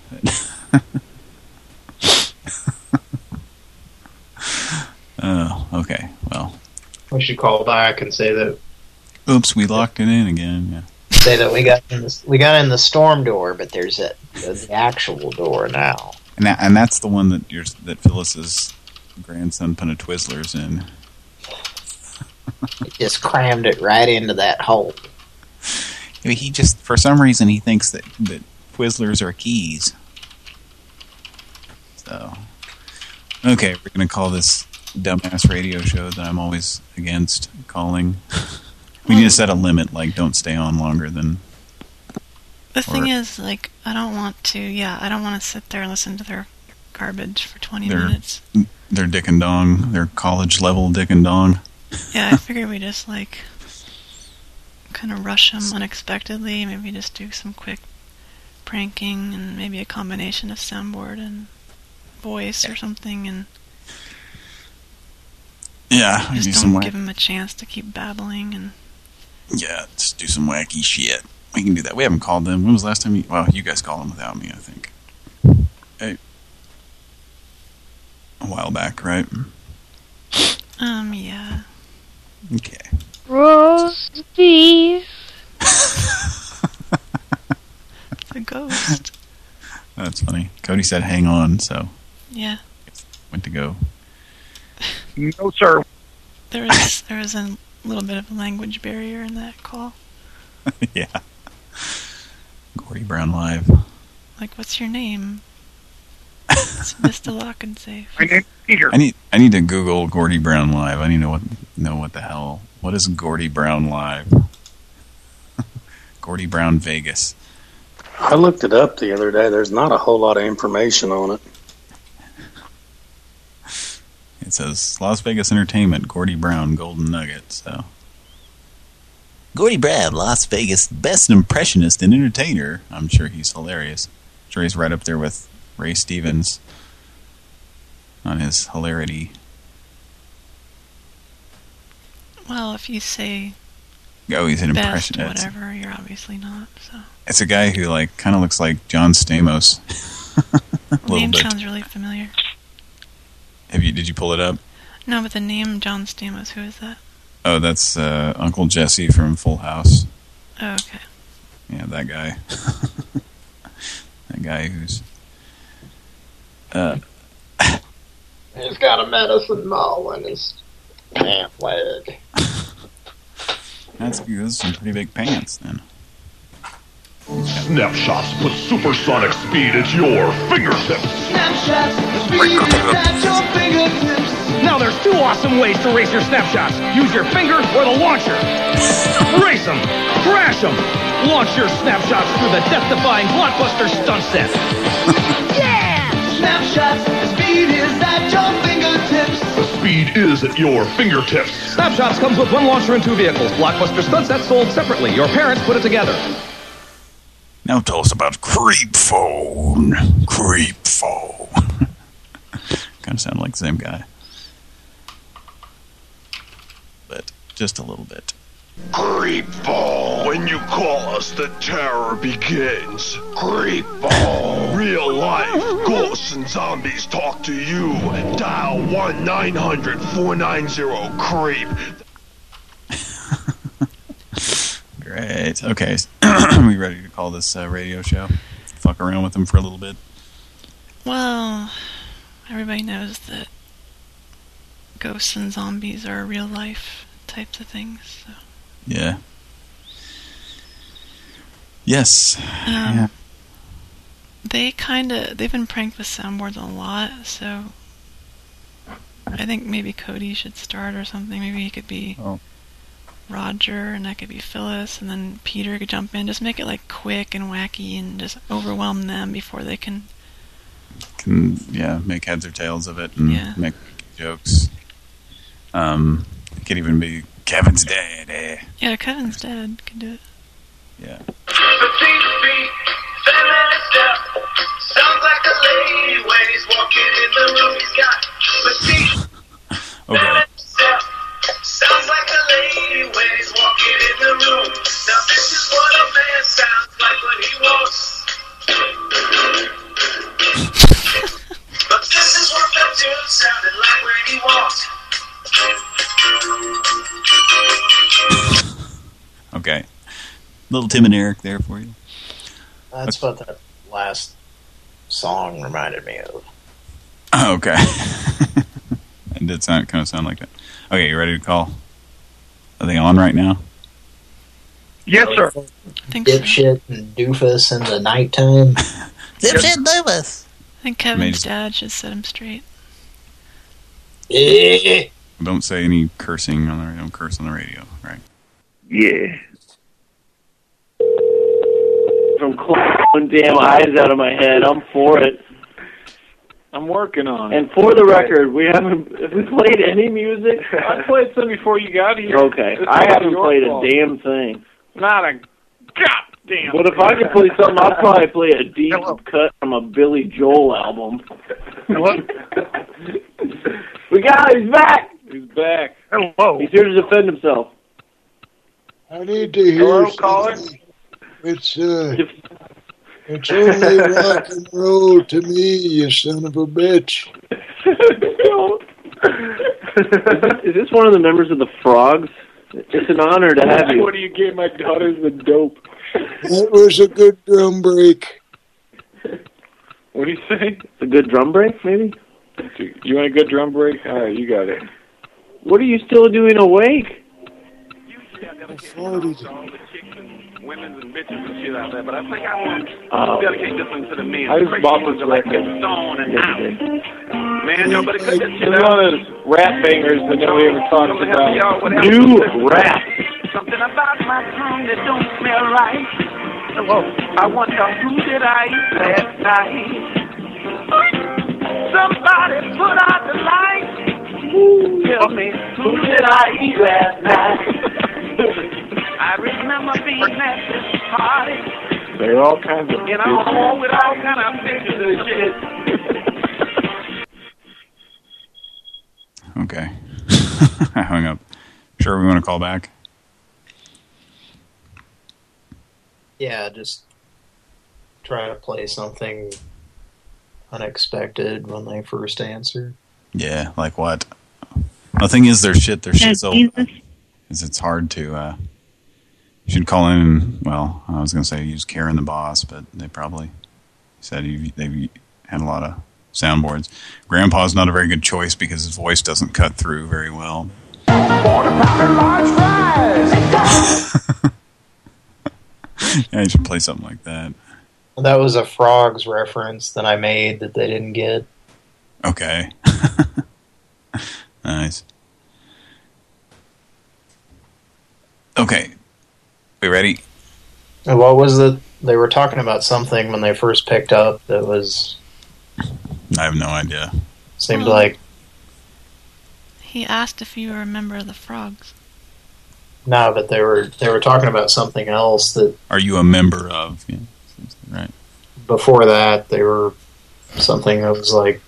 oh, okay. Well, We should call back and say that oops, we locked it in again. Yeah. say that we got in the, we got in the storm door, but there's a, the actual door now. And that, and that's the one that your that Phyllis's grandson put a Twizzlers in. It just crammed it right into that hole. I mean, he just for some reason he thinks that that Twizzlers are keys. So, okay, we're gonna call this dumbass radio show that I'm always against calling. We need to set a limit, like don't stay on longer than. The thing Or- is, like, I don't want to. Yeah, I don't want to sit there and listen to their garbage for 20 Their minutes. Their dick and dong, their college level dick and dong. Yeah, I figured we just like kind of rush them unexpectedly. Maybe just do some quick pranking and maybe a combination of soundboard and voice or something. And Yeah, Just do don't some give them a chance to keep babbling and Yeah, just do some wacky shit. We can do that. We haven't called them. When was the last time you? Well, you guys called them without me, I think. Hey, a while back, right? um yeah. Okay. Roast beef. It's a ghost. That's funny. Cody said, "Hang on," so Yeah. went to go. No, sir. There was there was a little bit of a language barrier in that call. yeah. Gordie Brown live. Like, what's your name? It's Mr. Lock and Safe. My name's Peter. I need I need to Google Gordie Brown live. I need to know what know what the hell. What is Gordie Brown live? Gordie Brown Vegas. I looked it up the other day. There's not a whole lot of information on it. It says Las Vegas Entertainment, Gordie Brown, Golden Nugget. So, Gordie Brown, Las Vegas, best impressionist and entertainer. I'm sure he's hilarious. I'm sure he's right up there with Ray Stevens on his hilarity. Well, if you say Oh, he's an best impressionist. whatever, you're obviously not. So It's a guy who like kind of looks like John Stamos. a the name bit. sounds really familiar. Have you? Did you pull it up? No, but the name John Stamos, who is that? Oh, that's uh, Uncle Jesse from Full House. Oh, okay. Yeah, that guy. that guy who's. Uh, He's got a medicine ball in his pant leg. that's those are some pretty big pants then. Snapshots put supersonic speed at your fingertips. Snapshots, speed is at your fingertips. Now there's two awesome ways to race your snapshots. Use your finger or the launcher. race them, crash them. Launch your snapshots through the death-defying blockbuster stunt set. yeah! Snapshots, the speed is at your fingertips. The speed is at your fingertips. Snapshots comes with one launcher and two vehicles. Blockbuster stunt set sold separately. Your parents put it together. Now tell us about Creep Phone. Creep Phone. kind of sound like the same guy. But just a little bit. Creepball. When you call us, the terror begins. Creepball. Real life ghosts and zombies talk to you. Dial 1 900 490 Creep. Great. Okay. we ready to call this uh, radio show? Fuck around with them for a little bit. Well, everybody knows that ghosts and zombies are real life types of things. So. Yeah. Yes. Um, yeah. They kind of they've been pranked with soundboards a lot, so I think maybe Cody should start or something. Maybe he could be Oh. Roger, and that could be Phyllis, and then Peter could jump in. Just make it like quick and wacky, and just overwhelm them before they can. Can yeah make heads or tails of it and Yeah. make jokes. Um, it could even be Kevin's dead. Eh? Yeah, Kevin's dead. Can do it. Yeah. Petite feet, feminine step. Sounds like a lady when he's walking in the room. He's got petite Okay. Sounds like a lady when he's walking in the room. Now this is what a man sounds like when he walks. but this is what the dude sounded like when he walked. Okay. Little Tim and Eric there for you. That's what that last song reminded me of. Oh, okay. it did sound kind of sound like that. Okay, you ready to call? Are they on right now? Yes, sir. Dipshit and doofus in the nighttime. Dipshit doofus. I think Kevin's Amazing. dad should set him straight. Eh. Don't say any cursing on the don't curse on the radio, right? Yeah. From clowning damn eyes out of my head. I'm for it. I'm working on it. And for the record, we haven't have we played any music. I played some before you got here. Okay, It's I haven't played fault. a damn thing. Not a goddamn. But if I could play something, I'd probably play a deep cut from a Billy Joel album. What? we got his back! He's back. Hello. He's here to defend himself. I need to hear Hello, caller? It's uh, it's only rock and roll to me, you son of a bitch. Is this one of the members of the Frogs? It's an honor to have you. What do you get my daughters the dope? That was a good drum break. What do you say? A good drum break, maybe? You want a good drum break? All right, you got it. What are you still doing awake? Women's and bitches and shit out there, but I think I want to Oh. dedicate this one to the men. I just Crazy bought this like record. Stone and out. Man, y'all better cut that shit out. one of those rap bangers that nobody ever talks about. New rap. Something about my tongue that don't smell right. Whoa. I wonder who did I eat last night? Somebody put out the light. Tell me, who did I eat last night? I remember being at this party There are all kinds of in a home with all kind of pictures and shit. Okay. I hung up. Sure, we want to call back? Yeah, just try to play something unexpected when they first answer. Yeah, like what? The thing is, their shit, their shit's so... Jesus. Is it's hard to... uh You should call in, well, I was going to say use Karen the boss, but they probably said he, they had a lot of soundboards. Grandpa's not a very good choice because his voice doesn't cut through very well. yeah, you should play something like that. That was a Frogs reference that I made that they didn't get. Okay. nice. Okay. We ready? And What was it? They were talking about something when they first picked up that was I have no idea. seemed Well- like He asked if you were a member of the Frogs. no, but they were they were talking about something else that Are you a member of? Yeah, right. before that they were something that was like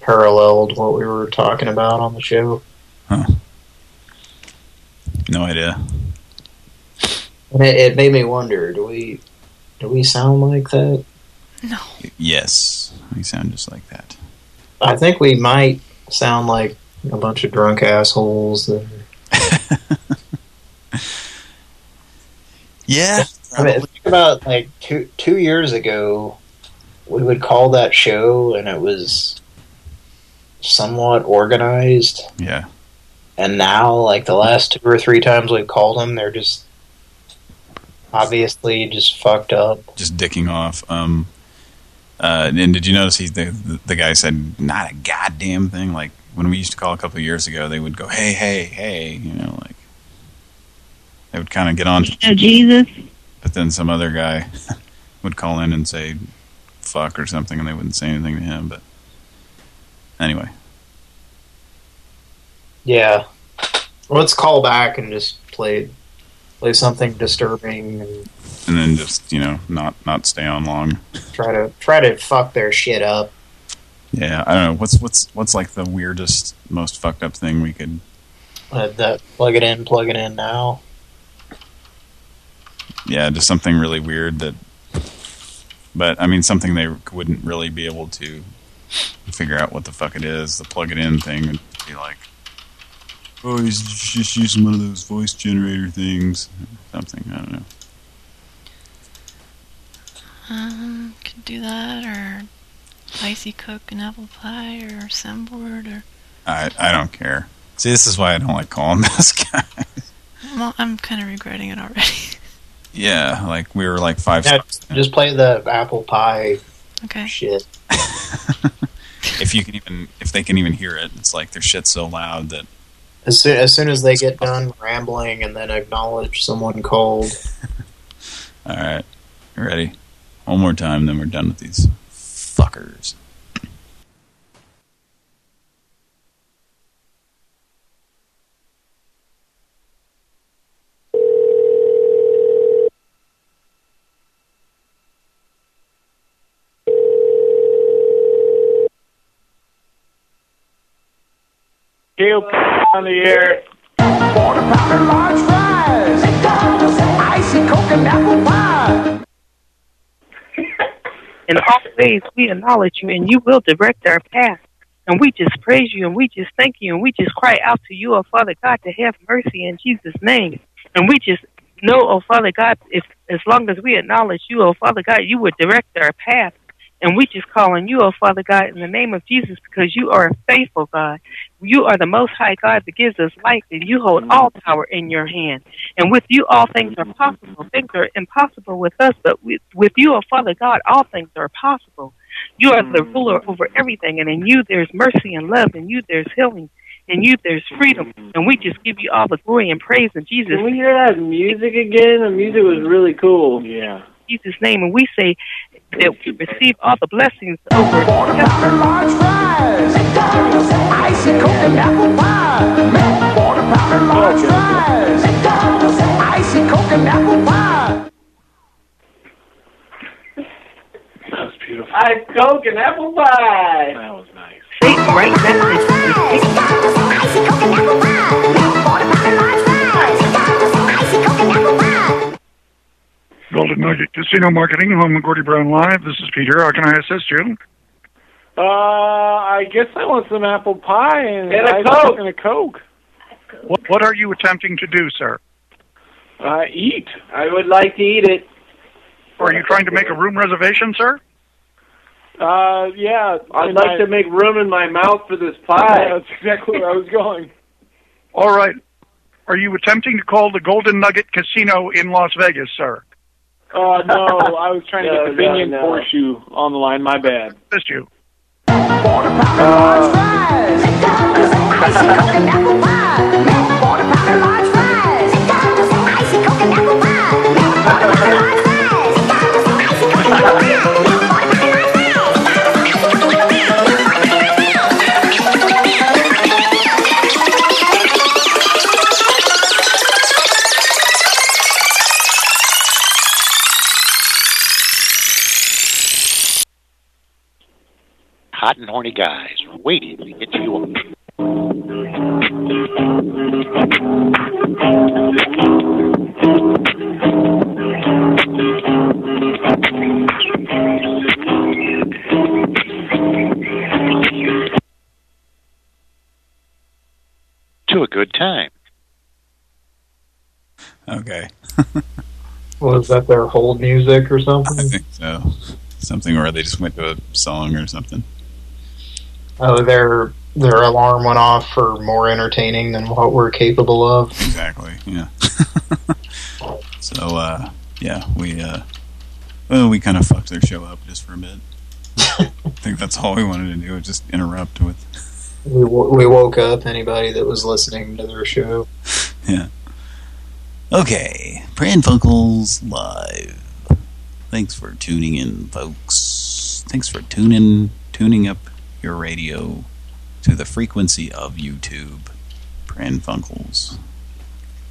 paralleled what we were talking about on the show. No idea. And it, it made me wonder, do we do we sound like that? No. Yes, we sound just like that. I think we might sound like a bunch of drunk assholes that Yeah. I mean, think about like two two years ago, we would call that show, and it was somewhat organized. Yeah. And now, like the last two or three times we've called them, they're just obviously just fucked up. Just dicking off. Um, uh, and did you notice he the, the the guy said not a goddamn thing? Like when we used to call a couple of years ago, they would go hey hey hey, you know, like they would kind of get on. Oh, Jesus. But then some other guy would call in and say fuck or something, and they wouldn't say anything to him. But anyway, Yeah. Let's call back and just play play something disturbing and and then just you know not not stay on long. try to try to fuck their shit up. Yeah, I don't know what's what's what's like the weirdest, most fucked up thing we could. Uh, that plug it in, plug it in now. Yeah, just something really weird that. But I mean, something they wouldn't really be able to figure out what the fuck it is. The plug it in thing would be like, oh, he's just using one of those voice generator things, something. I don't know. Um, could do that, or icy Coke and apple pie, or soundboard, or I I don't care. See, this is why I don't like calling those guys. well, I'm kind of regretting it already. Yeah, like we were like five. Yeah, just play the apple pie okay. shit. if you can even, if they can even hear it, it's like their shit's so loud that As soon as soon as they get done rambling and then acknowledge someone called. All right, ready? One more time, then we're done with these fuckers. Kale on the air. Quarter pounder large fries. Icy Coke and apple pie. In all ways, we acknowledge you and you will direct our path. And we just praise you and we just thank you and we just cry out to you, oh Father God, to have mercy in Jesus' name. And we just know, oh Father God, if as long as we acknowledge you, oh Father God, you would direct our path. And we just call on you, oh Father God, in the name of Jesus, because you are a faithful God. You are the most high God that gives us life, and you hold all power in your hand. And with you, all things are possible. Things are impossible with us, but with, with you, oh Father God, all things are possible. You are the mm-hmm. ruler over everything, and in you there's mercy and love, and you there's healing, and you there's freedom. And we just give you all the glory and praise in Jesus. Can we hear that music again? The music was really cool. Yeah. Jesus' name, and we say that we receive all the blessings over. large fries. Icy Coke and apple pie. Quarter pounder large fries. Icy Coke and apple pie. That was beautiful. Ice Coke and apple pie. That was nice. right next Golden Nugget Casino Marketing, home of Gordie Brown Live. This is Peter. How can I assist you? Uh, I guess I want some apple pie and, And a Coke. and a Coke. What, what are you attempting to do, sir? Uh, eat. I would like to eat it. Are you trying to make a room reservation, sir? Uh, yeah. I'd like to make room in my mouth for this pie. That's exactly where I was going. All right. Are you attempting to call the Golden Nugget Casino in Las Vegas, sir? Uh, no, I was trying to No, get the no, Binion no. horseshoe on the line. My bad. Missed you. Hot and horny guys waiting to get you up. To a good time. Okay. Was that their hold music or something? I something? think so. Something where they just went to a song or something. Oh, their their alarm went off for more entertaining than what we're capable of. Exactly. Yeah. so, uh, yeah, we, uh, well, we kind of fucked their show up just for a bit. I think that's all we wanted to do, was just interrupt with, We we woke up anybody that was listening to their show. yeah. Okay, Pran Funkels Live. Thanks for tuning in, folks. Thanks for tuning tuning up your radio to the frequency of YouTube. Pran Funkels.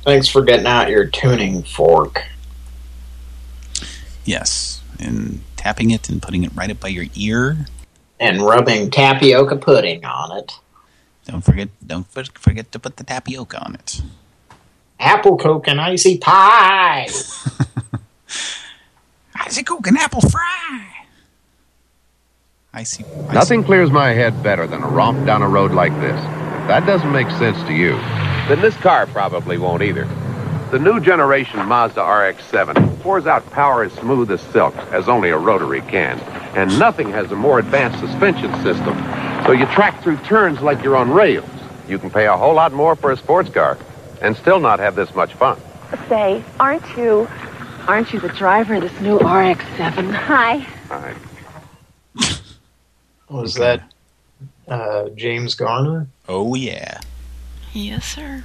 Thanks for getting out your tuning fork. Yes, and tapping it and putting it right up by your ear. And rubbing tapioca pudding on it. Don't forget, don't forget to put the tapioca on it. Apple coke and icy pie. Icy coke and apple fry. Icy. Nothing clears my head better than a romp down a road like this. If that doesn't make sense to you, then this car probably won't either. The new generation Mazda RX-7 pours out power as smooth as silk, as only a rotary can. And nothing has a more advanced suspension system, so you track through turns like you're on rails. You can pay a whole lot more for a sports car and still not have this much fun. Say, aren't you, aren't you the driver of this new RX-7? Hi. Hi. Was that uh, James Garner? Oh yeah. Yes, sir.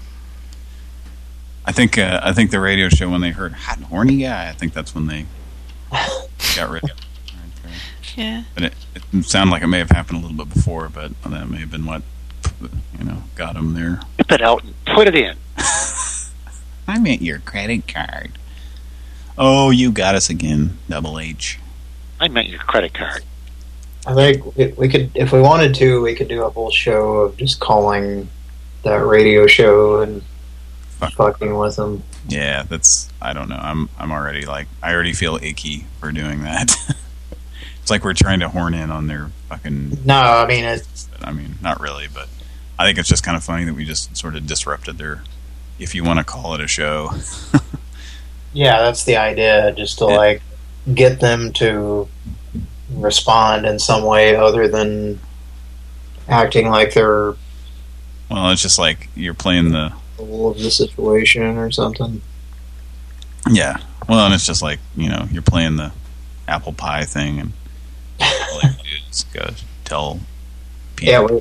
I think uh, I think the radio show when they heard hot and horny guy, I think that's when they got rid of it. Yeah. But it, it sounded like it may have happened a little bit before, but that may have been what you know got them there. Whip it out and put it in. I meant your credit card. Oh, you got us again, Double H. I meant your credit card. I think we, could, if we wanted to, we could do a whole show of just calling that radio show and fucking with them. Yeah, that's I don't know. I'm I'm already like I already feel icky for doing that. it's like we're trying to horn in on their fucking. No, I mean it's. I mean, not really, but I think it's just kind of funny that we just sort of disrupted their, if you want to call it a show. Yeah, that's the idea. Just to like get them to respond in some way other than acting like they're Well, it's just like you're playing the full of the situation or something. yeah. Well, and it's just like you know you're playing the apple pie thing, and all you do is go tell people. Yeah, we,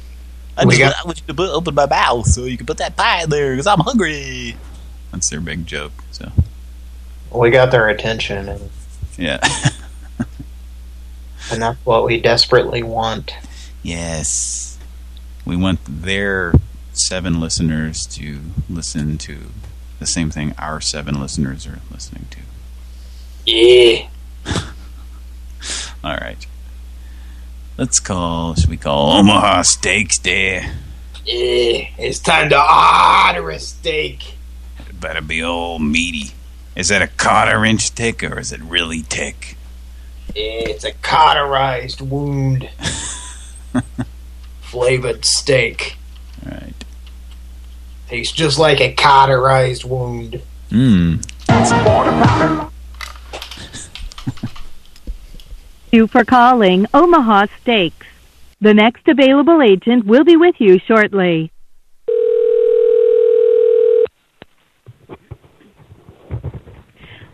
I, we just, got- I want you to put, open my mouth so you can put that pie in there because I'm hungry. That's their big joke. So we got their attention, and, yeah. and that's what we desperately want. Yes. We want their seven listeners to listen to the same thing our seven listeners are listening to. Yeah. All right. Let's call, should we call Omaha Steaks Day? Yeah, it's time to order a steak. It better be old meaty. Is that a quarter inch thick or is it really thick? It's a cauterized wound. Flavored steak. Right. Tastes just like a cauterized wound. Mmm. you for calling Omaha Steaks. The next available agent will be with you shortly.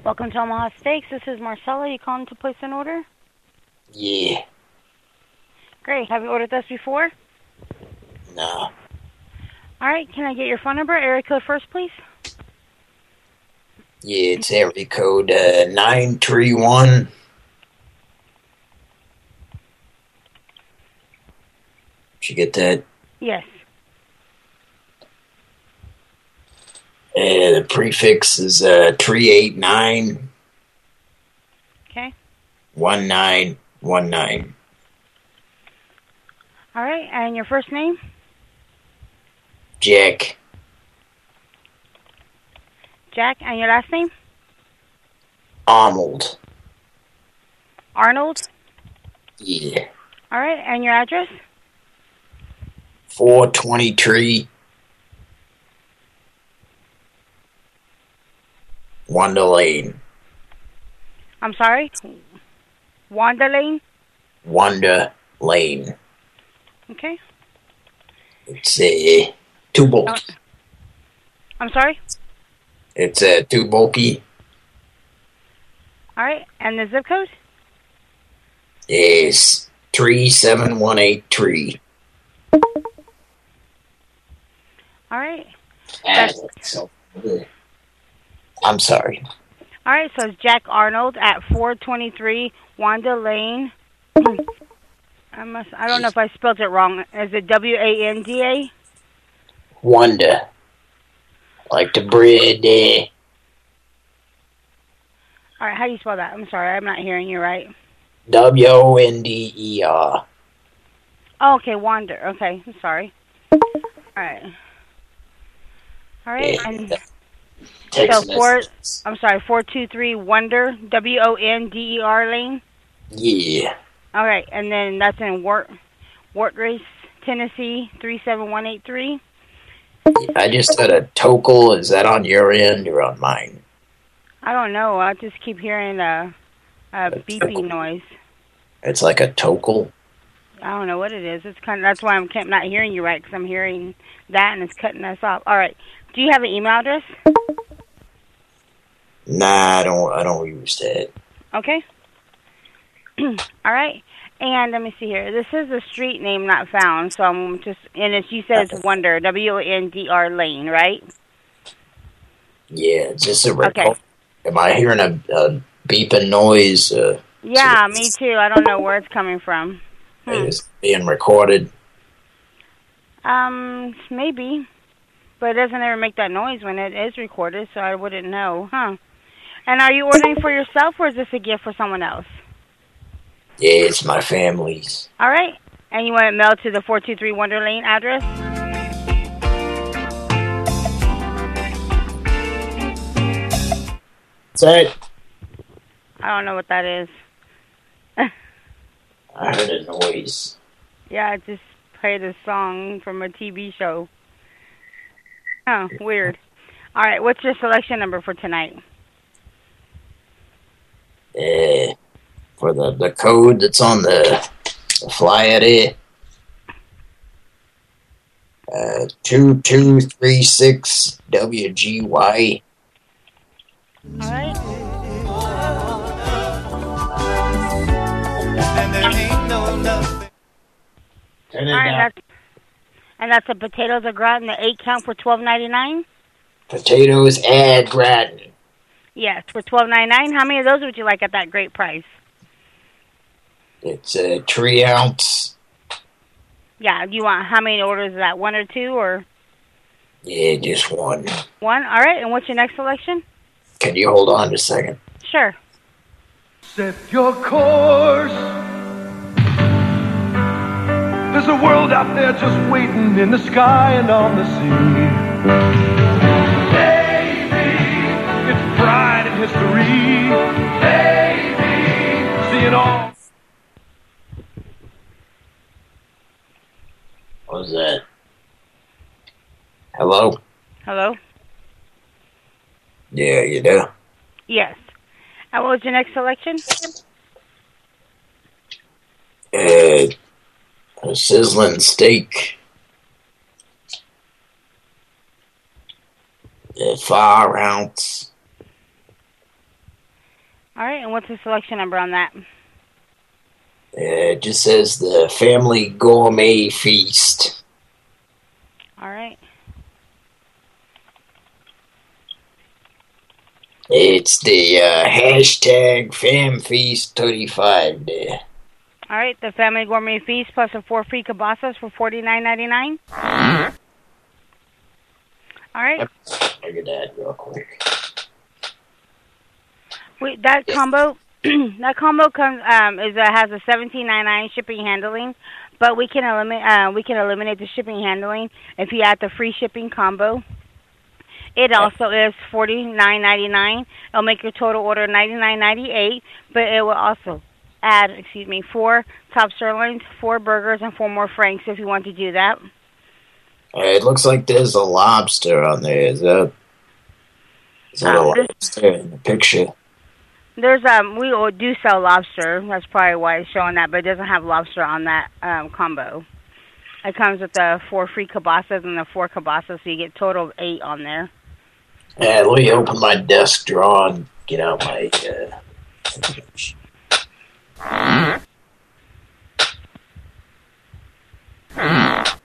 Welcome to Omaha Steaks. This is Marcella. You calling to place an order? Yeah. Great. Have you ordered this before? No. All right. Can I get your phone number, area code first, please? Yeah, it's area code uh, 931. Did you get that? Yes. The prefix is uh, 389 Okay. 1919. All right. And your first name? Jack. Jack. And your last name? Arnold. Arnold. Yeah. All right. And your address? 423 Wanda Lane. I'm sorry. Wanda Lane. Wanda Lane. Okay. It's a too bulky. Oh. I'm sorry. It's a too bulky. All right. And the zip code? Is 37183. All right. I'm sorry. All right. So it's Jack Arnold at 423 Wanda Lane. I must. I don't know if I spelled it wrong. Is it W A N D A? Wanda. Like the bread. All right. How do you spell that? I'm sorry. I'm not hearing you right. W-O-N-D-E-R. Oh, okay. Wander. Okay. I'm sorry. All right. All right. Yeah, And Text so four. messages. I'm sorry. Four two three Wonder W O N D E R Lane. Yeah. All right. And then that's in Wart Wartrace, Tennessee three seven one eight three. I just said a tokel. Is that on your end or on mine? I don't know. I just keep hearing a a beeping noise. It's like a tokel. I don't know what it is. It's kind of that's why I'm kept not hearing you right because I'm hearing that and it's cutting us off. All right. Do you have an email address? Nah, I don't. I don't use that. Okay. All right. And let me see here. This is a street name not found, so I'm just and it's you said it's Wonder W O N D R Lane, right? Yeah, just a Okay. record. Am I hearing a, a beeping noise? Uh, Yeah, me too. I don't know where it's coming from. Hmm. It's being recorded. Um, maybe, but it doesn't ever make that noise when it is recorded, so I wouldn't know, huh? And are you ordering for yourself or is this a gift for someone else? Yeah, it's my family's. All right. And you want it mailed to the 423 Wonder Lane address? Say it. I don't know what that is. I heard a noise. Yeah, I just played a song from a TV show. Oh, weird. All right, what's your selection number for tonight? Uh, for the, the code that's on the, the flyer there. Uh, 2236 WGY. All right. And there ain't no nothing. Turn All right, that's, and that's the potatoes au gratin, the eight count for twelve ninety nine. Potatoes add gratin. Yes, for twelve ninety nine. How many of those would you like at that great price? It's a three ounce. Yeah, you want how many orders is that? One or two or Yeah, just one. one? All right, and what's your next selection? Can you hold on a second? Sure. Set your course. There's a world out there just waiting in the sky and on the sea. History. Baby, seeing all. What was that? Hello? Hello. Yeah, you do. Yes. And what was your next selection? Uh, a sizzling steak. A five ounce. All right, and what's the selection number on that? It just says the family gourmet feast. All right. It's the uh, hashtag FamFeast 35 day. All right, the family gourmet feast plus the four free kibasas for forty nine ninety nine. All right. Look at that real quick. That combo, that combo comes um is uh, has a seventeen ninety nine shipping handling, but we can eliminate uh, we can eliminate the shipping handling if you add the free shipping combo. It also is forty nine ninety nine. It'll make your total order ninety nine ninety eight, but it will also add excuse me four top sirloins, four burgers, and four more franks if you want to do that. It looks like there's a lobster on there. Is that, is that a this- lobster in the picture? There's um we do sell lobster. That's probably why it's showing that, but it doesn't have lobster on that um combo. It comes with the four free kibasas and the four kibasas, so you get total of eight on there. Yeah, let me open my desk drawer and get out my... Uh,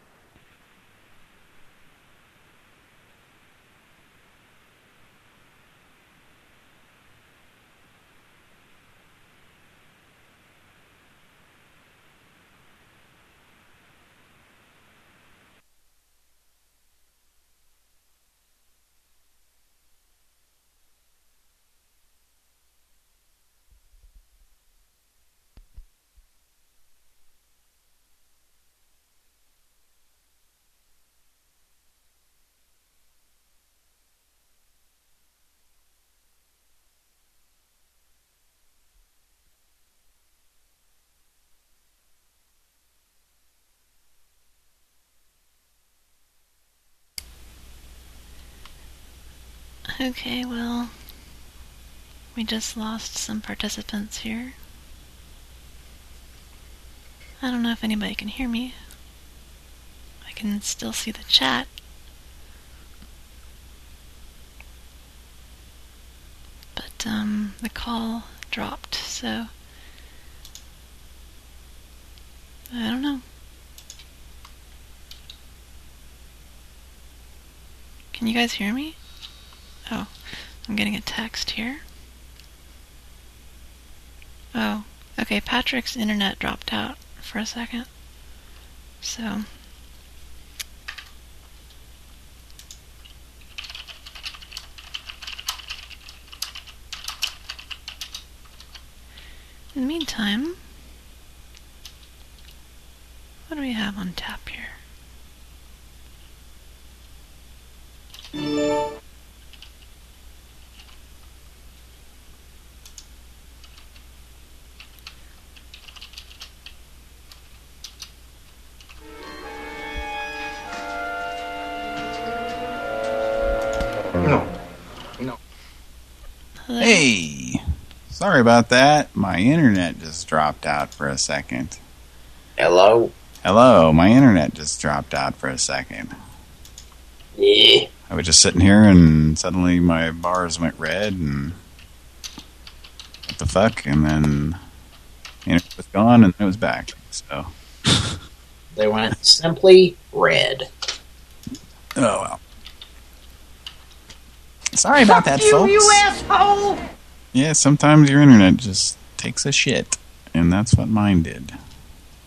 Okay, well, we just lost some participants here. I don't know if anybody can hear me. I can still see the chat. But um, the call dropped, so I don't know. Can you guys hear me? Oh, I'm getting a text here. Oh, okay, Patrick's internet dropped out for a second. So. In the meantime, what do we have on tap here? Sorry about that. My internet just dropped out for a second. Hello? Hello, my internet just dropped out for a second. Yeah. I was just sitting here and suddenly my bars went red and what the fuck? And then you know, it was gone and then it was back. So They went simply red. oh well. Sorry about that, folks. you asshole! Yeah, sometimes your internet just takes a shit, and that's what mine did.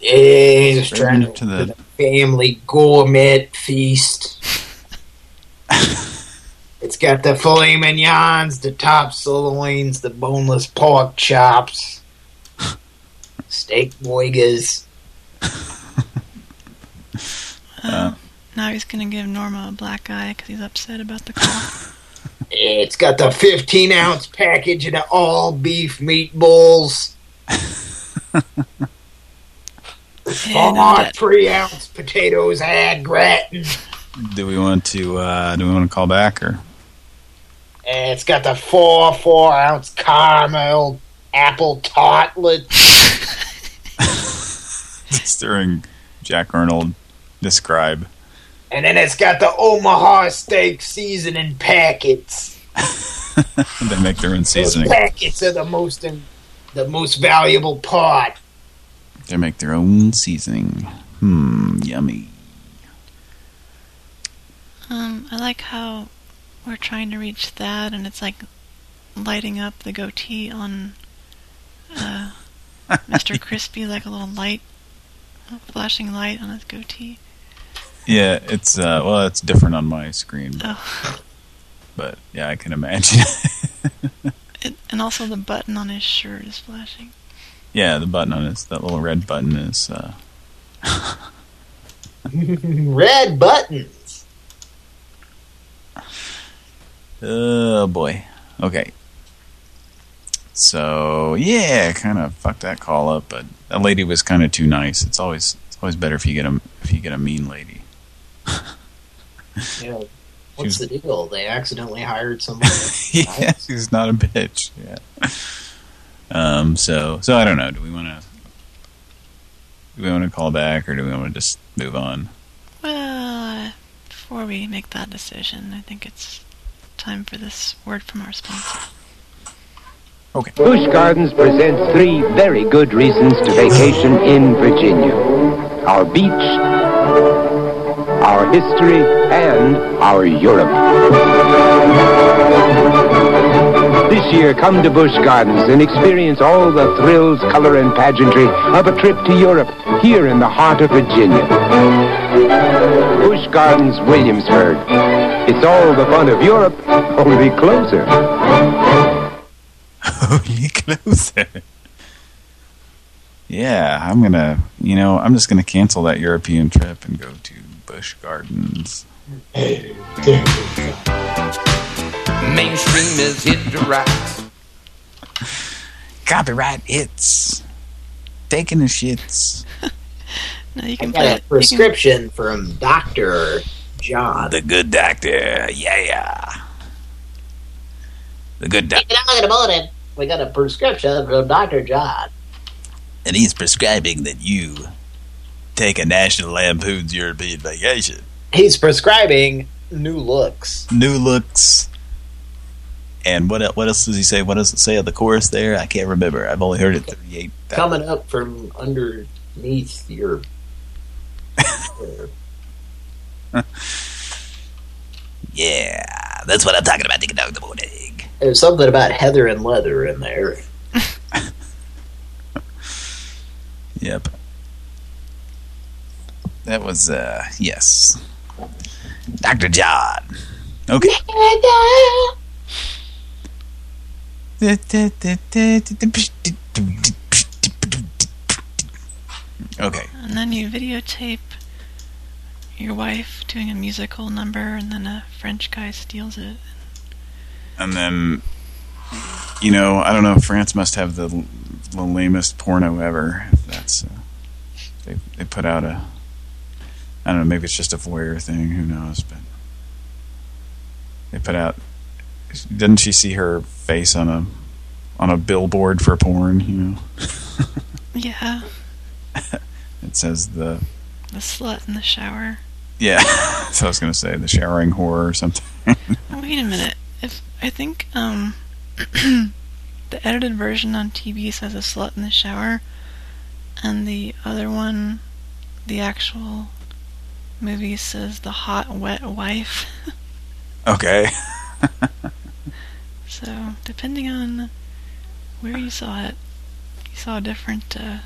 Yeah, just trying to, into the- the family gourmet feast. it's got the filet mignons, the top sirloins, the boneless pork chops, steak boigas. Uh, now he's gonna give Norma a black eye because he's upset about the call. It's got the 15 ounce package of the all beef meatballs. Four three ounce potatoes ad gratin. Do we want to uh do we want to call back or And it's got the four four ounce caramel apple tartlet. just during Jack Arnold describe? And then it's got the Omaha steak seasoning packets. they make their own Those seasoning. packets are the most in, the most valuable part. They make their own seasoning. Hmm, yummy. Um, I like how we're trying to reach that, and it's like lighting up the goatee on uh, Mr. Crispy like a little light, a flashing light on his goatee. Yeah, it's uh well it's different on my screen. But, Oh. but yeah, I can imagine. It, and also the button on his shirt is flashing. yeah, the button on his that little red button is uh Red buttons. Oh boy. Okay. So yeah, kind of fucked that call up, but that lady was kind of too nice. It's always it's always better if you get a if you get a mean lady. You know, what's was- the deal? They accidentally hired somebody. yeah, she's not a bitch. Yeah. Um. So so I don't know. Do we want to do we want to call back or do we want to just move on? Well, uh, before we make that decision, I think it's time for this word from our sponsor. Okay. Busch Gardens presents three very good reasons to vacation in Virginia. Our beach, our history, and our Europe. This year, come to Busch Gardens and experience all the thrills, color, and pageantry of a trip to Europe, here in the heart of Virginia. Busch Gardens, Williamsburg. It's all the fun of Europe, only closer. Only closer. Yeah, I'm gonna. You know, I'm just gonna cancel that European trip and go to Busch Gardens. Hey, Mainstream is hit the rocks. Copyright hits. Taking the shits. No, you I can got play a it. prescription from Doctor John. The good doctor. Yeah. The good doctor. Talking about it. We got a prescription from Doctor John. And he's prescribing that you take a National Lampoon's European vacation. He's prescribing new looks. New looks. And what what else does he say? What does it say at the chorus there? I can't remember. I've only heard it 38 Coming up from underneath your. Yeah, that's what I'm talking about. Taking out the morning. There's something about heather and leather in there. Yep. That was, uh, yes. Dr. John. Okay. Okay. And then you videotape your wife doing a musical number, and then a French guy steals it. And then, you know, I don't know, France must have the, the lamest porno ever. If that's, uh, they, they put out a, I don't know, maybe it's just a voyeur thing, who knows, but they put out didn't she see her face on a on a billboard for porn? You know, Yeah, it says the the slut in the shower. yeah. so I was gonna say the showering whore or something. Wait a minute. If I think um the edited version on TV says a slut in the shower, and the other one, the actual movie says the hot wet wife. okay. so depending on where you saw it, you saw a different. Uh,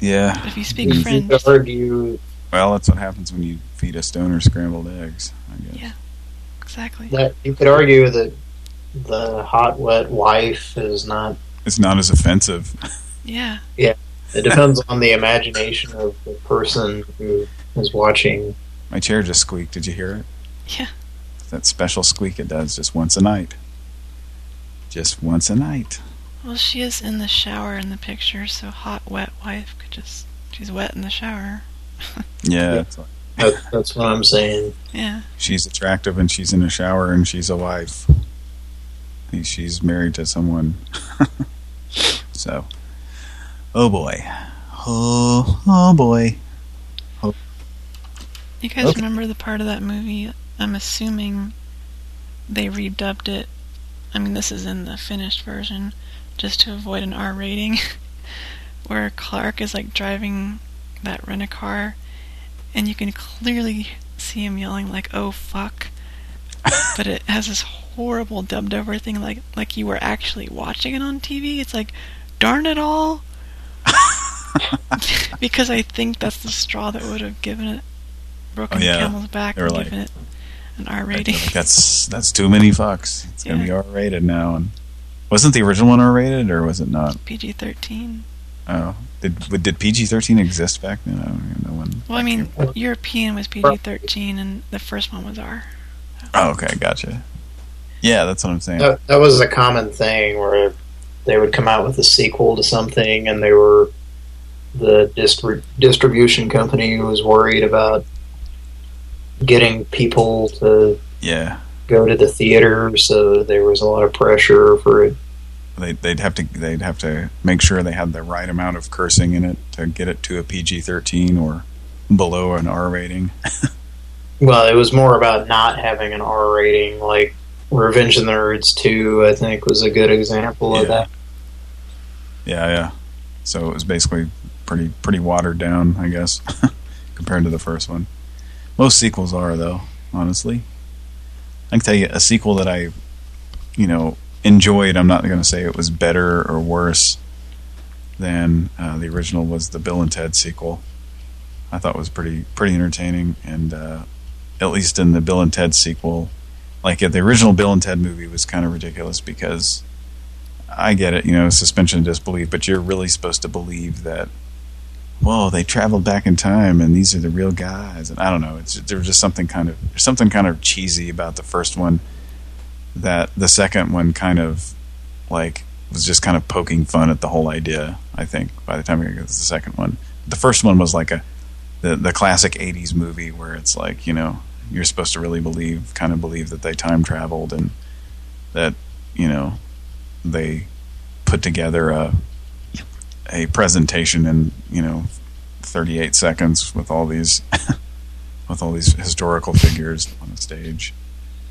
Yeah. If you speak You French. argue Well, that's what happens when you feed a stoner scrambled eggs. I guess. Yeah. Exactly. that you could argue that the hot wet wife is not. It's not as offensive. Yeah. Yeah, it depends on the imagination of the person who is watching. My chair just squeaked. Did you hear it? Yeah. That special squeak it does just once a night. Just once a night. Well, she is in the shower in the picture, so hot wet wife could just. She's wet in the shower. Yeah. That's, that's what I'm saying. Yeah. she's attractive and she's in a shower and she's a wife. She's married to someone. so, oh boy. Oh, oh boy. You guys Okay. remember the part of that movie? I'm assuming they redubbed it. I mean, this is in the finished version, just to avoid an R rating, where Clark is like driving that rent a car, and you can clearly see him yelling like "Oh fuck," but it has this horrible dubbed over thing, like like you were actually watching it on TV. It's like, darn it all. because I think that's the straw that would have given it broken Oh, yeah. camel's back They were and like- given it an R rating. like, that's that's too many fucks. It's gonna be R rated now. And wasn't the original one R rated or was it not? PG thirteen. Oh, did did PG thirteen exist back then? I don't even know when. Well, I mean, European was PG thirteen, and the first one was R. Oh, okay, gotcha. Yeah, that's what I'm saying. That, that was a common thing where they would come out with a sequel to something and they were the distri distribution company was worried about getting people to Yeah, go to the theater so there was a lot of pressure for it they they'd have to they'd have to make sure they had the right amount of cursing in it to get it to a PG thirteen or below an R rating. well it was more about not having an R rating like Revenge of the Nerds 2 I think was a good example of that Yeah, yeah. So it was basically pretty pretty watered down, I guess, compared to the first one. Most sequels are, though, honestly. I can tell you a sequel that I, you know, enjoyed. I'm not going to say it was better or worse than uh, the original was the Bill and Ted sequel. I thought was pretty pretty entertaining, and uh, at least in the Bill and Ted sequel, like the original Bill and Ted movie was kind of ridiculous because I get it, you know, suspension of disbelief, but you're really supposed to believe that, whoa, they traveled back in time and these are the real guys. And I don't know, it's there was just something kind of something kind of cheesy about the first one that the second one kind of like was just kind of poking fun at the whole idea. I think by the time we get to the second one, the first one was like a the the classic '80s movie where it's like you know you're supposed to really believe, kind of believe that they time traveled and that you know they put together a a presentation in you know 38 seconds with all these with all these historical figures on the stage.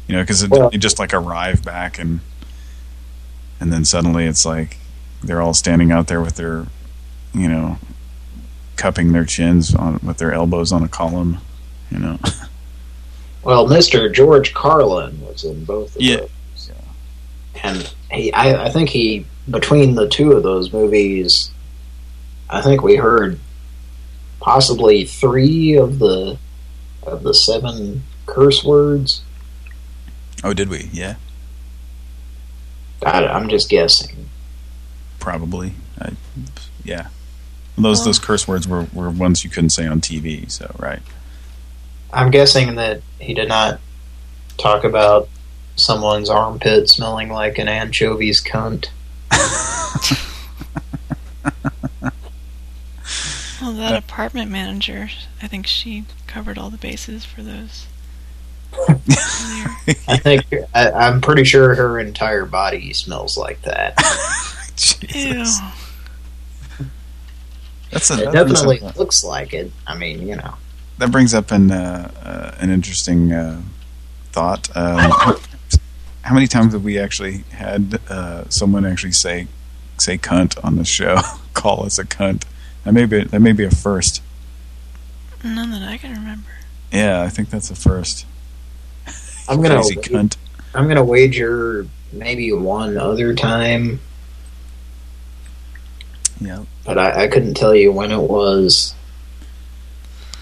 You know because it, Well- you just like arrive back and and then suddenly it's like they're all standing out there with their you know cupping their chins on with their elbows on a column you know. Well Mr. George Carlin was in both of yeah. those. And he I, I think he between the two of those movies I think we heard possibly three of the of the seven curse words. Oh did we? Yeah. I, I'm just guessing. Probably. I, yeah. Those those curse words were, were ones you couldn't say on TV so right. I'm guessing that he did not talk about someone's armpit smelling like an anchovy's cunt Well, that apartment manager, I think she covered all the bases for those. I think I, I'm pretty sure her entire body smells like that. Ew. That's a, It that definitely brings up- looks like it. I mean, you know. that brings up an uh, uh, an interesting uh, thought. Um, how many times have we actually had uh, someone actually say say cunt on the show? Call us a cunt. That may be that may be a first. None that I can remember. Yeah, I think that's a first. I'm gonna Crazy cunt. I'm gonna wager maybe one other time, Yeah. but I, I couldn't tell you when it was.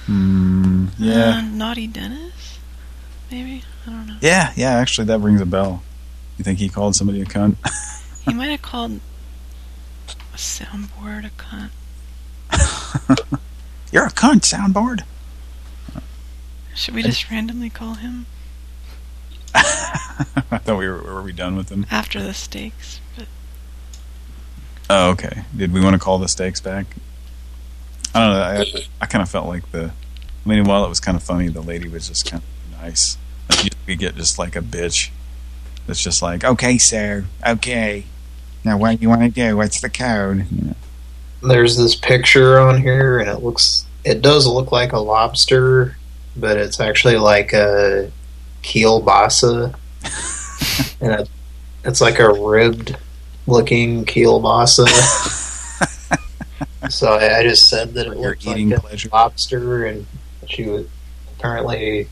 Mm, yeah. Uh, Naughty Dennis? Maybe? I don't know. Yeah, yeah, actually that rings a bell. You think he called somebody a cunt? He might have called a soundboard a cunt. You're a cunt, soundboard. Should we just randomly call him I thought we were were we done with him? after the stakes? But Oh, okay. Did we want to call the stakes back? I don't know. I, I kind of felt like the. I mean, while it was kind of funny, the lady was just kind of nice. Like you, we get just like a bitch that's just like, okay, sir, okay. Now, what do you want to do? What's the code? You know. There's this picture on here, and it looks it does look like a lobster, but it's actually like a kielbasa, and it, it's like a ribbed looking kielbasa. so I, I just said that it looked like a lobster, and she was apparently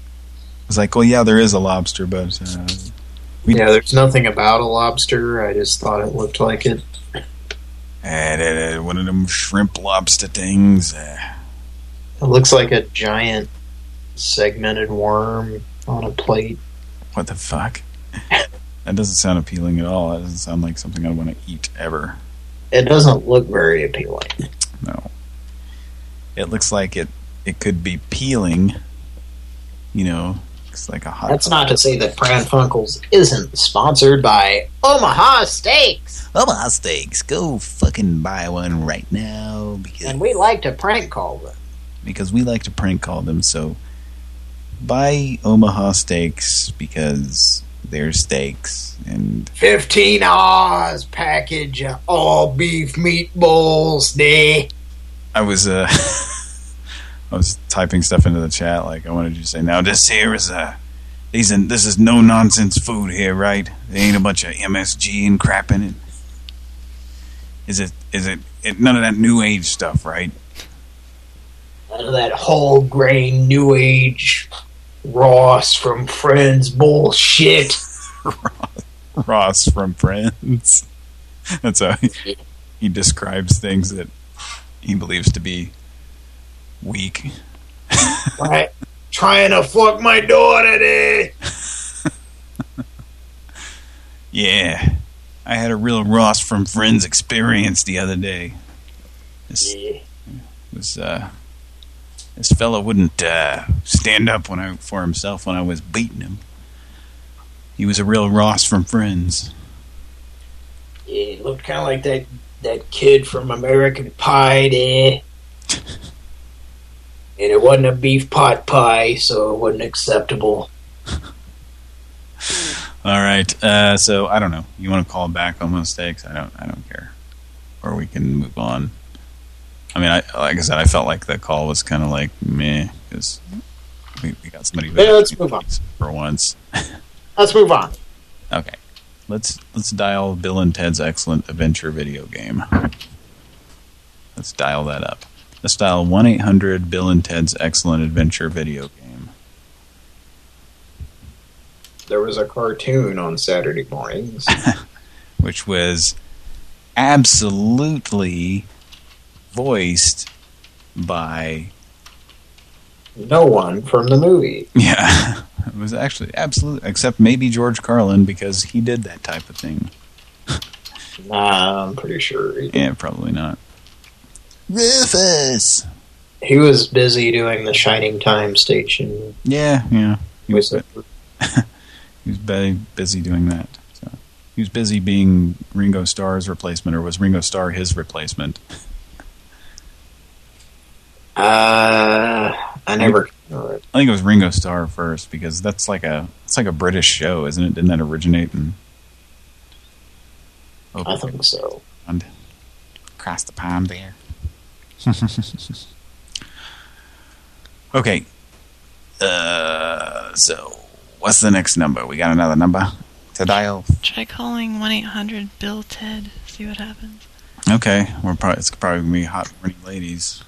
It's like, well, yeah, there is a lobster, but uh, yeah. There's nothing about a lobster. I just thought it looked like it. Uh, one of them shrimp lobster things. Uh, It looks like a giant segmented worm on a plate. what the fuck? that doesn't sound appealing at all. That doesn't sound like something I want to eat ever. It doesn't look very appealing. No. It looks like it it could be peeling. You know, it's like a hot. That's not to say that Pran Funkels isn't sponsored by Omaha Steaks. Omaha Steaks. Go fucking buy one right now because And we like to prank call them. because we like to prank call them. So buy Omaha Steaks because they're steaks and 15 Oz package of all beef meatballs day. I was uh I was typing stuff into the chat like I wanted you to say now this here is uh these and this is no nonsense food here right? There ain't a bunch of MSG and crap in it. Is it is it, it none of that new age stuff right? None of that whole grain new age Ross from Friends bullshit. Ross from Friends. That's how he, he describes things that he believes to be weak right. Trying to fuck my daughter today. yeah I had a real Ross from Friends experience the other day this was uh this fella wouldn't uh, stand up when I for himself when I was beating him. He was a real Ross from Friends. Yeah, it looked kind of like that that kid from American Pie there. and it wasn't a beef pot pie, so it wasn't acceptable. All right, uh, so I don't know. You want to call back on mistakes? I don't. I don't care. Or we can move on. I mean, I, like I said, I felt like the call was kind of like meh because we, we got somebody. Yeah, let's move on. for once. Let's move on. Okay, let's let's dial Bill and Ted's Excellent Adventure video game. Let's dial that up. Let's dial one eight hundred Bill and Ted's Excellent Adventure video game. There was a cartoon on Saturday mornings. which was absolutely voiced by no one from the movie. yeah it was actually absolute except maybe George Carlin because he did that type of thing Nah, I'm pretty sure. He, yeah probably not Rufus he was busy doing the Shining Time station. yeah yeah he was he was very busy doing that so he was busy being Ringo Starr's replacement or was Ringo Starr his replacement Uh, I never. I think it was Ringo Starr first because that's like a it's like a British show, isn't it? Didn't that originate in? I think so. And across the pond there. Okay. Uh, so what's the next number? We got another number to dial. Try calling 1-800-BILL-TED. See what happens. Okay, we're probably it's probably gonna be hot horny ladies,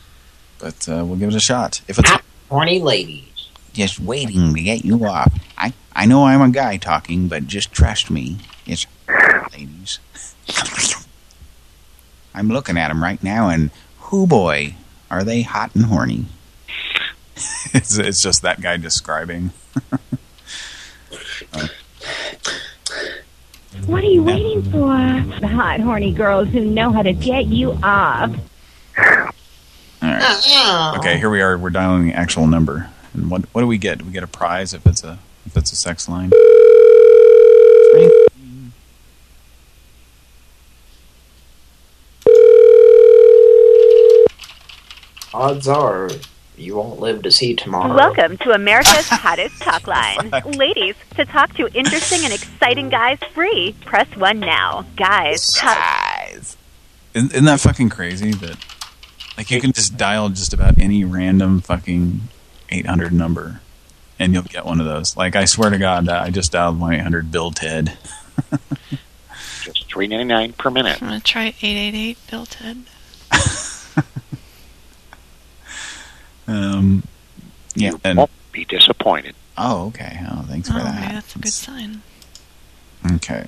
but uh, we'll give it a shot. If it's horny ladies, just waiting to get you off. I I know I'm a guy talking, but just trust me, it's ladies. I'm looking at them right now, and whoo boy, are they hot and horny? it's it's just that guy describing. Uh, What are you waiting for? The hot, horny girls who know how to get you off. All right. Okay, here we are. We're dialing the actual number. And what what do we get? Do we get a prize if it's a if it's a sex line? Odds are you won't live to see tomorrow. Welcome to America's hottest talk line. Ladies, to talk to interesting and exciting guys free, press 1 now. Guys, Guys. Isn't, isn't that fucking crazy that like you can just dial just about any random fucking 800 number and you'll get one of those. Like I swear to God, I just dialed my 800 Bill Ted. Just three ninety nine per minute. I'm gonna try 888-BILL-TED. Um, yeah, You and won't be disappointed. oh, okay. Oh, thanks for Oh, that. maybe that's a good sign. Okay,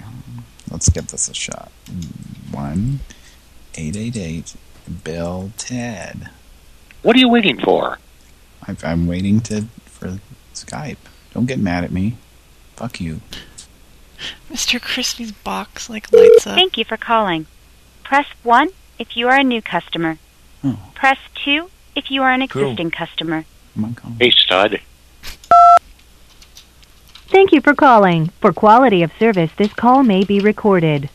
let's give this a shot. One eight eight eight Bill Ted. What are you waiting for? I, I'm waiting to for Skype. Don't get mad at me. Fuck you. Mr. Crispy's box like lights up. Thank you for calling. Press 1 if you are a new customer. Press 2 if you are an Cool. existing customer. Hey, stud. Thank you for calling. For quality of service, this call may be recorded.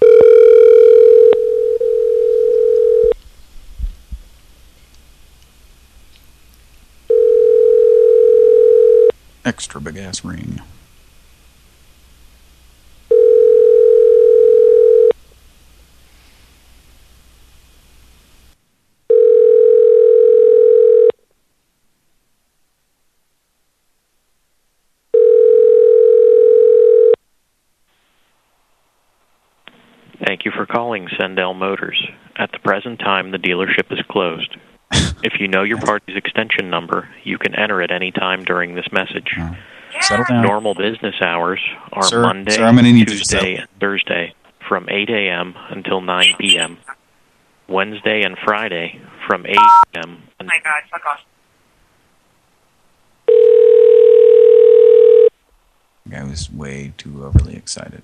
Extra big ass ring. Thank you for calling Sendell Motors. At the present time, the dealership is closed. if you know your party's extension number, you can enter at any time during this message. Settle down. Normal business hours are Sir, Monday, sir, I'm gonna need you to Tuesday, and Thursday from 8 a.m. until 9 p.m. Wednesday and Friday from 8 a.m. Oh my god, fuck off. The guy was way too overly excited.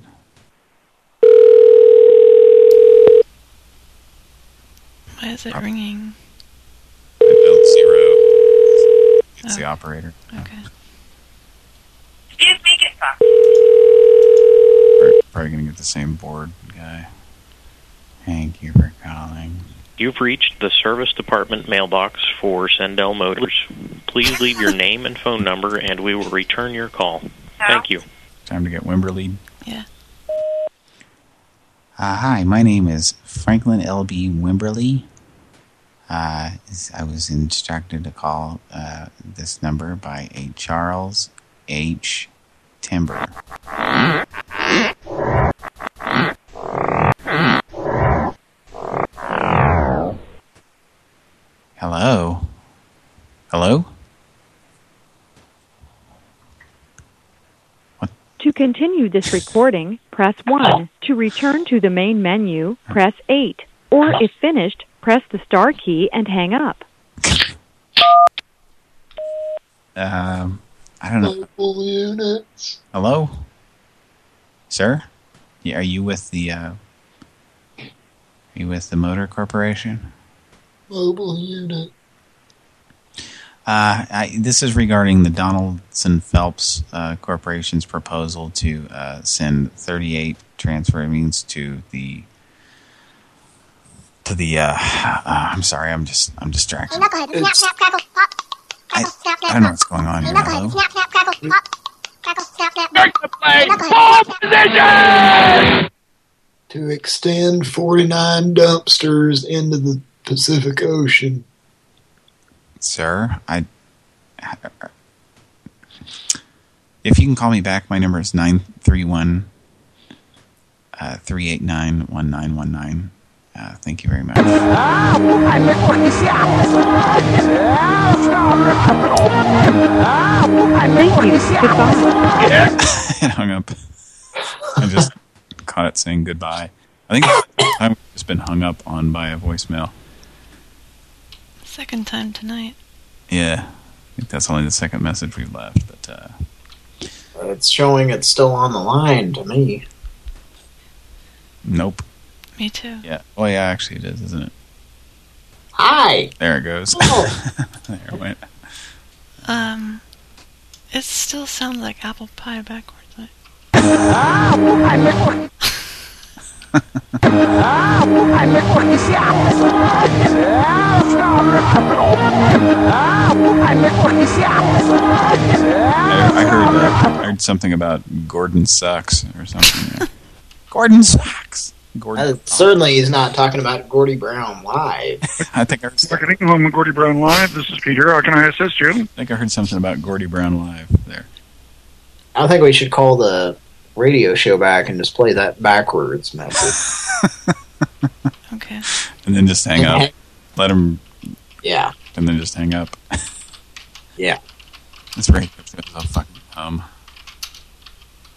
Why is it ringing? I built zero. It's the oh. operator. Okay. Excuse me, get fucked. Probably, probably gonna get the same board guy. Thank you for calling. You've reached the service department mailbox for Sendell Motors. Please leave your name and phone number, and we will return your call. Thank you. Time to get Wimberly. Yeah. Uh, hi, my name is Franklin L.B. Wimberly. Uh, I was instructed to call uh, this number by a Charles H. Timber. Hello? Hello? To continue this recording, press 1. To return to the main menu, press 8. Or if finished, press the star key and hang up. Um, I don't know. Mobile units. Hello? Sir? Yeah, are you with the, uh... Are you with the Motor Corporation? Mobile unit. Uh, I, this is regarding the Donaldson Phelps uh, Corporation's proposal to uh, send 38 transfer means to the to the. Uh, uh, I'm sorry, I'm just I'm distracted. Knucklehead, snap, snap, crackle, pop. Crackle, snap, I don't know what's going on here. Hello? Snap, snap, crackle, pop. Crackle, snap, snap. Knucklehead. position! To extend 49 dumpsters into the Pacific Ocean. Sir, I... If you can call me back, my number is 931 uh, 389 Uh, thank you very much. it hung up. I just caught it saying goodbye. I think I've just been hung up on by a voicemail. Second time tonight. Yeah, I think that's only the second message we've left. But uh, It's showing it's still on the line to me. nope. Me too. Yeah. Oh yeah, actually it is, isn't it? Hi. There it goes. Oh. there it went. Um, it still sounds like apple pie backwards. Like, I, I heard uh, I heard something about Gordon sucks or something. Gordon sucks. Gordon. Uh, certainly he's not talking about Gordie Brown live. I think I heard, Marketing home with Gordie Brown Live. This is Peter. How can I assist you? I think I heard something about Gordie Brown live there. I think we should call the radio show back and just play that backwards message. okay. And then just hang up. Let him. Yeah. And then just hang up. Yeah. That's right. That's a fucking um.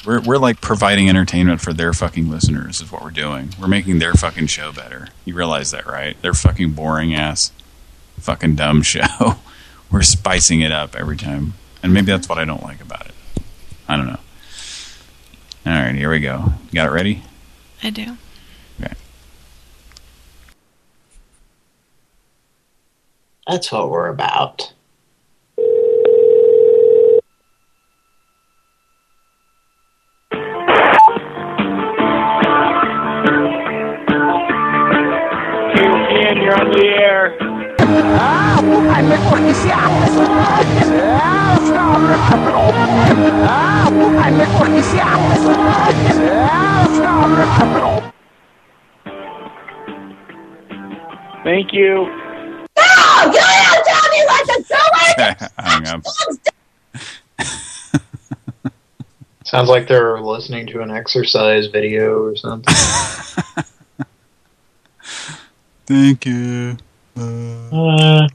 We're we're like providing entertainment for their fucking listeners is what we're doing. We're making their fucking show better. You realize that, right? Their fucking boring ass, fucking dumb show. We're spicing it up every time, and maybe that's what I don't like about it. I don't know. All right, here we go. You got it ready? I do. Okay. That's what we're about. Ian, you're on the air. Thank you. No! You don't tell me what to do! hang up. Sounds like they're listening to an exercise video or something. Thank you. Uh,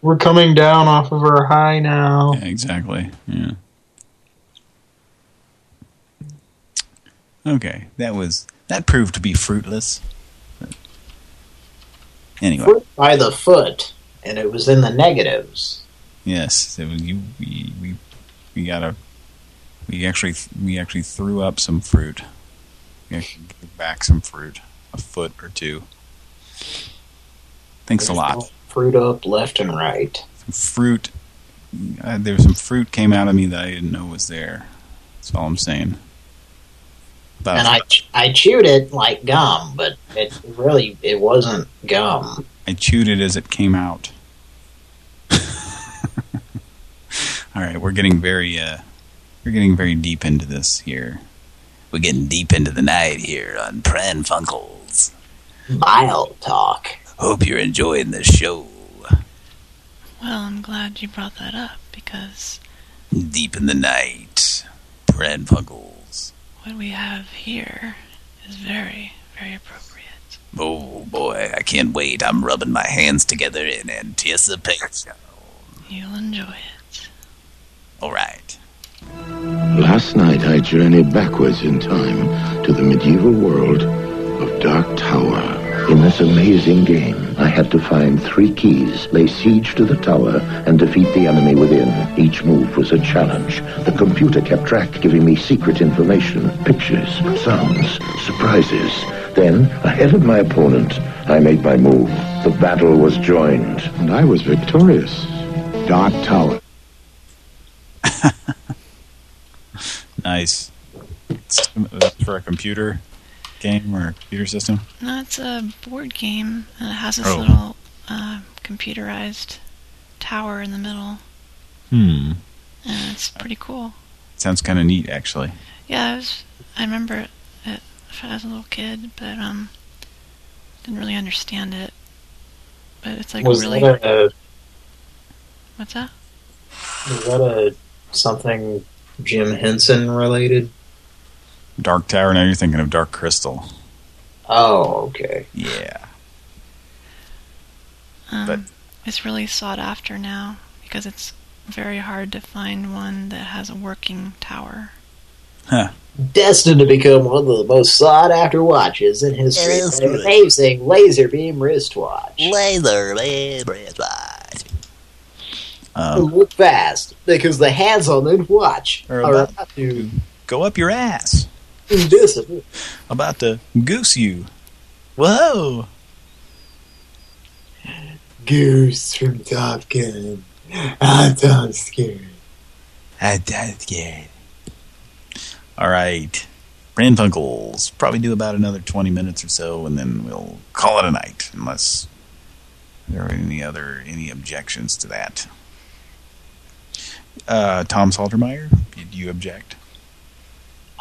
we're coming down off of our high now. Yeah, exactly. Yeah. Okay, that was that proved to be fruitless. But anyway, Fruit by the foot, and it was in the negatives. yes, it was, you we we we got a we actually we actually threw up some fruit. We actually gave back some fruit, a foot or two. Thanks a lot. Fruit up left and right. Some fruit. Uh, there was some fruit came out of me that I didn't know was there. That's all I'm saying. And I I chewed it like gum, but it really it wasn't gum. I chewed it as it came out. All right, we're getting very uh we're getting very deep into this here. We're getting deep into the night here on Pran Funkels. Bile talk. Hope you're enjoying the show. Well, I'm glad you brought that up because Deep in the night. Pran Funkels. what we have here is very, very appropriate. Oh boy, I can't wait. I'm rubbing my hands together in anticipation. You'll enjoy it. All right. Last night I journeyed backwards in time to the medieval world of Dark Tower. In this amazing game, I had to find three keys, lay siege to the tower, and defeat the enemy within. Each move was a challenge. The computer kept track, giving me secret information, pictures, sounds, surprises. Then, ahead of my opponent, I made my move. The battle was joined, and I was victorious. Dark Tower. Nice. It's it's uh, for a computer game or a computer system? No, it's a board game, and it has this Oh. little uh, computerized tower in the middle. Hmm. And it's pretty cool. Sounds kind of neat, actually. Yeah, I was. I remember it, it as a little kid, but um, didn't really understand it. But it's like was really. that a, What's that? was that a something Jim Henson related? Dark Tower. Now you're thinking of Dark Crystal. Oh, okay. Yeah. Um, But- it's really sought after now because it's very hard to find one that has a working tower. Huh. Destined to become one of the most sought after watches in history. Yes, An amazing laser beam wristwatch. Laser beam wristwatch. Um, Look fast, because the hands on the watch Are are about about to go up your ass. Disappear. About to goose you. Whoa. Goose from Top Gun. I'm Tom scared. I'm scared. All right. Pran Funkels. Probably do about another 20 minutes or so, and then we'll call it a night, unless there are any other any objections to that. Uh, Tom Saltermeyer, do you object?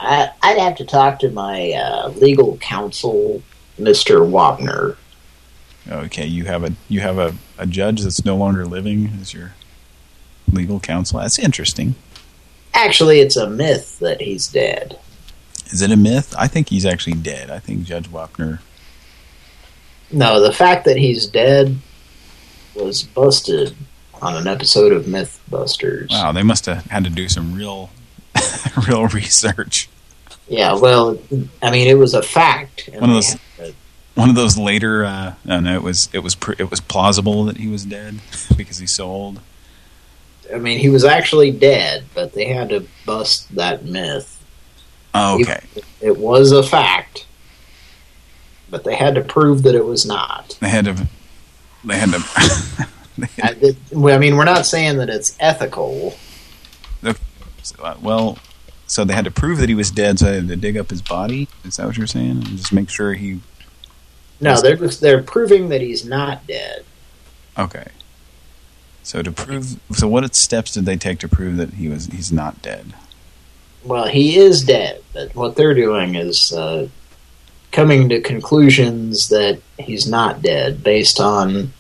I, I'd have to talk to my uh, legal counsel, Mr. Wapner. Okay, you have a you have a, a judge that's no longer living as your legal counsel. That's interesting. Actually, it's a myth that he's dead. Is it a myth? I think he's actually dead. I think Judge Wapner. No, the fact that he's dead was busted on an episode of Mythbusters. Wow, they must have had to do some real real research. Yeah, well, I mean, it was a fact. One of those to- one of those later. Uh, no, no, it was it was pr it was plausible that he was dead because he's so old. I mean, he was actually dead, but they had to bust that myth. Oh, okay. It, it was a fact, but they had to prove that it was not. They had to. They had to. I, I mean, we're not saying that it's ethical. Uh, well, so they had to prove that he was dead. So they had to dig up his body. Is that what you're saying? And just make sure he. No, they're just, they're proving that he's not dead. Okay. So to prove, so what steps did they take to prove that he was he's not dead? Well, he is dead, but what they're doing is uh, coming to conclusions that he's not dead based on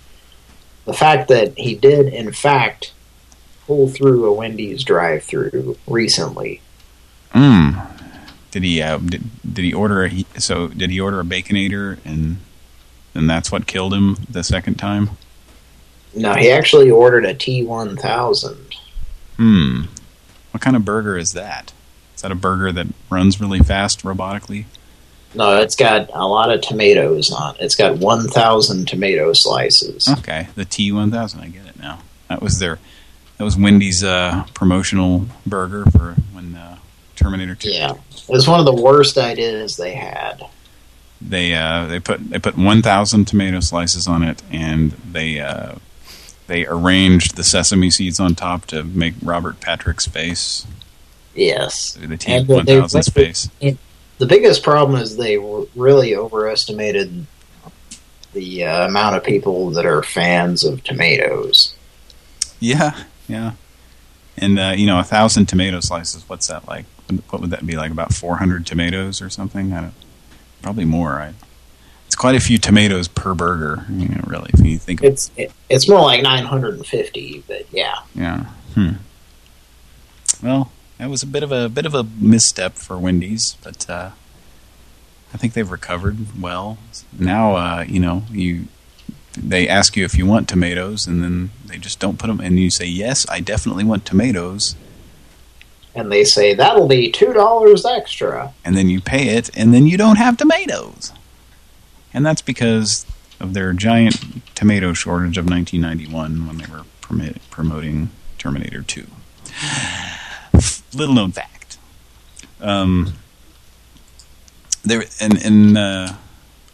the fact that he did, in fact, pull through a Wendy's drive-through recently. Hmm. Did he? Uh, did, did he order a? So did he order a baconator and and that's what killed him the second time? No, he actually ordered a T1000. Hmm. What kind of burger is that? Is that a burger that runs really fast robotically? No, it's got a lot of tomatoes on it. It's got 1,000 tomato slices. Okay, the T1000. I get it now. That was their. That was Wendy's uh, promotional burger for when uh, Terminator 2. Yeah, it was one of the worst ideas they had. They uh, they put they put 1,000 tomato slices on it, and they uh, they arranged the sesame seeds on top to make Robert Patrick's face. Yes. The they- T1000's face. The biggest problem is they really overestimated the uh, amount of people that are fans of tomatoes. Yeah, yeah. And, uh, you know, a thousand tomato slices, what's that like? What would that be, like about 400 tomatoes or something? I don't, probably more, right? It's quite a few tomatoes per burger, you know, really, if you think It's it, it's more like 950, but yeah. Yeah. Hmm. Well, that was a bit of a bit of a misstep for Wendy's, but uh, I think they've recovered well. Now, uh, you know, you they ask you if you want tomatoes, and then they just don't put them. And you say, "Yes, I definitely want tomatoes." And they say that'll be two dollars extra. And then you pay it, and then you don't have tomatoes. And that's because of their giant tomato shortage of 1991 when they were promoting Terminator 2. Little known fact. Um, there and, and uh,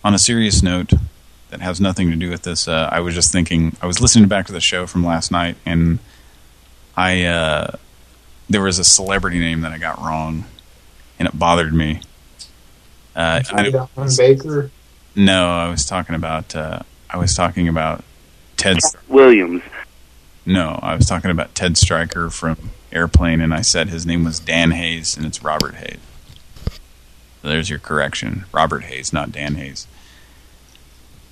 on a serious note that has nothing to do with this, uh, I was just thinking. I was listening back to the show from last night, and I uh, there was a celebrity name that I got wrong, and it bothered me. Uh, I- John Baker. no, I was talking about uh, I was talking about Ted. Williams. No, I was talking about Ted Striker from Airplane, and I said his name was Dan Hayes, and it's Robert Hays. So there's your correction. Robert Hays, not Dan Hayes.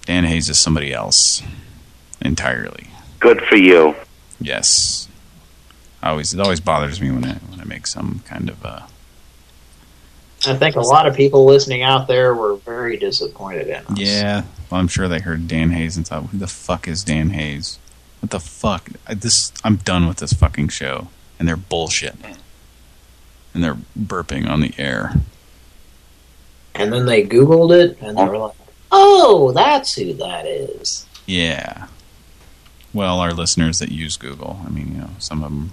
Dan Hayes is somebody else entirely. Good for you. Yes. I always it always bothers me when I when I make some kind of uh I think a lot of people listening out there were very disappointed in us. yeah. Well, I'm sure they heard Dan Hayes and thought, "Who the fuck is Dan Hayes? What the fuck? I, this I'm done with this fucking show." And they're bullshit. And they're burping on the air. And then they Googled it, and they were like, oh, that's who that is. Yeah. Well, our listeners that use Google, I mean, you know, some of them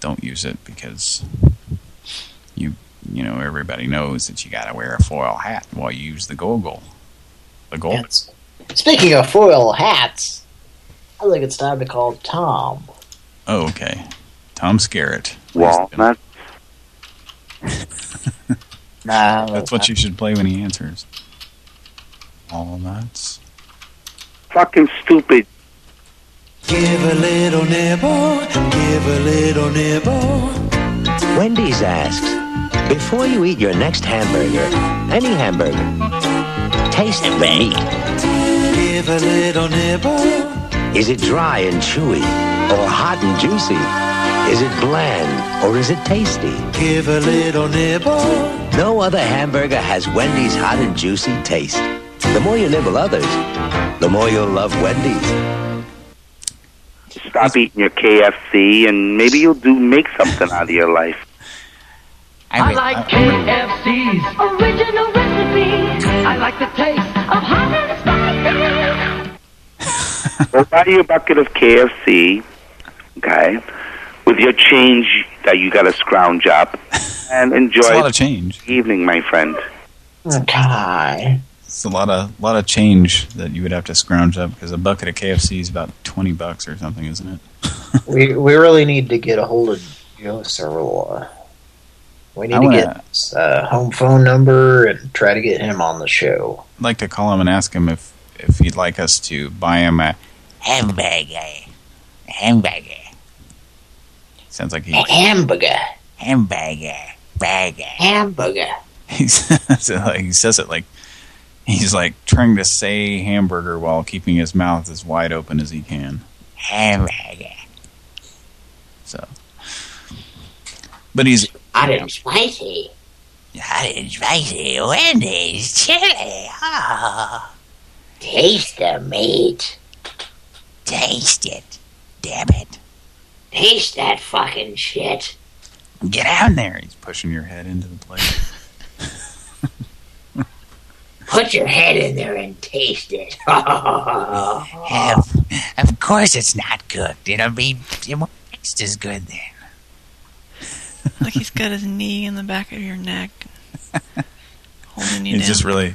don't use it because you, you know, everybody knows that you got to wear a foil hat while you use the Google. The Google. Speaking of foil hats, I think it's time to call Tom. Oh, okay. Tom Skerritt. Walnut. Nah, That's what you should play when he answers. Walnuts. Fucking stupid. Give a little nibble, give a little nibble. Wendy's asks, before you eat your next hamburger, any hamburger, taste the meat. Give a little nibble. Is it dry and chewy, or hot and juicy? Is it bland, or is it tasty? Give a little nibble. No other hamburger has Wendy's hot and juicy taste. The more you nibble others, the more you'll love Wendy's. Stop eating your KFC and maybe you'll do make something out of your life. I like KFC's original recipe. I like the taste of hot and spicy. Go buy you a bucket of KFC, okay, with your change that you got to scrounge up, and enjoy It's a lot of change. evening, my friend. Okay. It's a lot of lot of change that you would have to scrounge up because a bucket of KFC is about twenty bucks or something, isn't it? we we really need to get a hold of Joe Cirola. We need I to wanna- get his uh, home phone number and try to get him on the show. I'd like to call him and ask him if if he'd like us to buy him a hamburger. Hamburger. Sounds like he a hamburger. hamburger burger. Hamburger. He's so like, he says it like he's like trying to say hamburger while keeping his mouth as wide open as he can. Hamburger. So, but he's Hot and spicy. hot and spicy Wendy's chili. Oh. Taste the meat. Taste it. Damn it. Taste that fucking shit. Get down there. He's pushing your head into the plate. Put your head in there and taste it. Of, of course it's not cooked. It'll be it won't taste as good then. like he's got his knee in the back of your neck, holding you He's down. just really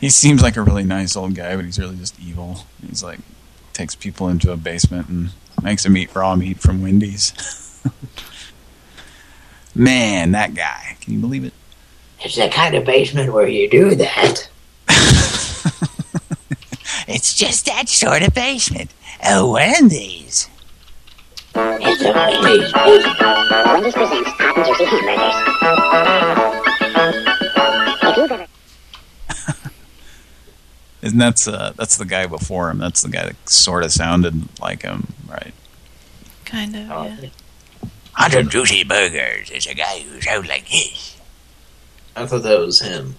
he seems like a really nice old guy, but he's really just evil. He's like takes people into a basement and makes them eat raw meat from Wendy's. Man, that guy. Can you believe it? It's the kind of basement where you do that. It's just that sort of basement. A Wendy's. It's a Wendy's basement. Wendy's presents hot and juicy hamburgers. If Isn't that's uh that's the guy before him. That's the guy that sort of sounded like him, right? kind of, yeah. Hot and juicy burgers. is a guy who sounds like this. I thought that was him.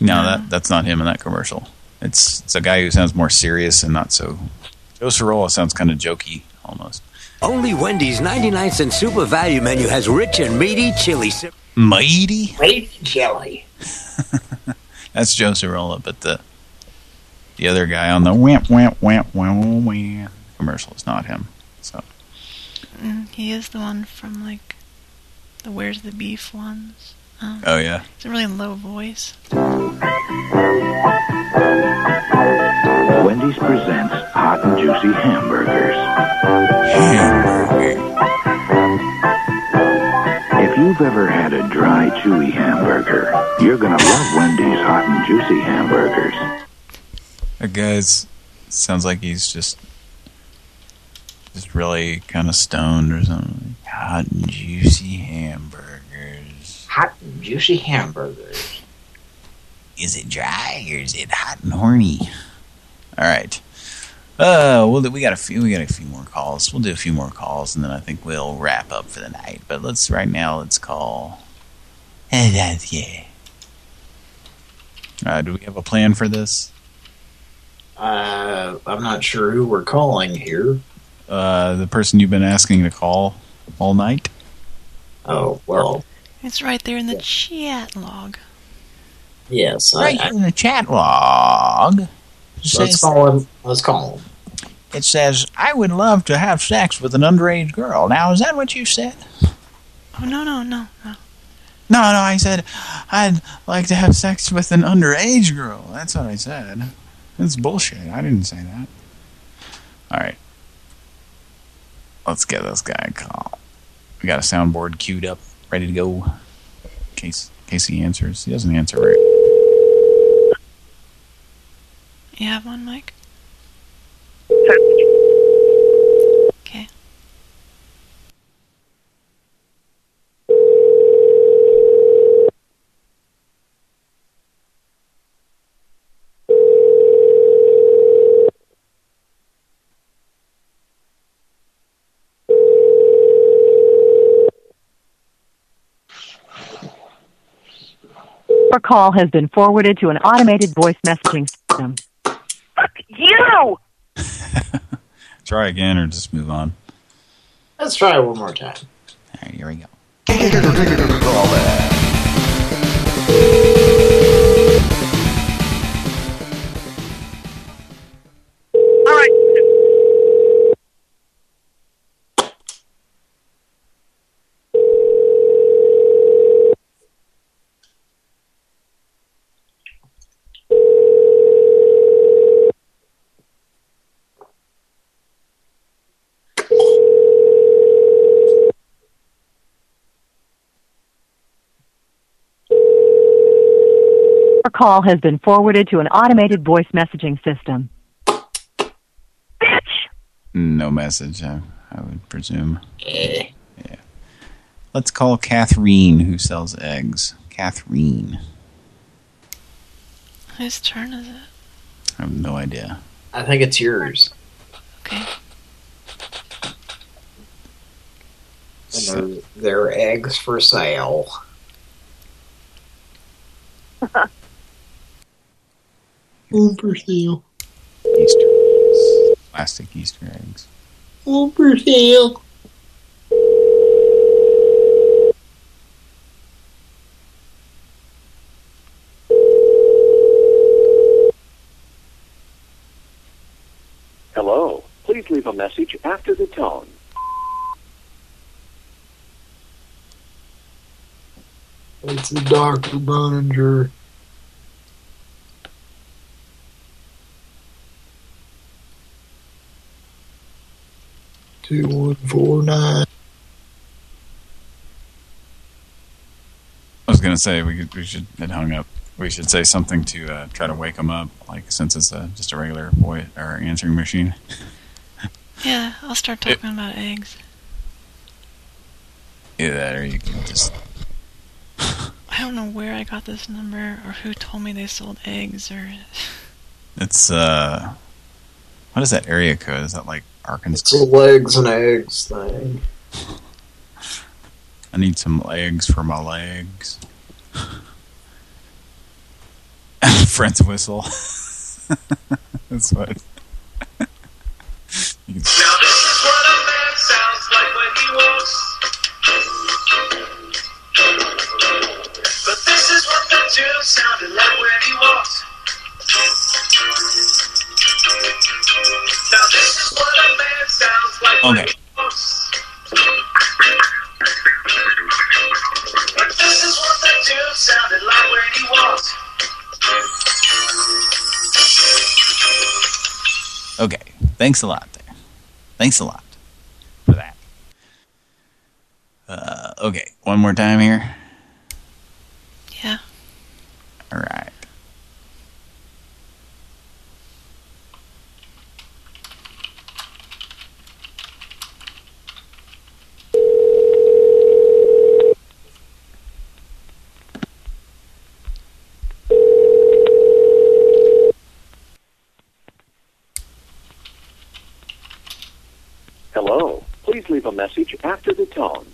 No, that that's not him in that commercial. It's it's a guy who sounds more serious and not so. Joe Cirola sounds kind of jokey almost. Only Wendy's 99 cent super value menu has rich and meaty chili. si- Mighty. Meaty chili. That's Joe Cirola, but the the other guy on the wamp wamp wamp wamp wamp commercial is not him. So Mm, he is the one from like the Where's the Beef ones. Um, Oh, yeah. It's a really low voice. Wendy's presents hot and juicy hamburgers. If you've ever had a dry, chewy hamburger, you're gonna love Wendy's hot and juicy hamburgers. that guy's sounds like he's just just really kind of stoned or something. Hot and juicy hamburgers. Juicy hamburgers. Is it dry or is it hot and horny? All right. Uh, well, we got a few. We got a few more calls. We'll do a few more calls, and then I think we'll wrap up for the night. But let's right now. Let's call. And that's yeah. Uh, do we have a plan for this? Uh, I'm not sure who we're calling here. Uh, the person you've been asking to call all night. Oh well. It's right there in the chat log. Yes, I- Right I- in the chat log. it Let's says- call him. Let's call him. It says, "I would love to have sex with an underage girl." Now, is that what you said? Oh no no no no. No, no, I said I'd like to have sex with an underage girl. That's what I said. That's bullshit. I didn't say that. All right. Let's get this guy a call. We got a soundboard queued up, ready to go. In case, in case he answers. He doesn't answer right. You have one, Mike? Okay. Your call has been forwarded to an automated voice messaging system. Fuck You! Try again or just move on. Let's try it one more time. All right, here we go. Call has been forwarded to an automated voice messaging system. Bitch! No message, I, I would presume. Eh. Yeah. Let's call Catherine, who sells eggs. Catherine. Whose turn is it? I have no idea. I think it's yours. Okay. And there, there are eggs for sale. Home for sale. Easter eggs. Plastic Easter eggs. Home for sale. Hello. Please leave a message after the tone. It's the Dr. Boninger. Two one four nine. I was gonna say we could, we should it hung up. We should say something to uh, try to wake him up, like since it's uh, just a regular voice or answering machine. Yeah, I'll start talking about eggs. Either that, or you can just I don't know where I got this number or who told me they sold eggs or it's uh, what is that area code? Is that like Arkansas? It's a legs and eggs thing. I need some legs for my legs. Friends whistle. That's what. Now this is what a man sounds like when he walks. But this is what the tune sounded like when he walked. Okay. he walks. But this is what the tune sounded like when he walked. Okay. Thanks a lot there. Thanks a lot for that. Uh, okay. One more time here. Yeah. All right. Hello. Please leave a message after the tone.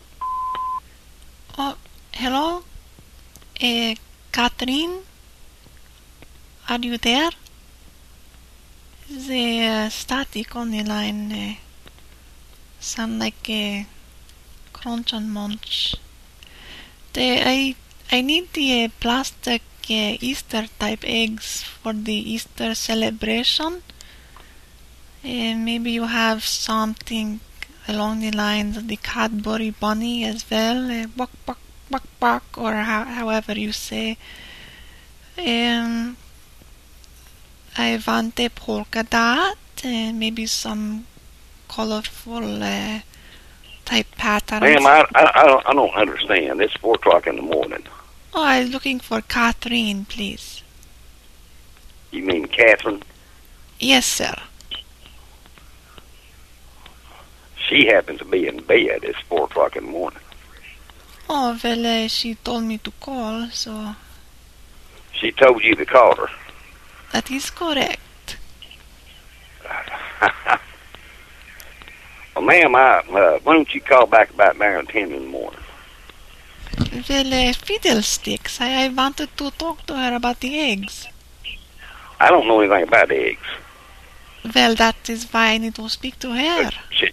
Oh, hello? Uh, Catherine? Are you there? The uh, static on the line uh, sound like a crunch and munch. The, I, I need the uh, plastic uh, Easter type eggs for the Easter celebration. Uh, maybe you have something along the lines of the Cadbury bunny as well, uh, buck buck buck buck, or how, however you say. Um, I want a polka dot, and maybe some colorful uh, type patterns. Ma'am, I, I, I, don't, I don't understand. It's 4 o'clock in the morning. Oh, I'm looking for Catherine, please. You mean Catherine? Yes, sir. She happens to be in bed. It's 4 o'clock in the morning. Oh, well, uh, she told me to call, so She told you to call her. that is correct. Well, ma'am, I, uh, why don't you call back about at 10 in the morning? Well, uh, fiddlesticks, I, I wanted to talk to her about the eggs. I don't know anything about eggs. Well, that is why I need to speak to her. She,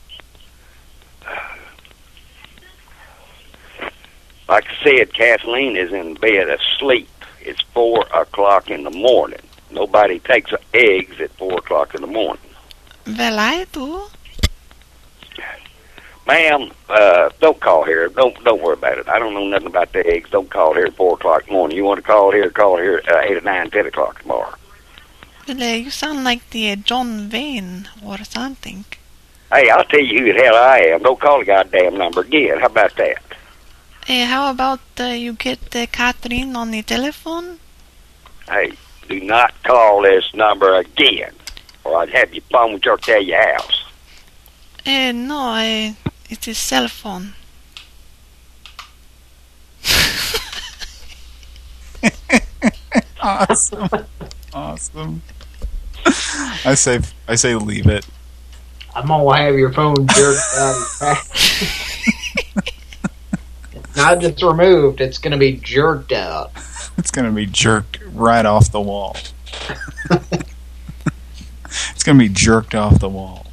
like I said, Kathleen is in bed asleep. It's 4 o'clock in the morning. Nobody takes eggs at 4 o'clock in the morning. Well, I do. Ma'am, uh, don't call here. Don't don't worry about it. I don't know nothing about the eggs. Don't call here at four o'clock in the morning. You want to call here? Call here at uh, eight or nine, ten o'clock tomorrow. Well, uh, you sound like the uh, John Wayne or something. Hey, I'll tell you who the hell I am. Don't call the goddamn number again. How about that? Hey, how about uh, you get uh, Catherine on the telephone? Hey, do not call this number again, or I'd have you phone your tell your house. Uh, no, I, it is cell phone. awesome. Awesome. I say I say leave it. I'm gonna have your phone jerked out. of your pack. It's Not just removed, it's gonna be jerked out. It's gonna be jerked right off the wall. it's gonna be jerked off the wall.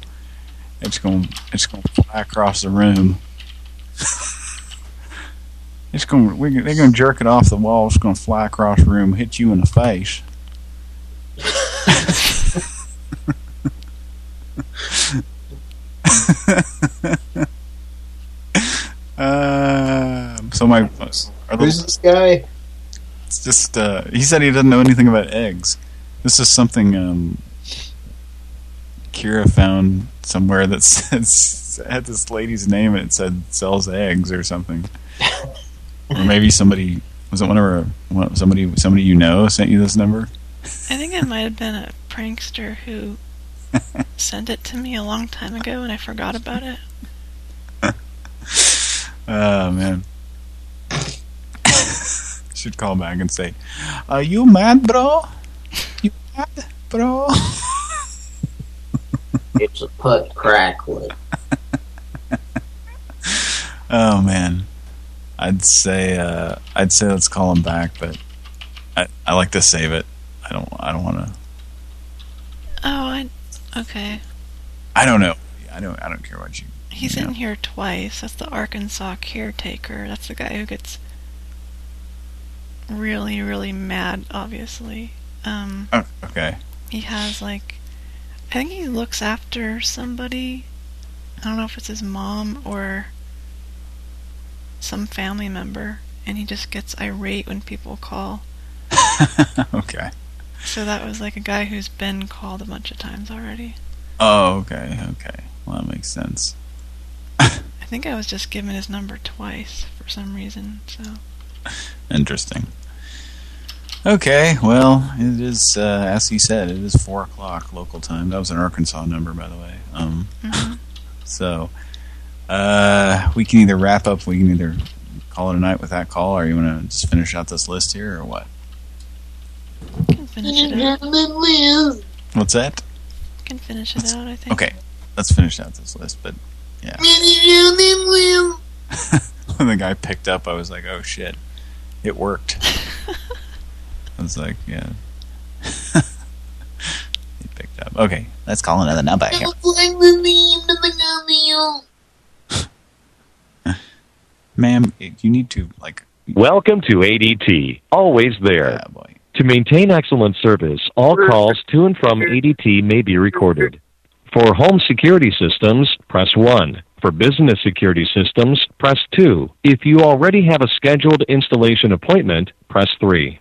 It's gonna it's gonna fly across the room. it's we, they're gonna jerk it off the wall. It's gonna fly across the room, hit you in the face. Uh, so my are Who's this guy? It's just uh, he said he doesn't know anything about eggs. This is something um, Kira found somewhere that says had this lady's name and it said sells eggs or something. or maybe somebody was it one of our somebody somebody you know sent you this number. I think it might have been a prankster who sent it to me a long time ago and I forgot about it. Oh man. Should call back and say, "Are you mad, bro? You mad, bro?" It's a putt cracklet. Oh man, I'd say uh, I'd say let's call him back, but I I like to save it. I don't I don't want to. Oh, I, okay. I don't know. I don't I don't care what you. He's know. in here twice. That's the Arkansas caretaker. That's the guy who gets really, really mad, obviously. Um, Oh, okay. he has, like, I think he looks after somebody. I don't know if it's his mom or some family member. And he just gets irate when people call. okay. So that was like a guy who's been called a bunch of times already. Oh, okay, okay. Well, that makes sense. I think I was just given his number twice for some reason. So Interesting. Okay, well, it is, uh, as he said, it is 4 o'clock local time. That was an Arkansas number, by the way. Um, So, uh, we can either wrap up, we can either call it a night with that call, or you want to just finish out this list here, or what? can finish it out. What's that? Can finish it out. I think. Okay, let's finish out this list, but Yeah. when the guy picked up, I was like, oh shit, it worked. I was like, yeah. he picked up. Okay, let's call another number here. Ma'am, you need to, like... Welcome to ADT. Always there. To maintain excellent service, all calls to and from ADT may be recorded. For home security systems, press 1. For business security systems, press 2. If you already have a scheduled installation appointment, press 3.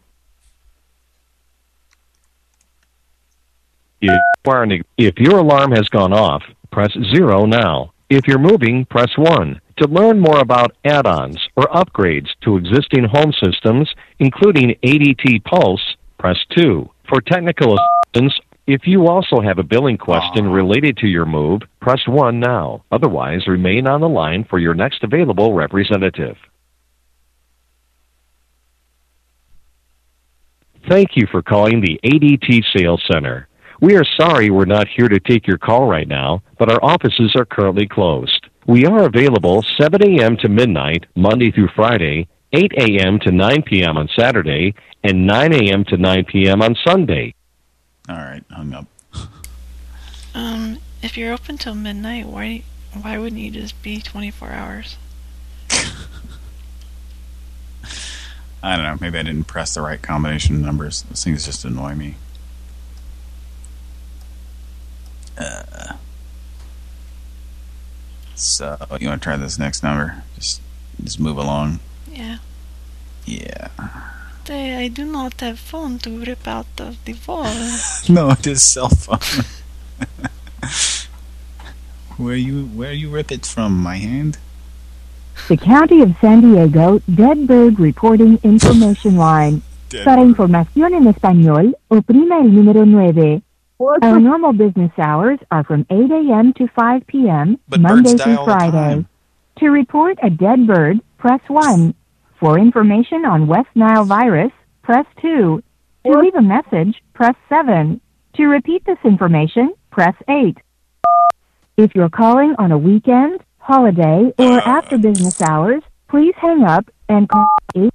If, your alarm has gone off, press 0 now. If you're moving, press 1. To learn more about add-ons or upgrades to existing home systems, including ADT Pulse, press 2. For technical assistance, if you also have a billing question ah. related to your move, press 1 now. Otherwise, remain on the line for your next available representative. Thank you for calling the ADT Sales Center. We are sorry we're not here to take your call right now, but our offices are currently closed. We are available 7 a.m. to midnight, Monday through Friday, 8 a.m. to 9 p.m. on Saturday, and 9 a.m. to 9 p.m. on Sunday. All right, hung up. Um, if you're open till midnight, why why wouldn't you just be 24 hours? I don't know. Maybe I didn't press the right combination of numbers. Those things just annoy me. Uh, so you want to try this next number? Just just move along. Yeah. Yeah. They, I do not have phone to rip out of the wall. no, it is cell phone. where you where you rip it from? My hand? The County of San Diego Dead Bird Reporting Information Line. Dead Para información en español, oprima el número 9. Our normal business hours are from 8 a.m. to 5 p.m. Monday through Friday. To report a dead bird, press 1. For information on West Nile virus, press 2. To leave a message, press 7. To repeat this information, press 8. If you're calling on a weekend, holiday, or after business hours, please hang up and call 8.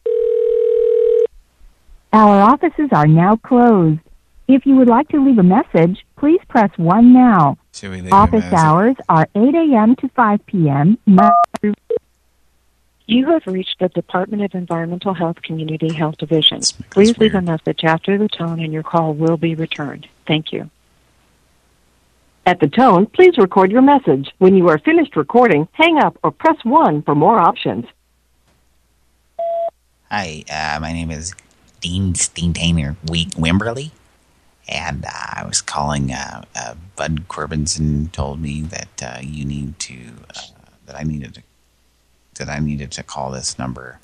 Our offices are now closed. If you would like to leave a message, please press 1 now. Should we leave a Office hours are 8 a.m. to 5 p.m. Monday through You have reached the Department of Environmental Health Community Health Division. Please leave a message after the tone and your call will be returned. Thank you. At the tone, please record your message. When you are finished recording, hang up or press 1 for more options. Hi, uh, my name is Dean Steentainer Wimberly, and uh, I was calling. Uh, uh, Bud Corbinson told me that uh, you need to uh, that I needed to that I needed to call this number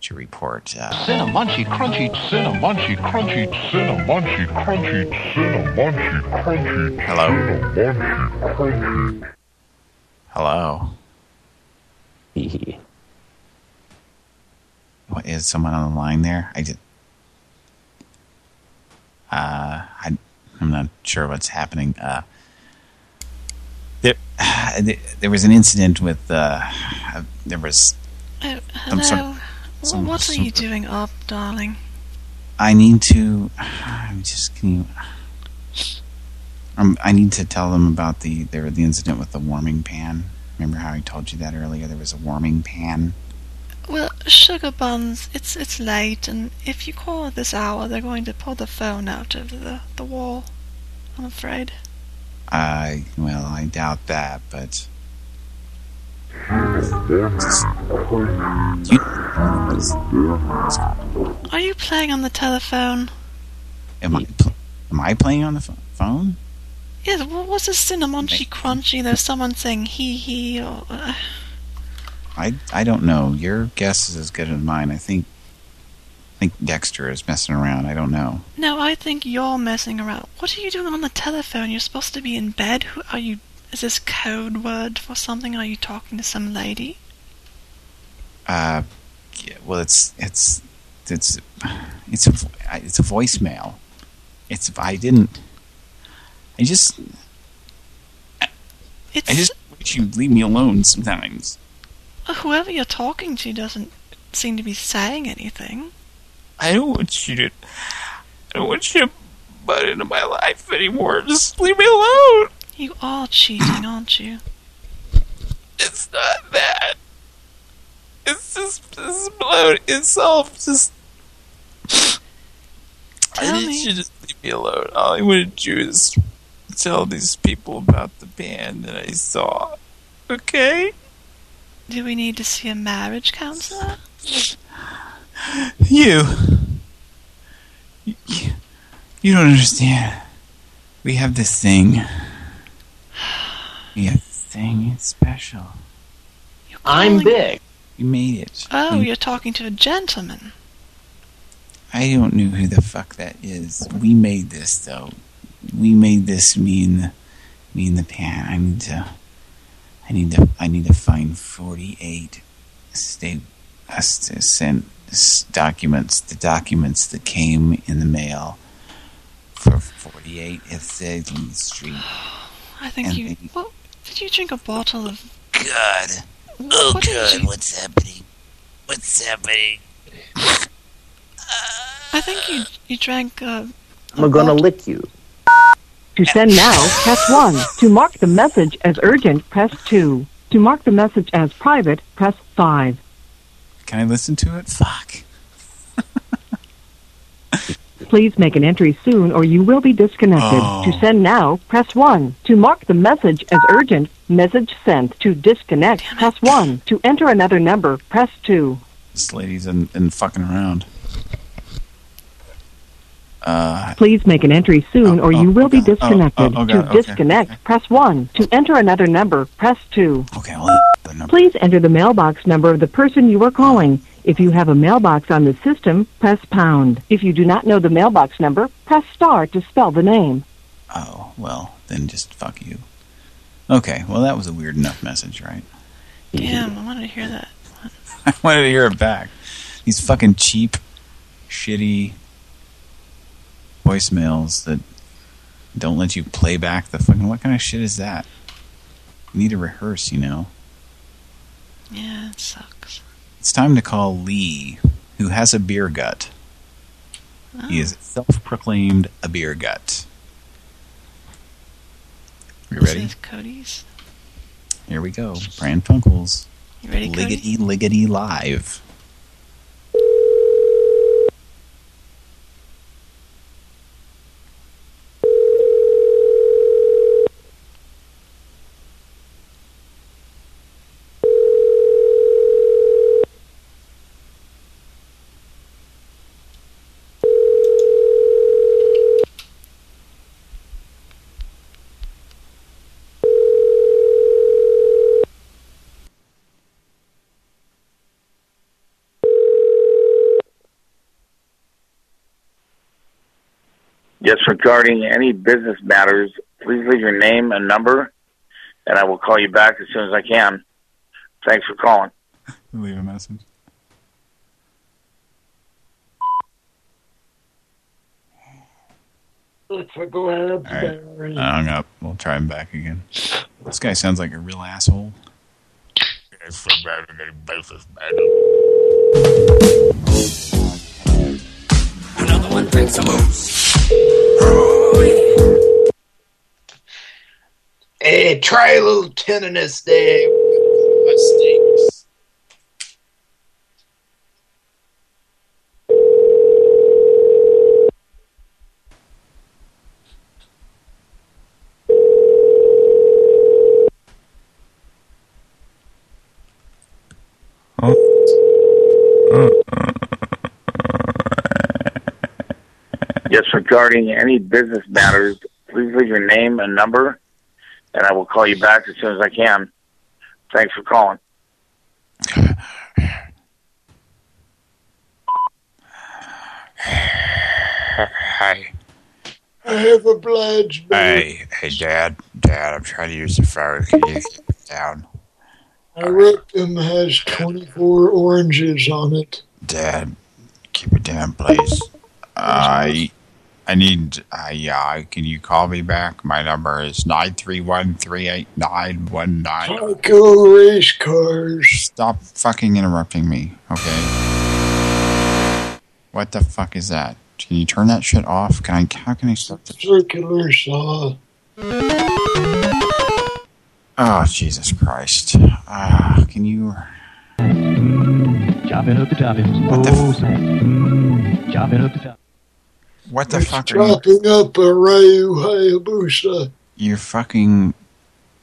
to report. Uh, Cinnamunchy crunchy, cinnamunchy crunchy, cinnamunchy crunchy, cinnamunchy crunchy. Hello? Cinnamunchy crunchy. Hello. what is someone on the line there? I did. Uh, I I'm not sure what's happening. Uh, there there was an incident with uh, there was Oh, hello. sort- some- what are you doing up, darling? I need to. I'm just can you. Um, I need to tell them about the there the incident with the warming pan. Remember how I told you that earlier? There was a warming pan. Well, sugar buns, it's it's late, and if you call at this hour, they're going to pull the phone out of the the wall. I'm afraid. I well, I doubt that, but Are you playing on the telephone? am I pl- am I playing on the phone? Yes. What was this cinnamunchy crunchy? There's someone saying he he. Or, uh, I I don't know. Your guess is as good as mine. I think I think Dexter is messing around. I don't know. no, I think you're messing around. What are you doing on the telephone? You're supposed to be in bed. Who are you? Is this code word for something? Are you talking to some lady? Uh, yeah, well, it's it's it's it's a it's a voicemail. It's I didn't. I just. It's I just wish you'd leave me alone sometimes. Uh, Whoever you're talking to doesn't seem to be saying anything. I don't want you to. I don't want you to butt into my life anymore. Just leave me alone. You are cheating, aren't you? It's not that. It's just this blown itself. Just. I need me. you to just leave me alone. All I want to do is tell these people about the band that I saw. Okay? Do we need to see a marriage counselor? You. You, you don't understand. We have this thing. We have this thing. It's special. I'm big. You made it. Oh, We- you're talking to a gentleman. I don't know who the fuck that is. We made this though. We made this. Me and the me and the pan. I need to. I need to. I need to find forty-eight state us to send s- documents. The documents that came in the mail for forty-eight Ithilien Street. I think And you. they- What? Did you drink a bottle of? God. Oh What God. you- What's happening? What's happening? I think you you drank. Uh, I'm gonna lick you. To send now, press 1. To mark the message as urgent, press 2. To mark the message as private, press 5. Can I listen to it? Fuck. Please make an entry soon or you will be disconnected. Oh. To send now, press 1. To mark the message as urgent, message sent. To disconnect, press 1. To enter another number, press 2. This lady's in, in fucking around. Uh, Please make an entry soon or you will be disconnected. oh, oh, to God, okay, disconnect, press 1. To enter another number, press 2. Okay, well, the number. Please enter the mailbox number of the person you are calling. If you have a mailbox on the system, press pound. If you do not know the mailbox number, press star to spell the name. Oh, well, then just fuck you. Okay, well, that was a weird enough message, right? damn, I wanted to hear that. I wanted to hear it back. These fucking cheap, shitty voicemails that don't let you play back the fucking... What kind of shit is that? You need to rehearse, you know? Yeah, it sucks. It's time to call Lee, who has a beer gut. He oh. is self-proclaimed a beer gut. You This ready? is Cody's. Here we go. Pran Funkels. You ready, Cody? Liggity Liggity Live. Yes, regarding any business matters, please leave your name and number, and I will call you back as soon as I can. Thanks for calling. Leave a message. It's a glad All right. I hung up. We'll try him back again. This guy sounds like a real asshole. Another one drinks a moose. Hey, try a little tenderness there. My steaks. Yes, regarding any business matters, please leave your name and number, and I will call you back as soon as I can. Thanks for calling. Hi. I have obliged me. Hey, hey, Dad. Dad, I'm trying to use the phone. Can you keep it down? My rectum has 24 oranges on it. Dad, keep it down, please. I I need, uh, yeah, can you call me back? My number is 931-389-19. I go race cars. Stop fucking interrupting me, okay? What the fuck is that? Can you turn that shit off? Can I, how can I stop this? Circular saw. Oh, Jesus Christ. Uh, can you... Chopping up the toppings. What the, Oh, snap. Chopping up the toppings. What the fuck are you... Chopping up a Ryu Hayabusa. You fucking...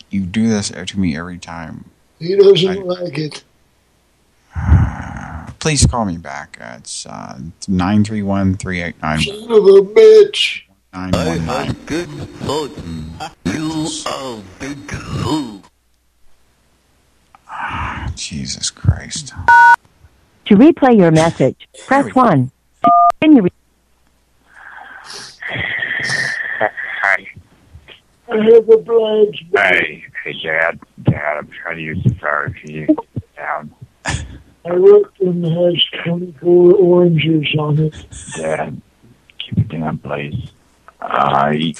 You do this to me every time. He doesn't like it. Please call me back. Uh, it's uh, 931-389-919. Son of a bitch. I have good fortune. You are big who? Jesus Christ. To replay your message, press 1. To continue re- Hi. I have a blind Hey, hey, Dad. Dad, I'm trying to use the fire for you. Down. I wrote them has 24 oranges on it. Dad, keep it down, please. I,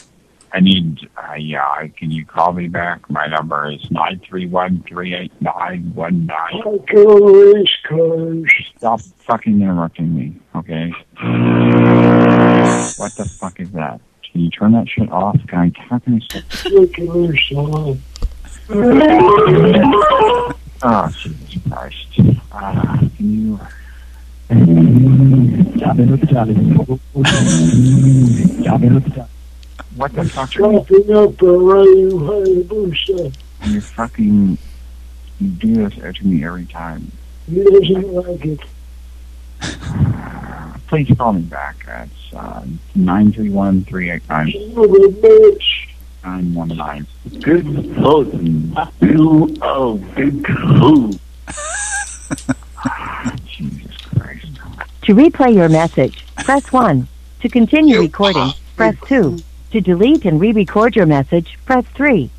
I need, uh, yeah, can you call me back? My number is 931-389-19. I go race cars. Stop fucking interrupting me, okay? What the fuck is that? Can you turn that shit off? Can I, how can I stop? Oh, Jesus Christ. Uh, can you... Chopping up the toppings. Chopping up the toppings. What the fuck are you... Chopping up a Ryu Hayabusa. You fucking... You do this to me every time. He doesn't like it. Ah. Please call me back. That's uh, 931-389-919. Son of. Good fortune. You are big who? Jesus Christ. To replay your message, press 1. To continue recording, press 2. To delete and re-record your message, press 3.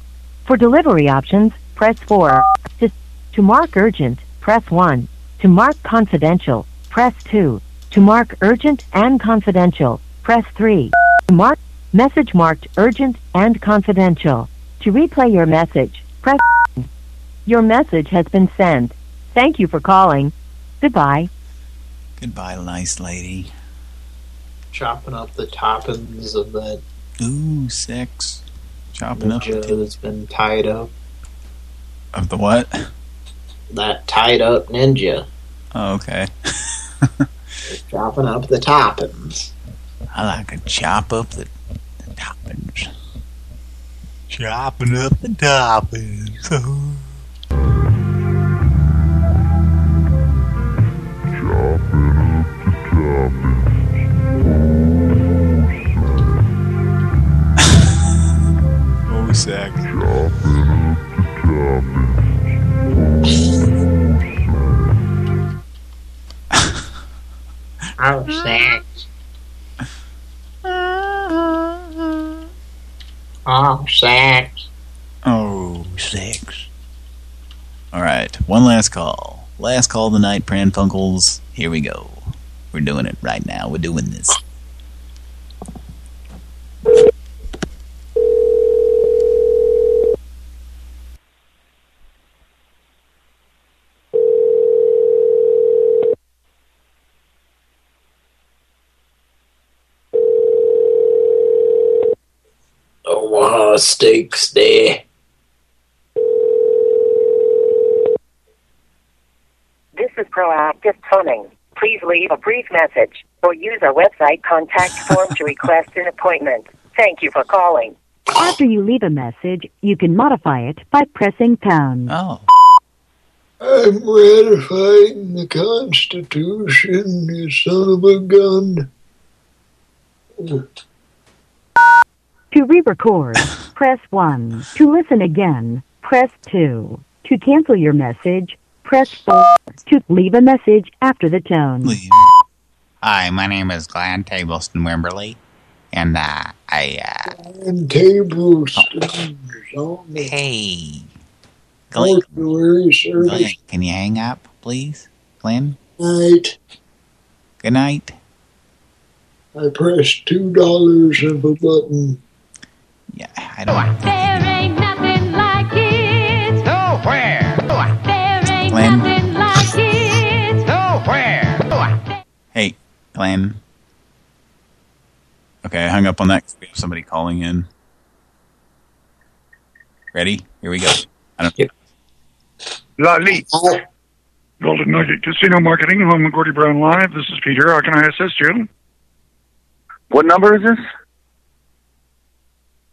For delivery options, press 4. To, to mark urgent, press 1. To mark confidential, press 2. To mark urgent and confidential, press 3. To mark message marked urgent and confidential. To replay your message, press Your message has been sent. Thank you for calling. Goodbye. Goodbye, nice lady. Chopping up the toppings of that Ooh, six. Chopping up ninja the that's been tied up. of the what? That tied up ninja. Oh, okay. Chopping up the toppings. I like to chop up the, the toppings. Chopping up the toppings. Oh, mm-hmm. sex. Oh, sex. Oh, sex. Oh, six. All right, one last call. Last call of the night, Pran Funkels. Here we go. We're doing it right now. We're doing this. Oh, steaks there. This is Proactive Plumbing. Please leave a brief message or use our website contact form to request an appointment. Thank you for calling. After you leave a message, you can modify it by pressing pound. Oh. I'm ratifying the Constitution, you son of a gun. To re-record, press 1. To listen again, press 2. To cancel your message, press 4. To leave a message after the tone. Hi, my name is Glenn Tableston Wimberly, and uh, I. Uh, And tablespoons on hey, Glenn, mortuary service Glenn, can you hang up, please, Glenn? night. Good night. I pressed two dollars of a button. I don't. There ain't nothing like it. Nowhere. There ain't Glenn? nothing like it. Nowhere. Hey, Glenn. Okay, I hung up on that 'cause we have somebody calling in. Ready? Here we go. I don't. Lali. Golden Nugget Casino Marketing, home of Gordie Brown Live. This is Peter. How can I assist you? What number is this?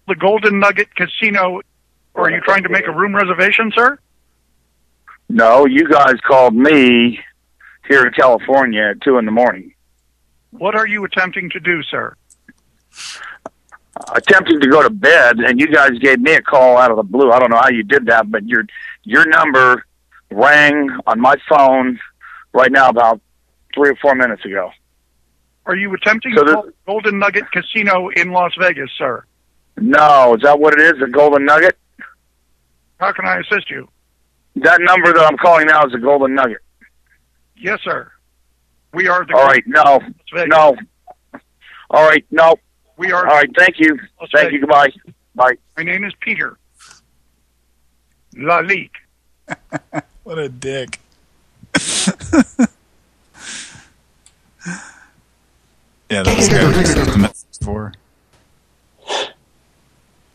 The Golden Nugget Casino. Or are you trying to make a room reservation, sir? No, you guys called me here in California at two in the morning, What are you attempting to do, sir? attempting to go to bed, and you guys gave me a call out of the blue. I don't know how you did that, but your your number rang on my phone right now about three or four minutes ago. Are you attempting So this- call Golden Nugget Casino in Las Vegas, sir? No, is that what it is? A Golden Nugget? How can I assist you? That number that I'm calling now is a Golden Nugget. Yes, sir. We are the All right, no, no. All right, no. We are. All right, thank you. Las Thank you. Goodbye. Bye. My name is Peter. Lalik. What a dick. Yeah, that was good. That's for.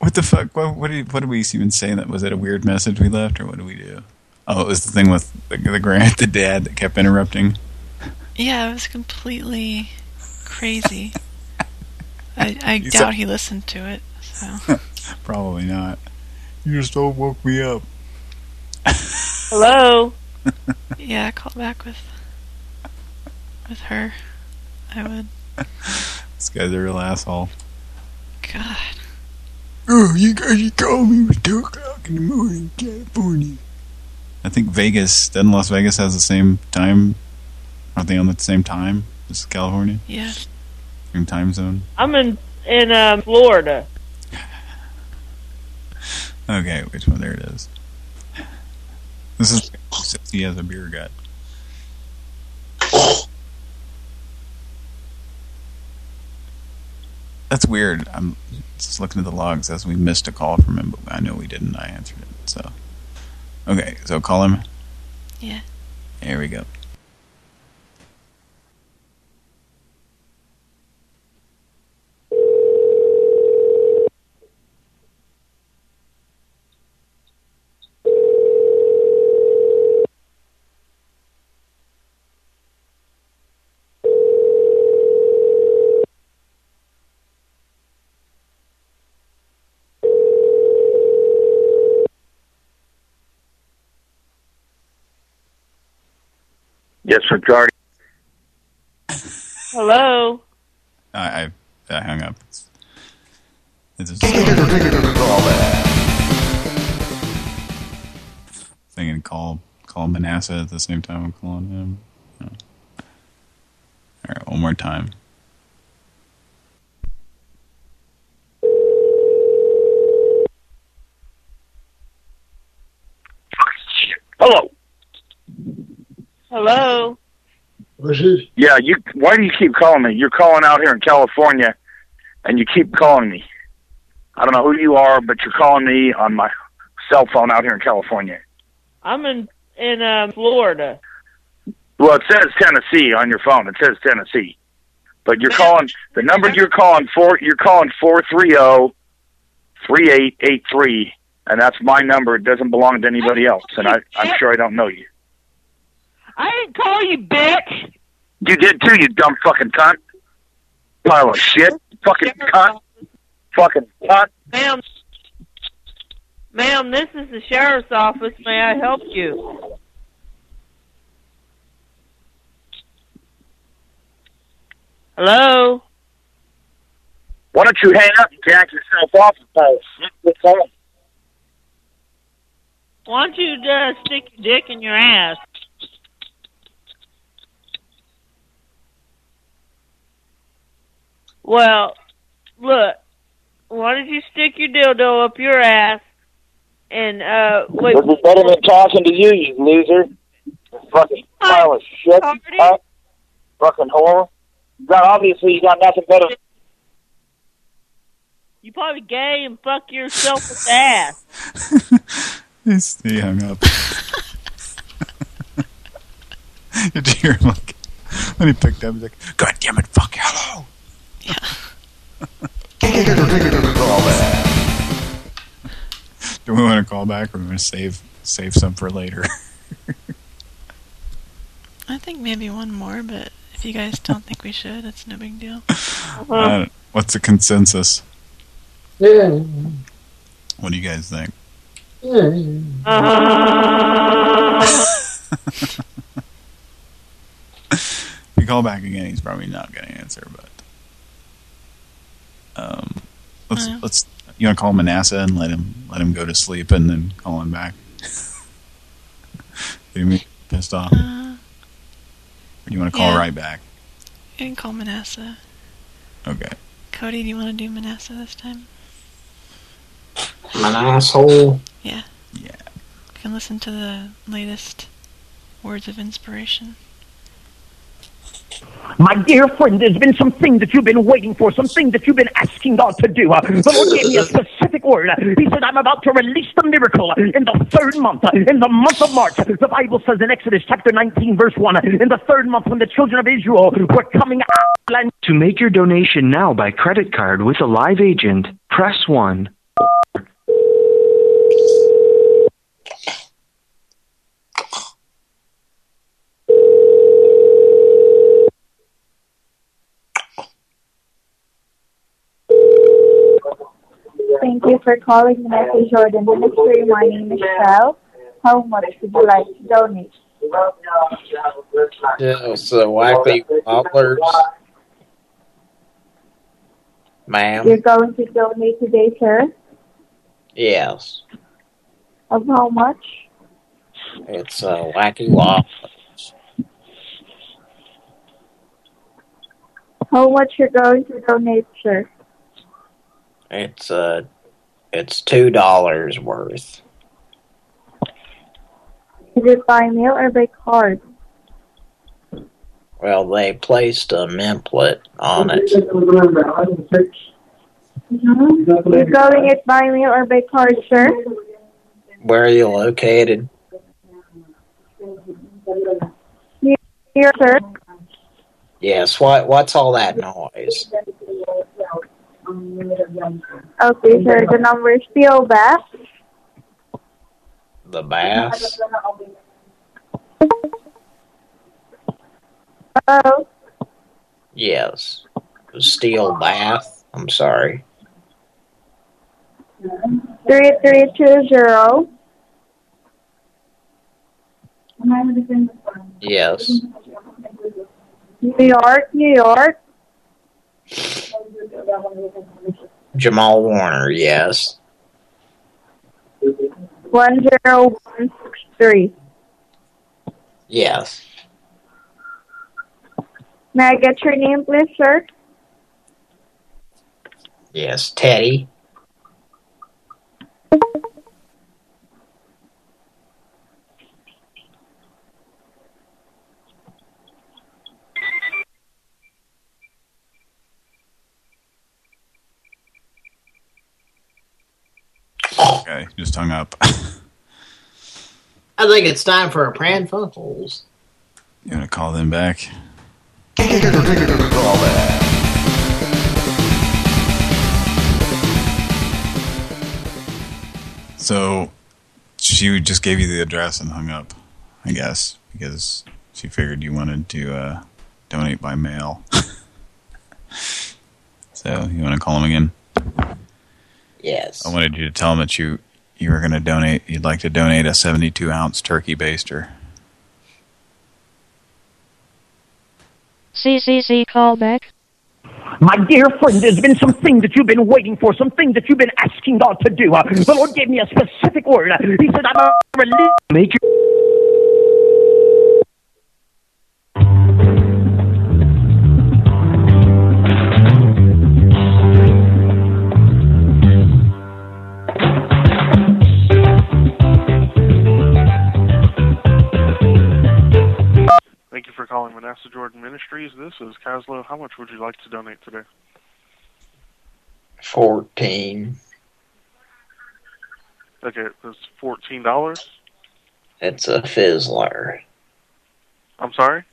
What the fuck? What, what did what did we even say? That was it a weird message we left, or what did we do? Oh, it was the thing with the, the grand, the dad that kept interrupting. Yeah, it was completely crazy. I, I You doubt said- he listened to it. So Probably not. You just all woke me up. Hello. yeah, I called back with with her. I would. This guy's a real asshole. God. Oh, you guys, you called me at 2 o'clock in the morning, California. I think Vegas, doesn't Las Vegas has the same time? Aren't they on the same time as California? Yeah. Same time zone? I'm in in um, Florida. Okay, which one? There it is. This is says he has a beer gut. That's weird. I'm just looking at the logs as we missed a call from him, but I know we didn't. I answered it. So, okay, so call him. Yeah. Here we go. Yes, regarding. Hello. I I, I hung up. It's, it's just thinking call call Manasseh at the same time I'm calling him. Yeah. All right, one more time. Hello. Hello. Was it? Yeah, you. Why do you keep calling me? You're calling out here in California, and you keep calling me. I don't know who you are, but you're calling me on my cell phone out here in California. I'm in in um, Florida. Well, it says Tennessee on your phone. It says Tennessee, but you're calling the number you're calling for. You're calling four three zero three eight eight three, and that's my number. It doesn't belong to anybody else, and I, I'm sure I don't know you. I didn't call you bitch. You did too, you dumb fucking cunt. Pile of shit. Fucking cunt. Fucking cunt. Ma'am. Ma'am, this is the sheriff's office. May I help you? Hello? Why don't you hang up and jack yourself off and pile of shit? What's on? Why don't you uh, stick your dick in your ass? Well, look. Why don't you stick your dildo up your ass and uh wait? This is better than talking to you, you loser. Fucking pile of shit. Cunt. Fucking whore. God, obviously you got nothing better. You probably gay and fuck yourself with ass. He's, he hung up. Did you hear him like when he picked up? He's like, "God damn it, fuck hello." Do we want to call back, or we want to save save some for later? I think maybe one more, but if you guys don't think we should, it's no big deal. Uh, what's the consensus? Yeah. What do you guys think? if you call back again, he's probably not going to answer. But um, let's let's you want to call Manasseh and let him let him go to sleep and then call him back. you me pissed off? Uh, or do you want to call yeah. right back? You can call Manasseh. Okay. Cody, do you want to do Manasseh this time? I'm an asshole. Yeah. Yeah. You can listen to the latest words of inspiration. My dear friend, there's been something that you've been waiting for, something that you've been asking God to do. The Lord gave me a specific word. He said, I'm about to release the miracle in the third month, in the month of March. The Bible says in Exodus chapter 19, verse 1, in the third month when the children of Israel were coming out. To make your donation now by credit card with a live agent, press 1. Thank you for calling the Matthew Jordan Ministry. My name is Shell. How much would you like to donate? Yes, uh, wacky wobblers. Ma'am. You're going to donate today, sir? Yes. Of how much? It's uh, wacky waffles. How much you're going to donate, sir? It's uh, it's two dollars worth. Is it by mail or by card? Well, they placed a memplet on it. Mm-hmm. You're going it by mail or by card, sir? Where are you located? Here, sir. Yes. What? What's all that noise? Okay, sir. The number is PO Bass. The bass. Oh, Yes. Steel bath. I'm sorry. three three two zero. Yes. New York, New York. Jamal Warner. Yes. One zero one six three. Yes. May I get your name, please, sir? Yes. Teddy. Okay, just hung up. I think it's time for a Pran Funkels. You want to call them back? So she just gave you the address and hung up, I guess, because she figured you wanted to uh, donate by mail. so you want to call them again? Yes. I wanted you to tell them that you you were going to donate. You'd like to donate a 72 ounce turkey baster. CCC callback. My dear friend, there's been something that you've been waiting for, something that you've been asking God to do. Uh, The Lord gave me a specific word. He said, I'm a release. Make your Thank you for calling calling Manasseh Jordan Ministries. This is Caslow. How much would you like to donate today? 14. Okay, that's fourteen dollars. It's a Fizzler. I'm sorry.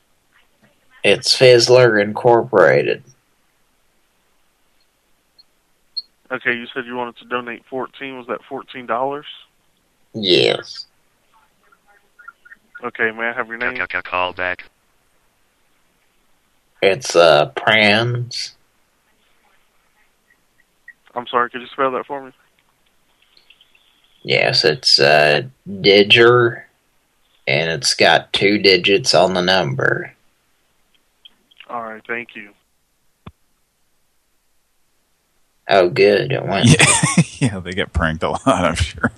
It's Fizzler Incorporated. Okay, you said you wanted to donate fourteen. Was that fourteen dollars? Yes. Okay, may I have your name? Call back. It's uh Prans. I'm sorry. Could you spell that for me? Yes, it's uh Diger and it's got two digits on the number. All right. Thank you. Oh good, it went. Yeah, yeah, they get pranked a lot, I'm sure.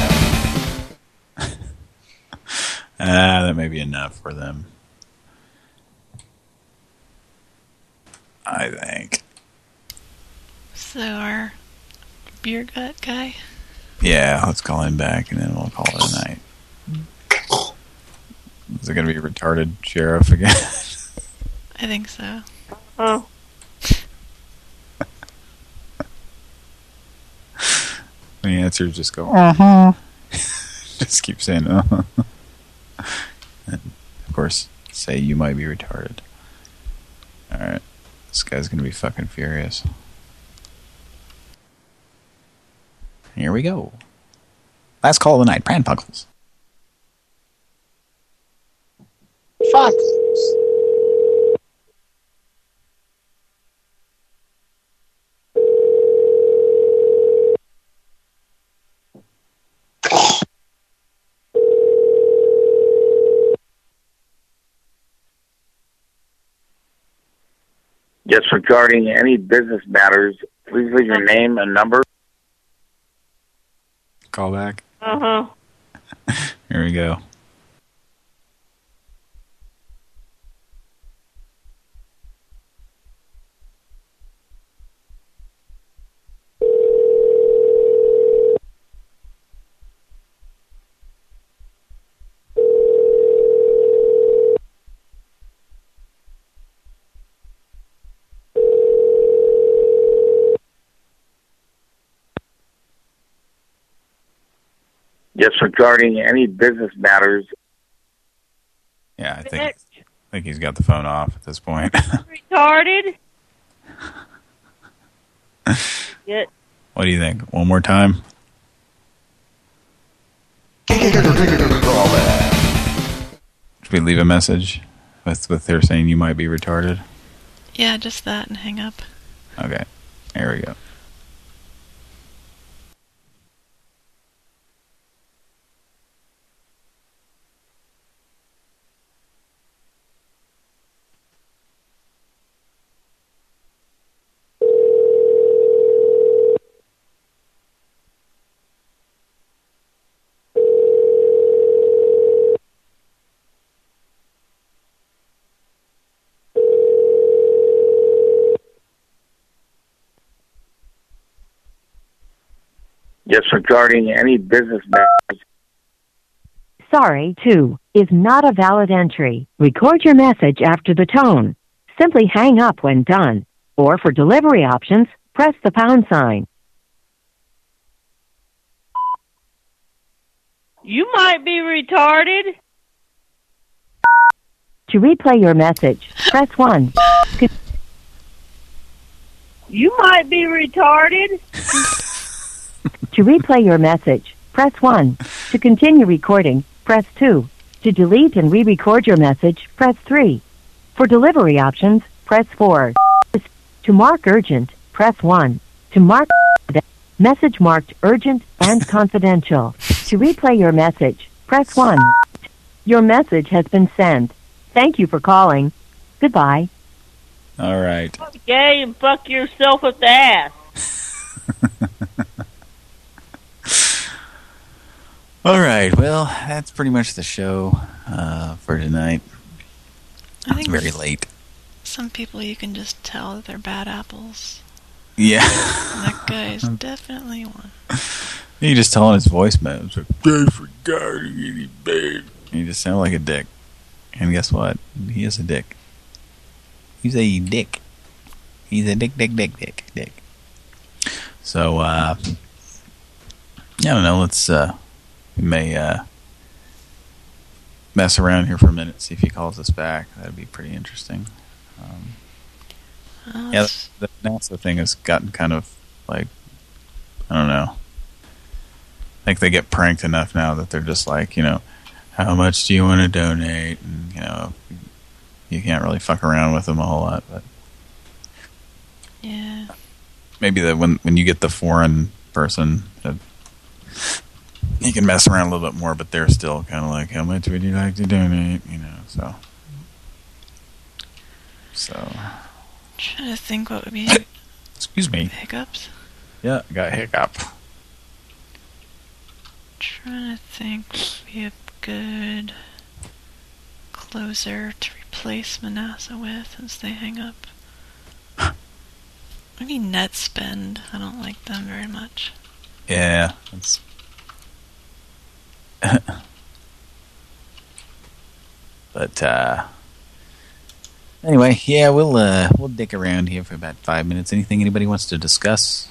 Ah, that may be enough for them. I think. So our beer gut guy. Yeah, let's call him back and then we'll call it a night. Is it going to be retarded sheriff again? I think so. Oh. when he answers, just go, uh-huh. just keep saying, uh-huh. Of course, say you might be retarded. Alright. This guy's to be fucking furious. Here we go. Last call of the night, Pran Funkels. Fuck. Yes, regarding any business matters, please leave your name and number. Call back. Uh huh. Here we go. Yes, regarding any business matters, Yeah, I think I think he's got the phone off at this point. Retarded. Get what do you think? One more time? Should we leave a message with with her saying you might be retarded? Yeah, just that and hang up. Okay. There we go. Yes, regarding any business matters, Sorry, 2 is not a valid entry. Record your message after the tone. Simply hang up when done. Or for delivery options, press the pound sign. You might be retarded. To replay your message, press 1. You might be retarded. To replay your message, press 1. To continue recording, press 2. To delete and re-record your message, press 3. For delivery options, press 4. To mark urgent, press 1. To mark message marked urgent and confidential. To replay your message, press 1. Your message has been sent. Thank you for calling. Goodbye. All right. Gay and fuck yourself with the ass. All right. Well, that's pretty much the show uh, for tonight. I think Very late. Some people you can just tell that they're bad apples. Yeah. That guy is definitely one. You just tell on his voicemail. It's like, I forgot to get it. And you just sound like a dick. And guess what? He is a dick. He's a dick. He's a dick, dick, dick, dick, dick. So, uh, I don't know. Let's, uh, we may, uh, mess around here for a minute, see if he calls us back. That'd be pretty interesting. Um, Well, yeah, it's- the Manasseh thing has gotten kind of like, I don't know. I think they get pranked enough now that they're just like, you know, how much do you want to donate? And, you know, you can't really fuck around with them a whole lot. But Yeah. maybe that when when you get the foreign person, that you can mess around a little bit more. But they're still kind of like, how much would you like to donate? You know, so so. trying to think what would be Excuse me. hiccups. Yeah, got hiccup. Trying to think what would be a good closer to replace Manasseh with as they hang up. Maybe net spend. I don't like them very much. Yeah, that's. but uh anyway, yeah, we'll uh we'll dick around here for about five minutes. Anything anybody wants to discuss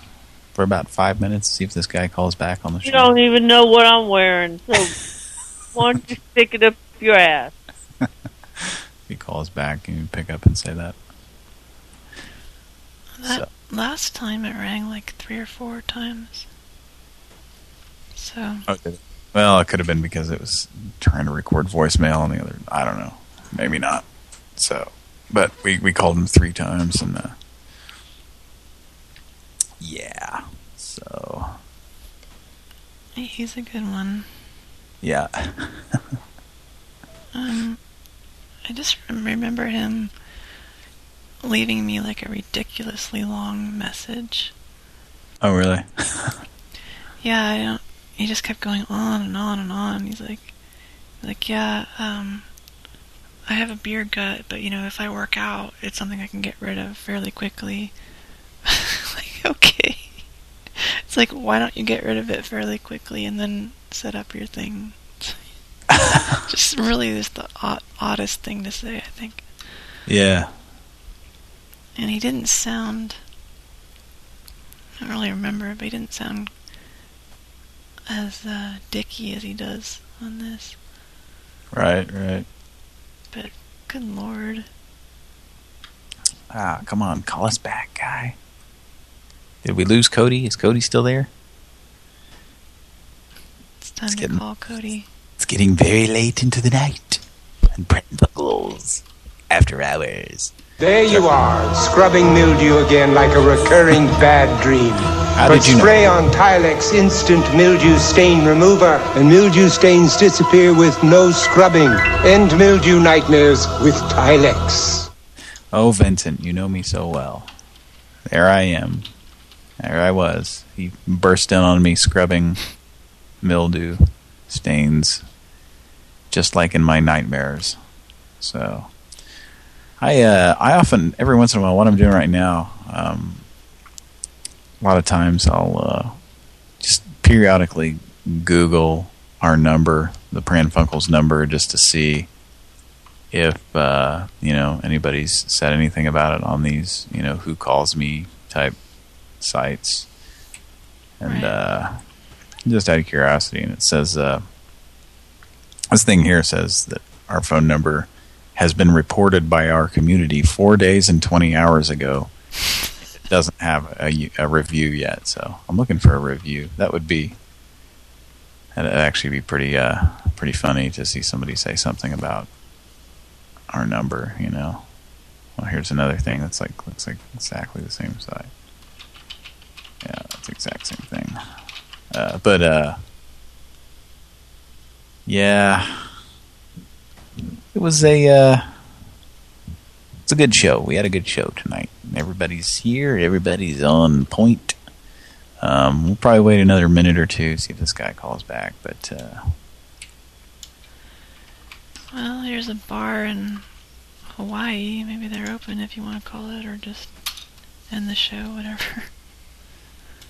for about five minutes? See if this guy calls back on the You show. don't even know what I'm wearing, so why don't you stick it up your ass? If he calls back, you pick up and say that. That last time it rang like three or four times. So Okay. Well, it could have been because it was trying to record voicemail and the other. I don't know. Maybe not. So, but we we called him three times and uh, yeah. So he's a good one. yeah. Um, I just remember him leaving me like a ridiculously long message. oh really? Yeah, I don't. He just kept going on and on and on. He's like, like yeah, um, I have a beer gut, but you know, if I work out, it's something I can get rid of fairly quickly. like, okay. It's like, why don't you get rid of it fairly quickly and then set up your thing? just really just the odd, oddest thing to say, I think. Yeah. And he didn't sound. I don't really remember, but he didn't sound as uh, dicky as he does on this. Right. Right. But good lord, Ah, come on, call us back, guy. Did we lose Cody? Is Cody still there? it's time to call Cody. It's getting very late into the night. And Pran Funkels, after hours. There you are, scrubbing mildew again like a recurring bad dream. How but you know? spray on Tilex Instant Mildew Stain Remover, and mildew stains disappear with no scrubbing. End mildew nightmares with Tilex. Oh, Vincent, you know me so well. There I am. There I was. He burst in on me scrubbing mildew stains, just like in my nightmares. So, I uh, I often, every once in a while, what I'm doing right now, um, a lot of times I'll uh, just periodically Google our number, the Pran Funkels number, just to see if uh, you know anybody's said anything about it on these, you know, who calls me type sites, and uh, just out of curiosity, and it says uh, this thing here says that our phone number has been reported by our community four days and 20 hours ago. It doesn't have a, a review yet, so I'm looking for a review. That would be that'd actually be pretty uh, pretty funny to see somebody say something about our number, you know. Well, here's another thing that's like looks like exactly the same site. Yeah, that's the exact same thing. Uh, but uh, yeah, it was a uh, it's a good show. We had a good show tonight. Everybody's here. Everybody's on point. Um, we'll probably wait another minute or two see if this guy calls back. But uh, Well, here's a bar in Hawaii. Maybe they're open if you want to call it, or just end the show, whatever.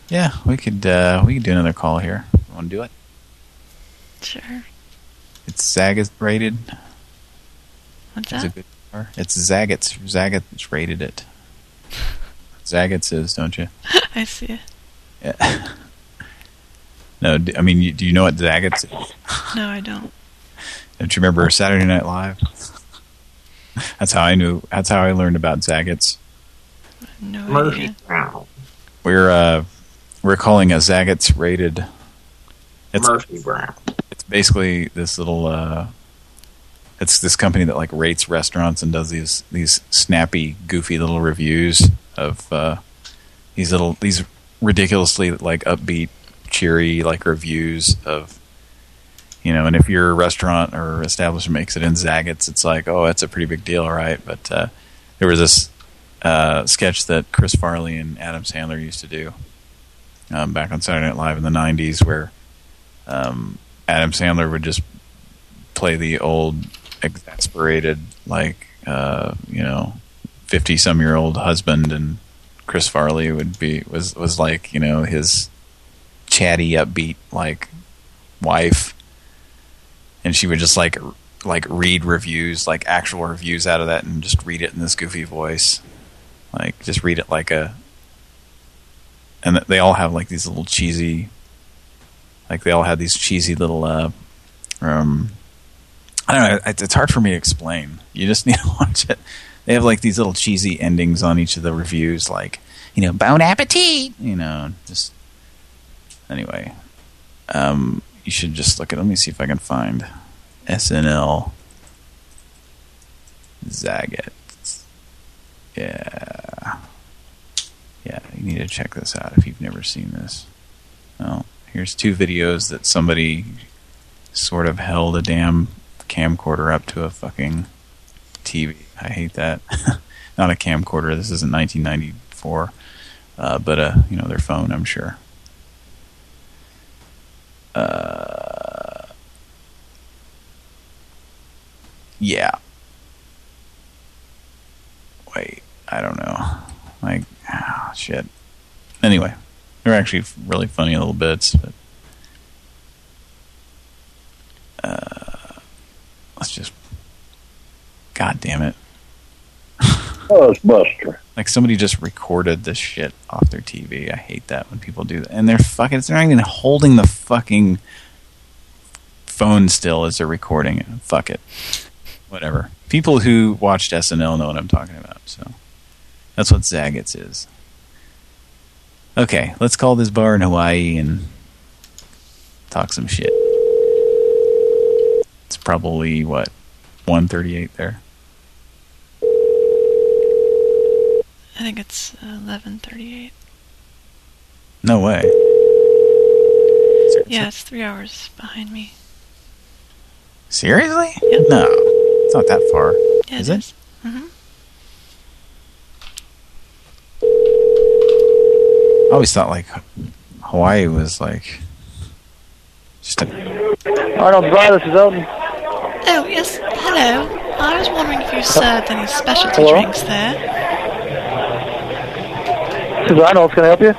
Yeah, we could uh, we could do another call here. Want to do it? Sure. It's Zagat rated. What's It's that? a good car. It's Zagat's. Zagat's rated it. Zagat is, don't you? I see it. Yeah. no, I mean, you, do you know what Zagat's is? No, I don't. Don't you remember Saturday Night Live? that's how I knew. That's how I learned about Zagat's. No Murphy idea. Brown. We're uh, we're calling a Zagat's rated. It's, Murphy Brown. It's basically this little. Uh, it's this company that like rates restaurants and does these these snappy, goofy little reviews of uh, these little these ridiculously like upbeat, cheery like reviews of. You know, and if your restaurant or establishment makes it in Zagat's, it's like, oh, that's a pretty big deal, right? But uh, there was this uh, sketch that Chris Farley and Adam Sandler used to do um, back on Saturday Night Live in the '90s, where um, Adam Sandler would just play the old, exasperated, like uh, you know, fifty-some-year-old husband, and Chris Farley would be was was like you know his chatty, upbeat like wife, and she would just like like read reviews, like actual reviews out of that, and just read it in this goofy voice, like just read it like a. And they all have like these little cheesy like they all had these cheesy little, uh, um, I don't know. It's, it's hard for me to explain. You just need to watch it. They have like these little cheesy endings on each of the reviews, like you know, bon appetit. You know, just anyway. Um, you should just look at. Let me see if I can find SNL Zagat. Yeah, yeah. You need to check this out if you've never seen this. Oh. Here's two videos that somebody sort of held a damn camcorder up to a fucking TV. I hate that. Not a camcorder. This isn't 1994, uh, but a you know their phone. I'm sure. Uh, yeah. Wait, I don't know. Like, oh, shit. Anyway. They're actually really funny little bits, but uh, let's just. God damn it! Ghostbuster. Like somebody just recorded this shit off their TV. I hate that when people do that, and they're fucking. They're not even holding the fucking phone still as they're recording it. Fuck it. Whatever. People who watched SNL know what I'm talking about. So that's what Zagat's is. Okay, let's call this bar in Hawaii and talk some shit. It's probably, what, 138 there? I think it's uh, 11:38. No way. Yeah, it's three hours behind me. Seriously? No, it's not that far. Yeah, is it it? is. Mm-hmm. I always thought, like, Hawaii was, like, just a... Arnold Dry, this is Elton. Oh yes, hello. I was wondering if you served any specialty Hello? drinks there. This is Arnold, can I help you?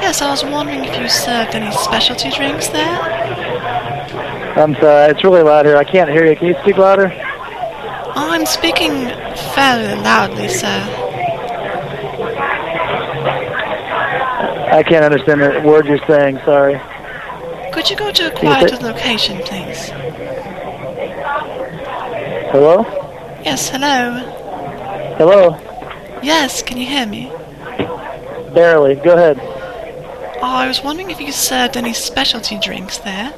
Yes, I was wondering if you served any specialty drinks there. I'm sorry, it's really loud here. I can't hear you. Can you speak louder? I'm speaking fairly loudly, sir. I can't understand the word you're saying, sorry. Could you go to a quieter location, please? Hello? Yes, hello. Hello? Yes, can you hear me? Barely. Go ahead. Oh, I was wondering if you served any specialty drinks there.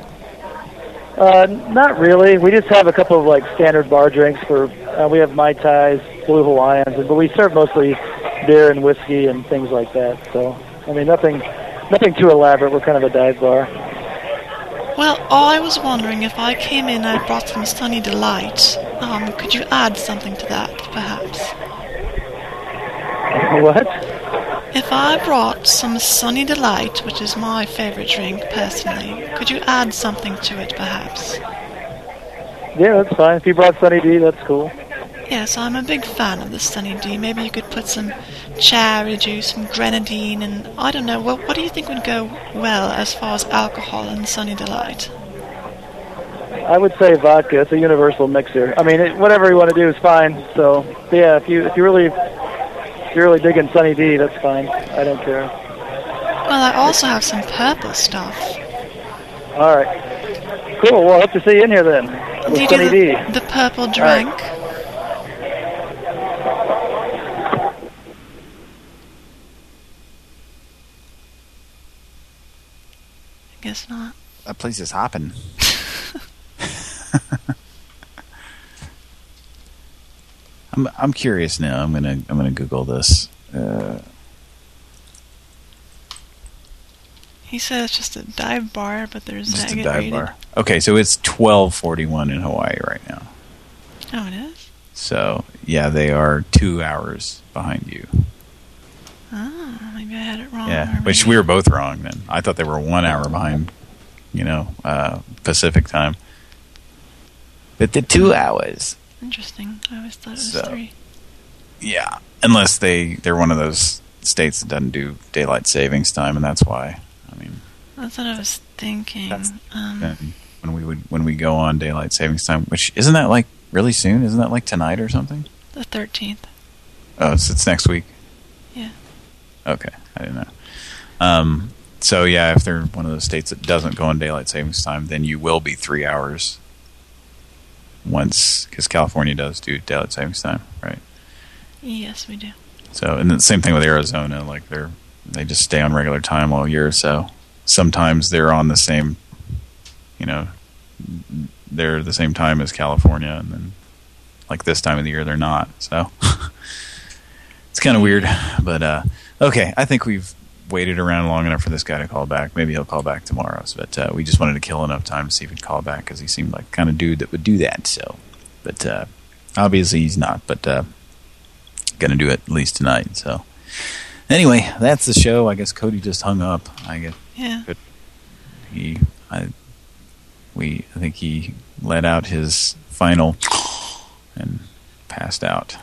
Uh, not really. We just have a couple of like standard bar drinks for. Uh, we have mai tais, blue Hawaiians, but we serve mostly beer and whiskey and things like that. So, I mean, nothing, nothing too elaborate. We're kind of a dive bar. Well, I was wondering if I came in and I brought some Sunny Delight. Um, could you add something to that, perhaps? What? If I brought some Sunny Delight, which is my favorite drink personally, could you add something to it, perhaps? Yeah, that's fine. If you brought Sunny D, that's cool. Yeah, so I'm a big fan of the Sunny D. Maybe you could put some cherry juice, some grenadine, and I don't know. What what do you think would go well as far as alcohol and Sunny Delight? I would say vodka. It's a universal mixer. I mean, it, whatever you want to do is fine. So yeah, if you if you really if you're really digging Sunny D, that's fine. I don't care. Well, I also have some purple stuff. All right. Cool. Well, I hope to see you in here then Do you Sunny do D. the, the purple drink? Guess not. That place is hopping. I'm I'm curious now. I'm gonna I'm gonna Google this. Uh, He said it's just a dive bar, but there's just a dive rated. bar. Okay, so it's 12:41 in Hawaii right now. Oh, it is. So yeah, they are two hours behind you. Oh, maybe I had it wrong. Yeah, or which we were both wrong then. I thought they were one hour behind, you know, uh, Pacific time. But the two hours. Interesting. I always thought it was So- three. Yeah, unless they they're one of those states that doesn't do daylight savings time, and that's why. I mean, That's what I was thinking. Um, when we would when we go on daylight savings time, which isn't that like really soon? Isn't that like tonight or something? the 13th. Oh, it's, it's next week. Okay, I didn't know. Um, so yeah, if they're one of those states that doesn't go on daylight savings time, then you will be three hours. Once, because California does do daylight savings time, right? Yes, we do. So, and the same thing with Arizona. Like they're they just stay on regular time all year. So sometimes they're on the same, you know, they're the same time as California, and then like this time of the year they're not. So it's kind of weird. But uh, okay, I think we've waited around long enough for this guy to call back. Maybe he'll call back tomorrow. But uh, we just wanted to kill enough time to see if he'd call back because he seemed like the kind of dude that would do that. So, but uh, obviously he's not. But uh, gonna do it at least tonight. So anyway, that's the show. I guess Cody just hung up. I guess. Yeah. But he, I, we, I think he let out his final and passed out.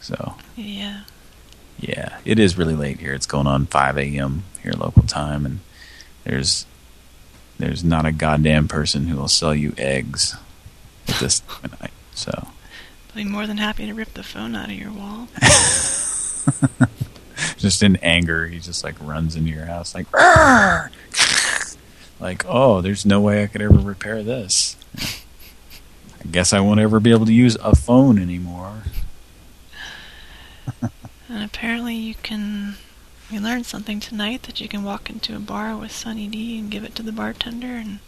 So Yeah. Yeah, it is really late here. It's going on 5 a.m. here local time, and there's there's not a goddamn person who will sell you eggs at this time of night. So I'll be more than happy to rip the phone out of your wall. just in anger, he just like runs into your house like, "Arr!" like, oh, there's no way I could ever repair this. I guess I won't ever be able to use a phone anymore. And apparently you can... We learned something tonight that you can walk into a bar with Sunny D and give it to the bartender and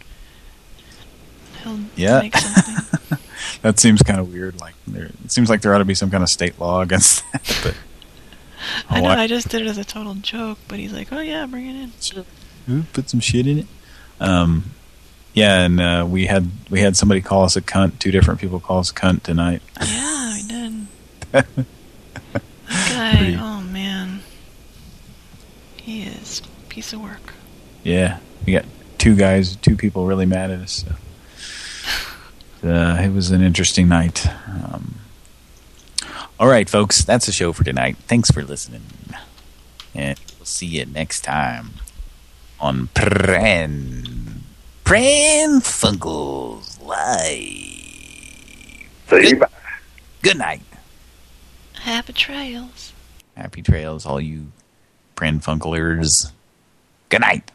he'll Yeah. make something. that seems kind of weird. Like, there, it seems like there ought to be some kind of state law against that. But I know Hawaii- I just did it as a total joke, but he's like, oh yeah, bring it in. Sure. Ooh, put some shit in it. Um, yeah, and uh, we had we had somebody call us a cunt. Two different people call us a cunt tonight. Yeah, we did. That guy, Pretty- oh man. He is a piece of work. Yeah, we got two guys, two people really mad at us. So. Uh, it was an interesting night. Um, all right, folks, that's the show for tonight. Thanks for listening, and we'll see you next time on Pran Pran Funkels Live. See Good, good night. Happy trails. Happy trails, all you Pran Funkelers. Good night.